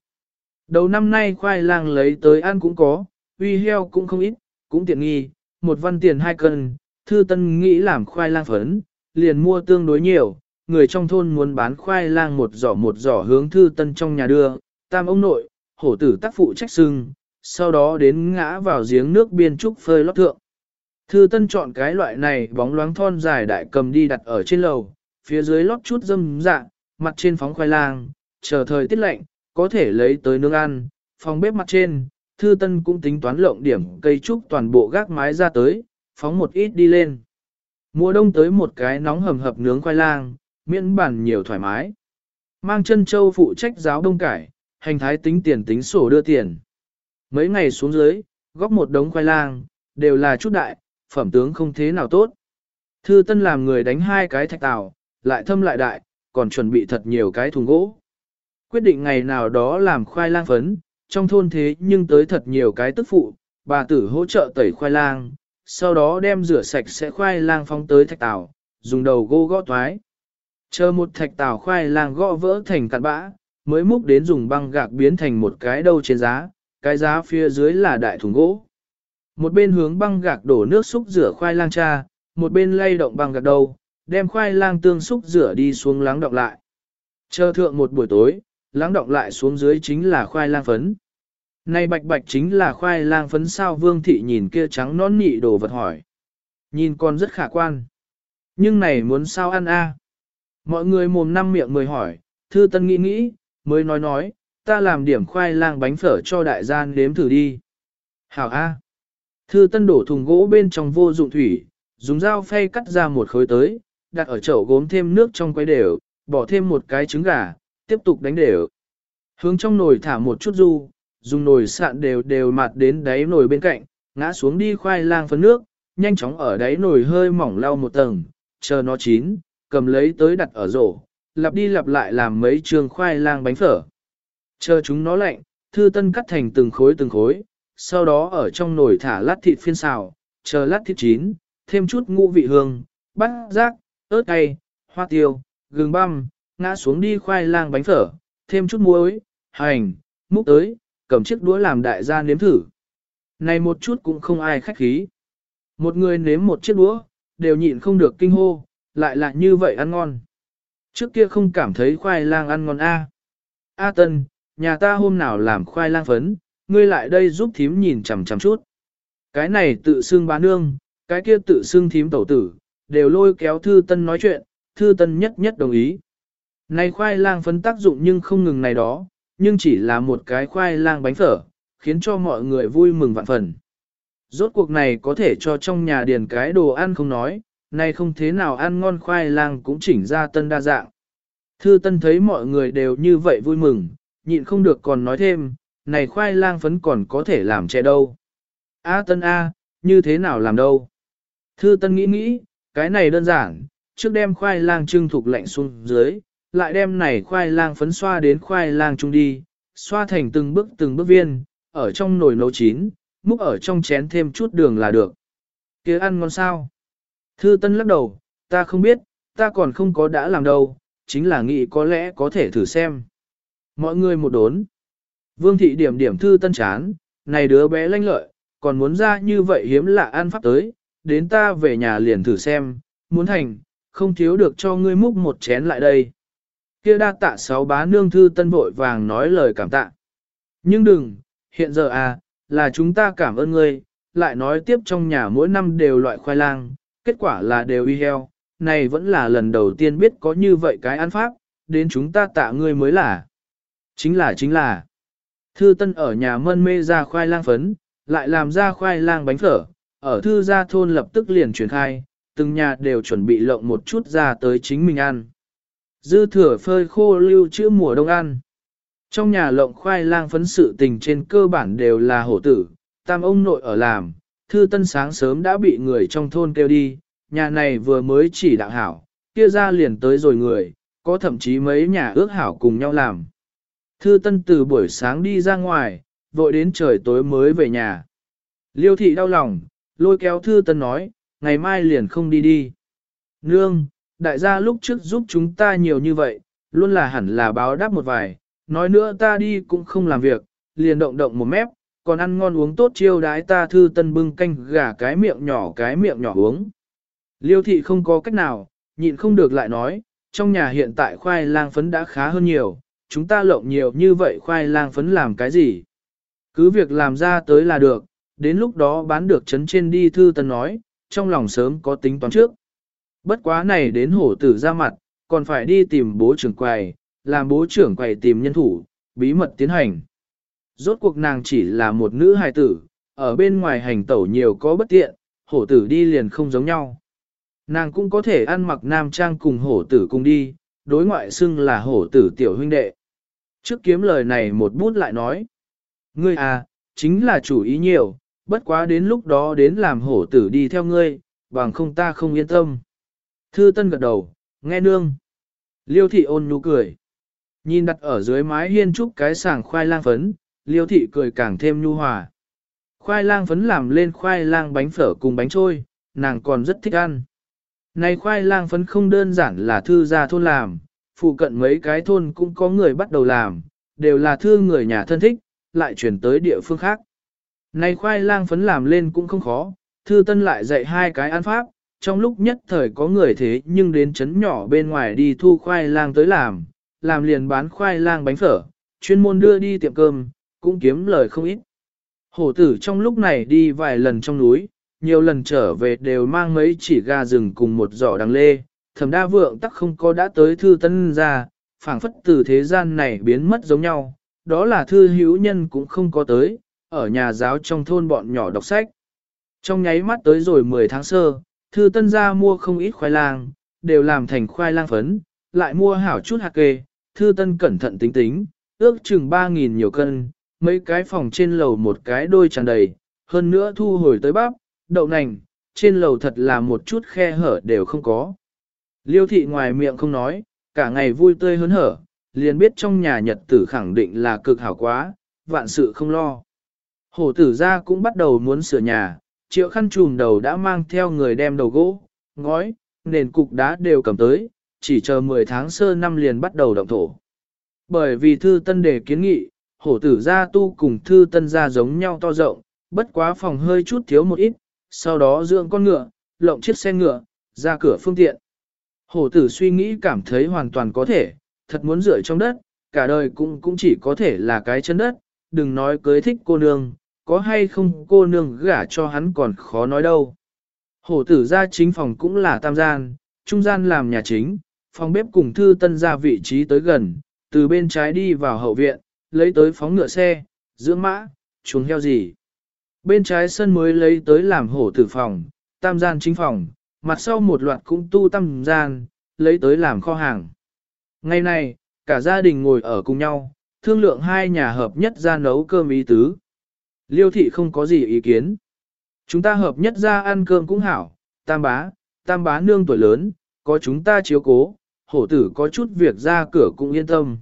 A: Đầu năm nay khoai lang lấy tới ăn cũng có, uy heo cũng không ít, cũng tiện nghi, một văn tiền hai cân, thư tân nghĩ làm khoai lang phấn, liền mua tương đối nhiều, người trong thôn muốn bán khoai lang một giỏ một giỏ hướng thư tân trong nhà đưa, tam ông nội, hổ tử tác phụ trách sưng, sau đó đến ngã vào giếng nước biên trúc phơi lót thượng. Thư tân chọn cái loại này bóng loáng thon dài đại cầm đi đặt ở trên lầu, phía dưới lót chút dâm dạng, mặt trên phóng khoai lang, chờ thời tiết lạnh, có thể lấy tới nướng ăn, phòng bếp mặt trên, thư tân cũng tính toán lộng điểm cây trúc toàn bộ gác mái ra tới, phóng một ít đi lên. Mùa đông tới một cái nóng hầm hập nướng khoai lang, miễn bản nhiều thoải mái. Mang chân châu phụ trách giáo đông cải, hành thái tính tiền tính sổ đưa tiền. Mấy ngày xuống dưới, góp một đống khoai lang, đều là chút đại, phẩm tướng không thế nào tốt. Thư Tân làm người đánh hai cái thạch tàu, lại thâm lại đại, còn chuẩn bị thật nhiều cái thùng gỗ. Quyết định ngày nào đó làm khoai lang phấn, trong thôn thế nhưng tới thật nhiều cái tức phụ, bà tử hỗ trợ tẩy khoai lang, sau đó đem rửa sạch sẽ khoai lang phóng tới thạch tàu, dùng đầu gỗ gõ thoái. Chờ một thạch tàu khoai lang gõ vỡ thành cặn bã, mới múc đến dùng băng gạc biến thành một cái đầu trên giá, cái giá phía dưới là đại thùng gỗ. Một bên hướng băng gạc đổ nước xúc rửa khoai lang cha, một bên lay động băng gạc đầu, đem khoai lang tương xúc rửa đi xuống lắng đọng lại. Chờ thượng một buổi tối, lắng động lại xuống dưới chính là khoai lang phấn. Này bạch bạch chính là khoai lang phấn sao vương thị nhìn kia trắng nón nị đồ vật hỏi. Nhìn con rất khả quan. Nhưng này muốn sao ăn a? Mọi người mồm năm miệng mười hỏi, thư tân nghĩ nghĩ, mới nói nói, ta làm điểm khoai lang bánh phở cho đại gian đếm thử đi. Hảo A. Thư tân đổ thùng gỗ bên trong vô dụng thủy, dùng dao phay cắt ra một khối tới, đặt ở chậu gốm thêm nước trong quay đều, bỏ thêm một cái trứng gà, tiếp tục đánh đều. Hướng trong nồi thả một chút ru, dùng nồi sạn đều đều mặt đến đáy nồi bên cạnh, ngã xuống đi khoai lang phấn nước, nhanh chóng ở đáy nồi hơi mỏng lau một tầng, chờ nó chín, cầm lấy tới đặt ở rổ, lặp đi lặp lại làm mấy trường khoai lang bánh phở. Chờ chúng nó lạnh, thư tân cắt thành từng khối từng khối, sau đó ở trong nồi thả lát thịt phiên xào, chờ lát thịt chín, thêm chút ngũ vị hương, bát rác, ớt cay, hoa tiêu, gừng băm, ngã xuống đi khoai lang bánh phở, thêm chút muối, hành, múc tới, cầm chiếc đũa làm đại gia nếm thử. Này một chút cũng không ai khách khí. Một người nếm một chiếc đũa, đều nhịn không được kinh hô, lại là như vậy ăn ngon. Trước kia không cảm thấy khoai lang ăn ngon a. A Tân, nhà ta hôm nào làm khoai lang phấn, ngươi lại đây giúp thím nhìn chằm chằm chút. Cái này tự xưng bá nương, cái kia tự xưng thím tẩu tử, đều lôi kéo Thư Tân nói chuyện, Thư Tân nhất nhất đồng ý. Này khoai lang phấn tác dụng nhưng không ngừng này đó, nhưng chỉ là một cái khoai lang bánh phở, khiến cho mọi người vui mừng vạn phần. Rốt cuộc này có thể cho trong nhà điền cái đồ ăn không nói, này không thế nào ăn ngon khoai lang cũng chỉnh ra tân đa dạng. Thư Tân thấy mọi người đều như vậy vui mừng, nhịn không được còn nói thêm, này khoai lang phấn còn có thể làm chè đâu. A Tân A, như thế nào làm đâu? Thư Tân nghĩ nghĩ, cái này đơn giản, trước đem khoai lang trưng thục lạnh xuống dưới, lại đem này khoai lang phấn xoa đến khoai lang trung đi, xoa thành từng bước từng bước viên, ở trong nồi nấu chín, múc ở trong chén thêm chút đường là được. Kia ăn ngon sao? Thư Tân lắc đầu, ta không biết, ta còn không có đã làm đâu, chính là nghĩ có lẽ có thể thử xem. Mọi người một đốn. Vương thị điểm điểm Thư Tân chán, này đứa bé lanh lợi, còn muốn ra như vậy hiếm lạ ăn pháp tới, đến ta về nhà liền thử xem, muốn thành, không thiếu được cho ngươi múc một chén lại đây. Kia đa tạ sáu bá nương thư tân vội vàng nói lời cảm tạ. Nhưng đừng, hiện giờ à, là chúng ta cảm ơn ngươi, lại nói tiếp trong nhà mỗi năm đều loại khoai lang, kết quả là đều y heo, này vẫn là lần đầu tiên biết có như vậy cái ăn pháp, đến chúng ta tạ ngươi mới là. Chính là chính là, thư tân ở nhà mân mê ra khoai lang phấn, lại làm ra khoai lang bánh phở, ở thư gia thôn lập tức liền truyền khai, từng nhà đều chuẩn bị lộng một chút ra tới chính mình ăn. Dư thừa phơi khô lưu trữ mùa đông ăn. Trong nhà lộng khoai lang phấn sự tình trên cơ bản đều là hổ tử, tam ông nội ở làm, thư tân sáng sớm đã bị người trong thôn kêu đi, nhà này vừa mới chỉ đạo hảo, kia ra liền tới rồi người, có thậm chí mấy nhà ước hảo cùng nhau làm. Thư tân từ buổi sáng đi ra ngoài, vội đến trời tối mới về nhà. Liêu thị đau lòng, lôi kéo thư tân nói, ngày mai liền không đi đi. Nương, đại gia lúc trước giúp chúng ta nhiều như vậy, luôn là hẳn là báo đáp một vài, nói nữa ta đi cũng không làm việc, liền động động một mép, còn ăn ngon uống tốt chiêu đái ta thư tân bưng canh gà cái miệng nhỏ cái miệng nhỏ uống. Liêu thị không có cách nào, nhịn không được lại nói, trong nhà hiện tại khoai lang phấn đã khá hơn nhiều, chúng ta lộng nhiều như vậy khoai lang phấn làm cái gì? Cứ việc làm ra tới là được, đến lúc đó bán được chấn trên đi thư tân nói, trong lòng sớm có tính toán trước. Bất quá này đến hổ tử ra mặt, còn phải đi tìm bố trưởng quầy, làm bố trưởng quầy tìm nhân thủ, bí mật tiến hành. Rốt cuộc nàng chỉ là một nữ hài tử, ở bên ngoài hành tẩu nhiều có bất tiện, hổ tử đi liền không giống nhau. Nàng cũng có thể ăn mặc nam trang cùng hổ tử cùng đi, đối ngoại xưng là hổ tử tiểu huynh đệ. Trước kiếm lời này một bút lại nói. Ngươi à, chính là chủ ý nhiều, bất quá đến lúc đó đến làm hổ tử đi theo ngươi, bằng không ta không yên tâm. Thư Tân gật đầu, nghe nương. Liêu thị ôn nhu cười. Nhìn đặt ở dưới mái hiên trúc cái sàng khoai lang phấn, liêu thị cười càng thêm nhu hòa. Khoai lang phấn làm lên khoai lang bánh phở cùng bánh trôi, nàng còn rất thích ăn. Này khoai lang phấn không đơn giản là thư gia thôn làm, phụ cận mấy cái thôn cũng có người bắt đầu làm, đều là thư người nhà thân thích, lại chuyển tới địa phương khác. Này khoai lang phấn làm lên cũng không khó, thư tân lại dạy hai cái ăn pháp, trong lúc nhất thời có người thế nhưng đến chấn nhỏ bên ngoài đi thu khoai lang tới làm, làm liền bán khoai lang bánh phở, chuyên môn đưa đi tiệm cơm, cũng kiếm lời không ít. Hổ tử trong lúc này đi vài lần trong núi, nhiều lần trở về đều mang mấy chỉ gà rừng cùng một giỏ đằng lê, thẩm đa vượng tắc không có đã tới thư tân ra, phảng phất từ thế gian này biến mất giống nhau, đó là thư hữu nhân cũng không có tới, ở nhà giáo trong thôn bọn nhỏ đọc sách. Trong nháy mắt tới rồi 10 tháng sơ, thư tân ra mua không ít khoai lang, đều làm thành khoai lang phấn, lại mua hảo chút hạt kê, thư tân cẩn thận tính tính, ước chừng 3.000 nhiều cân, mấy cái phòng trên lầu một cái đôi tràn đầy, hơn nữa thu hồi tới bắp, đậu nành, trên lầu thật là một chút khe hở đều không có. Liêu thị ngoài miệng không nói, cả ngày vui tươi hớn hở, liền biết trong nhà nhật tử khẳng định là cực hảo quá, vạn sự không lo. Hổ tử ra cũng bắt đầu muốn sửa nhà, triệu khăn trùm đầu đã mang theo người đem đầu gỗ, ngói, nền cục đá đều cầm tới, chỉ chờ 10 tháng sơ năm liền bắt đầu động thổ. Bởi vì thư tân đề kiến nghị, hổ tử gia tu cùng thư tân gia giống nhau to rộng, bất quá phòng hơi chút thiếu một ít, sau đó dưỡng con ngựa, lộng chiếc xe ngựa, ra cửa phương tiện. Hổ tử suy nghĩ cảm thấy hoàn toàn có thể, thật muốn rửa trong đất, cả đời cũng cũng chỉ có thể là cái chân đất, đừng nói cưới thích cô nương, có hay không cô nương gả cho hắn còn khó nói đâu. Hổ tử gia chính phòng cũng là tam gian, trung gian làm nhà chính, phòng bếp cùng thư tân ra vị trí tới gần, từ bên trái đi vào hậu viện, lấy tới phóng ngựa xe, dưỡng mã, chuồng heo gì. Bên trái sân mới lấy tới làm hổ tử phòng, tam gian chính phòng, mặt sau một loạt cũng tu tam gian, lấy tới làm kho hàng. Ngày nay cả gia đình ngồi ở cùng nhau, thương lượng hai nhà hợp nhất ra nấu cơm ý tứ. Liêu thị không có gì ý kiến. Chúng ta hợp nhất ra ăn cơm cũng hảo, tam bá, tam bá nương tuổi lớn, có chúng ta chiếu cố, hổ tử có chút việc ra cửa cũng yên tâm.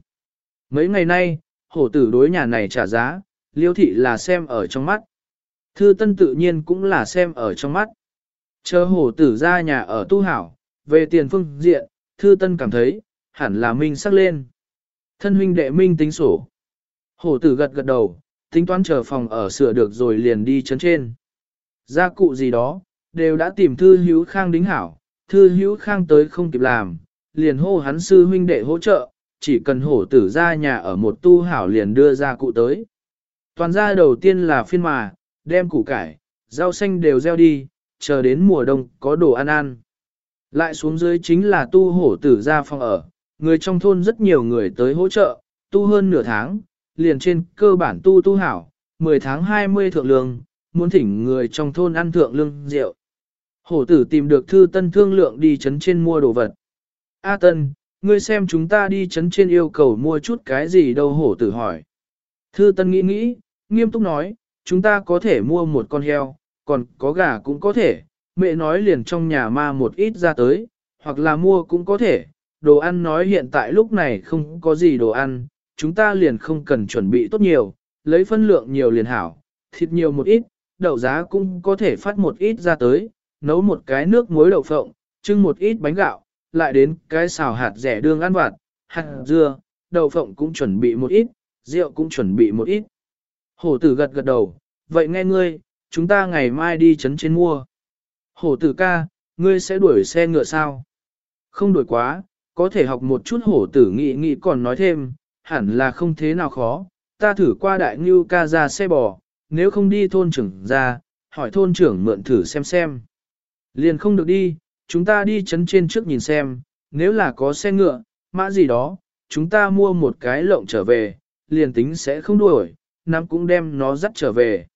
A: Mấy ngày nay, hổ tử đối nhà này trả giá, liêu thị là xem ở trong mắt. Thư tân tự nhiên cũng là xem ở trong mắt. Chờ hổ tử ra nhà ở tu hảo, về tiền phương diện, thư tân cảm thấy, hẳn là minh sắc lên. Thân huynh đệ minh tính sổ. Hổ tử gật gật đầu, tính toán chờ phòng ở sửa được rồi liền đi chấn trên. Gia cụ gì đó, đều đã tìm thư hữu khang đính hảo, thư hữu khang tới không kịp làm, liền hô hắn sư huynh đệ hỗ trợ, chỉ cần hổ tử ra nhà ở một tu hảo liền đưa gia cụ tới. Toàn gia đầu tiên là phiên mà, đem củ cải, rau xanh đều gieo đi, chờ đến mùa đông có đồ ăn ăn. Lại xuống dưới chính là tu hổ tử ra phòng ở, người trong thôn rất nhiều người tới hỗ trợ, tu hơn nửa tháng, liền trên cơ bản tu tu hảo, 10 tháng 20 thượng lương, muốn thỉnh người trong thôn ăn thượng lương rượu. Hổ tử tìm được thư tân thương lượng đi chấn trên mua đồ vật. A tân, ngươi xem chúng ta đi chấn trên yêu cầu mua chút cái gì đâu hổ tử hỏi. Thư Tân nghĩ nghĩ, nghiêm túc nói, chúng ta có thể mua một con heo, còn có gà cũng có thể, mẹ nói liền trong nhà ma một ít ra tới, hoặc là mua cũng có thể, đồ ăn nói hiện tại lúc này không có gì đồ ăn, chúng ta liền không cần chuẩn bị tốt nhiều, lấy phân lượng nhiều liền hảo, thịt nhiều một ít, đậu giá cũng có thể phát một ít ra tới, nấu một cái nước muối đậu phộng, trưng một ít bánh gạo, lại đến cái xào hạt rẻ đương ăn vặt, hạt dưa, đậu phộng cũng chuẩn bị một ít, rượu cũng chuẩn bị một ít. Hổ tử gật gật đầu, vậy nghe ngươi, chúng ta ngày mai đi chấn trên mua. Hổ tử ca, ngươi sẽ đuổi xe ngựa sao? Không đuổi quá, có thể học một chút hổ tử nghị nghị còn nói thêm, hẳn là không thế nào khó. Ta thử qua đại ngưu ca ra xe bò, nếu không đi thôn trưởng ra, hỏi thôn trưởng mượn thử xem xem. Liền không được đi, chúng ta đi chấn trên trước nhìn xem, nếu là có xe ngựa, mã gì đó, chúng ta mua một cái lộng trở về, liền tính sẽ không đuổi, nắm cũng đem nó dắt trở về.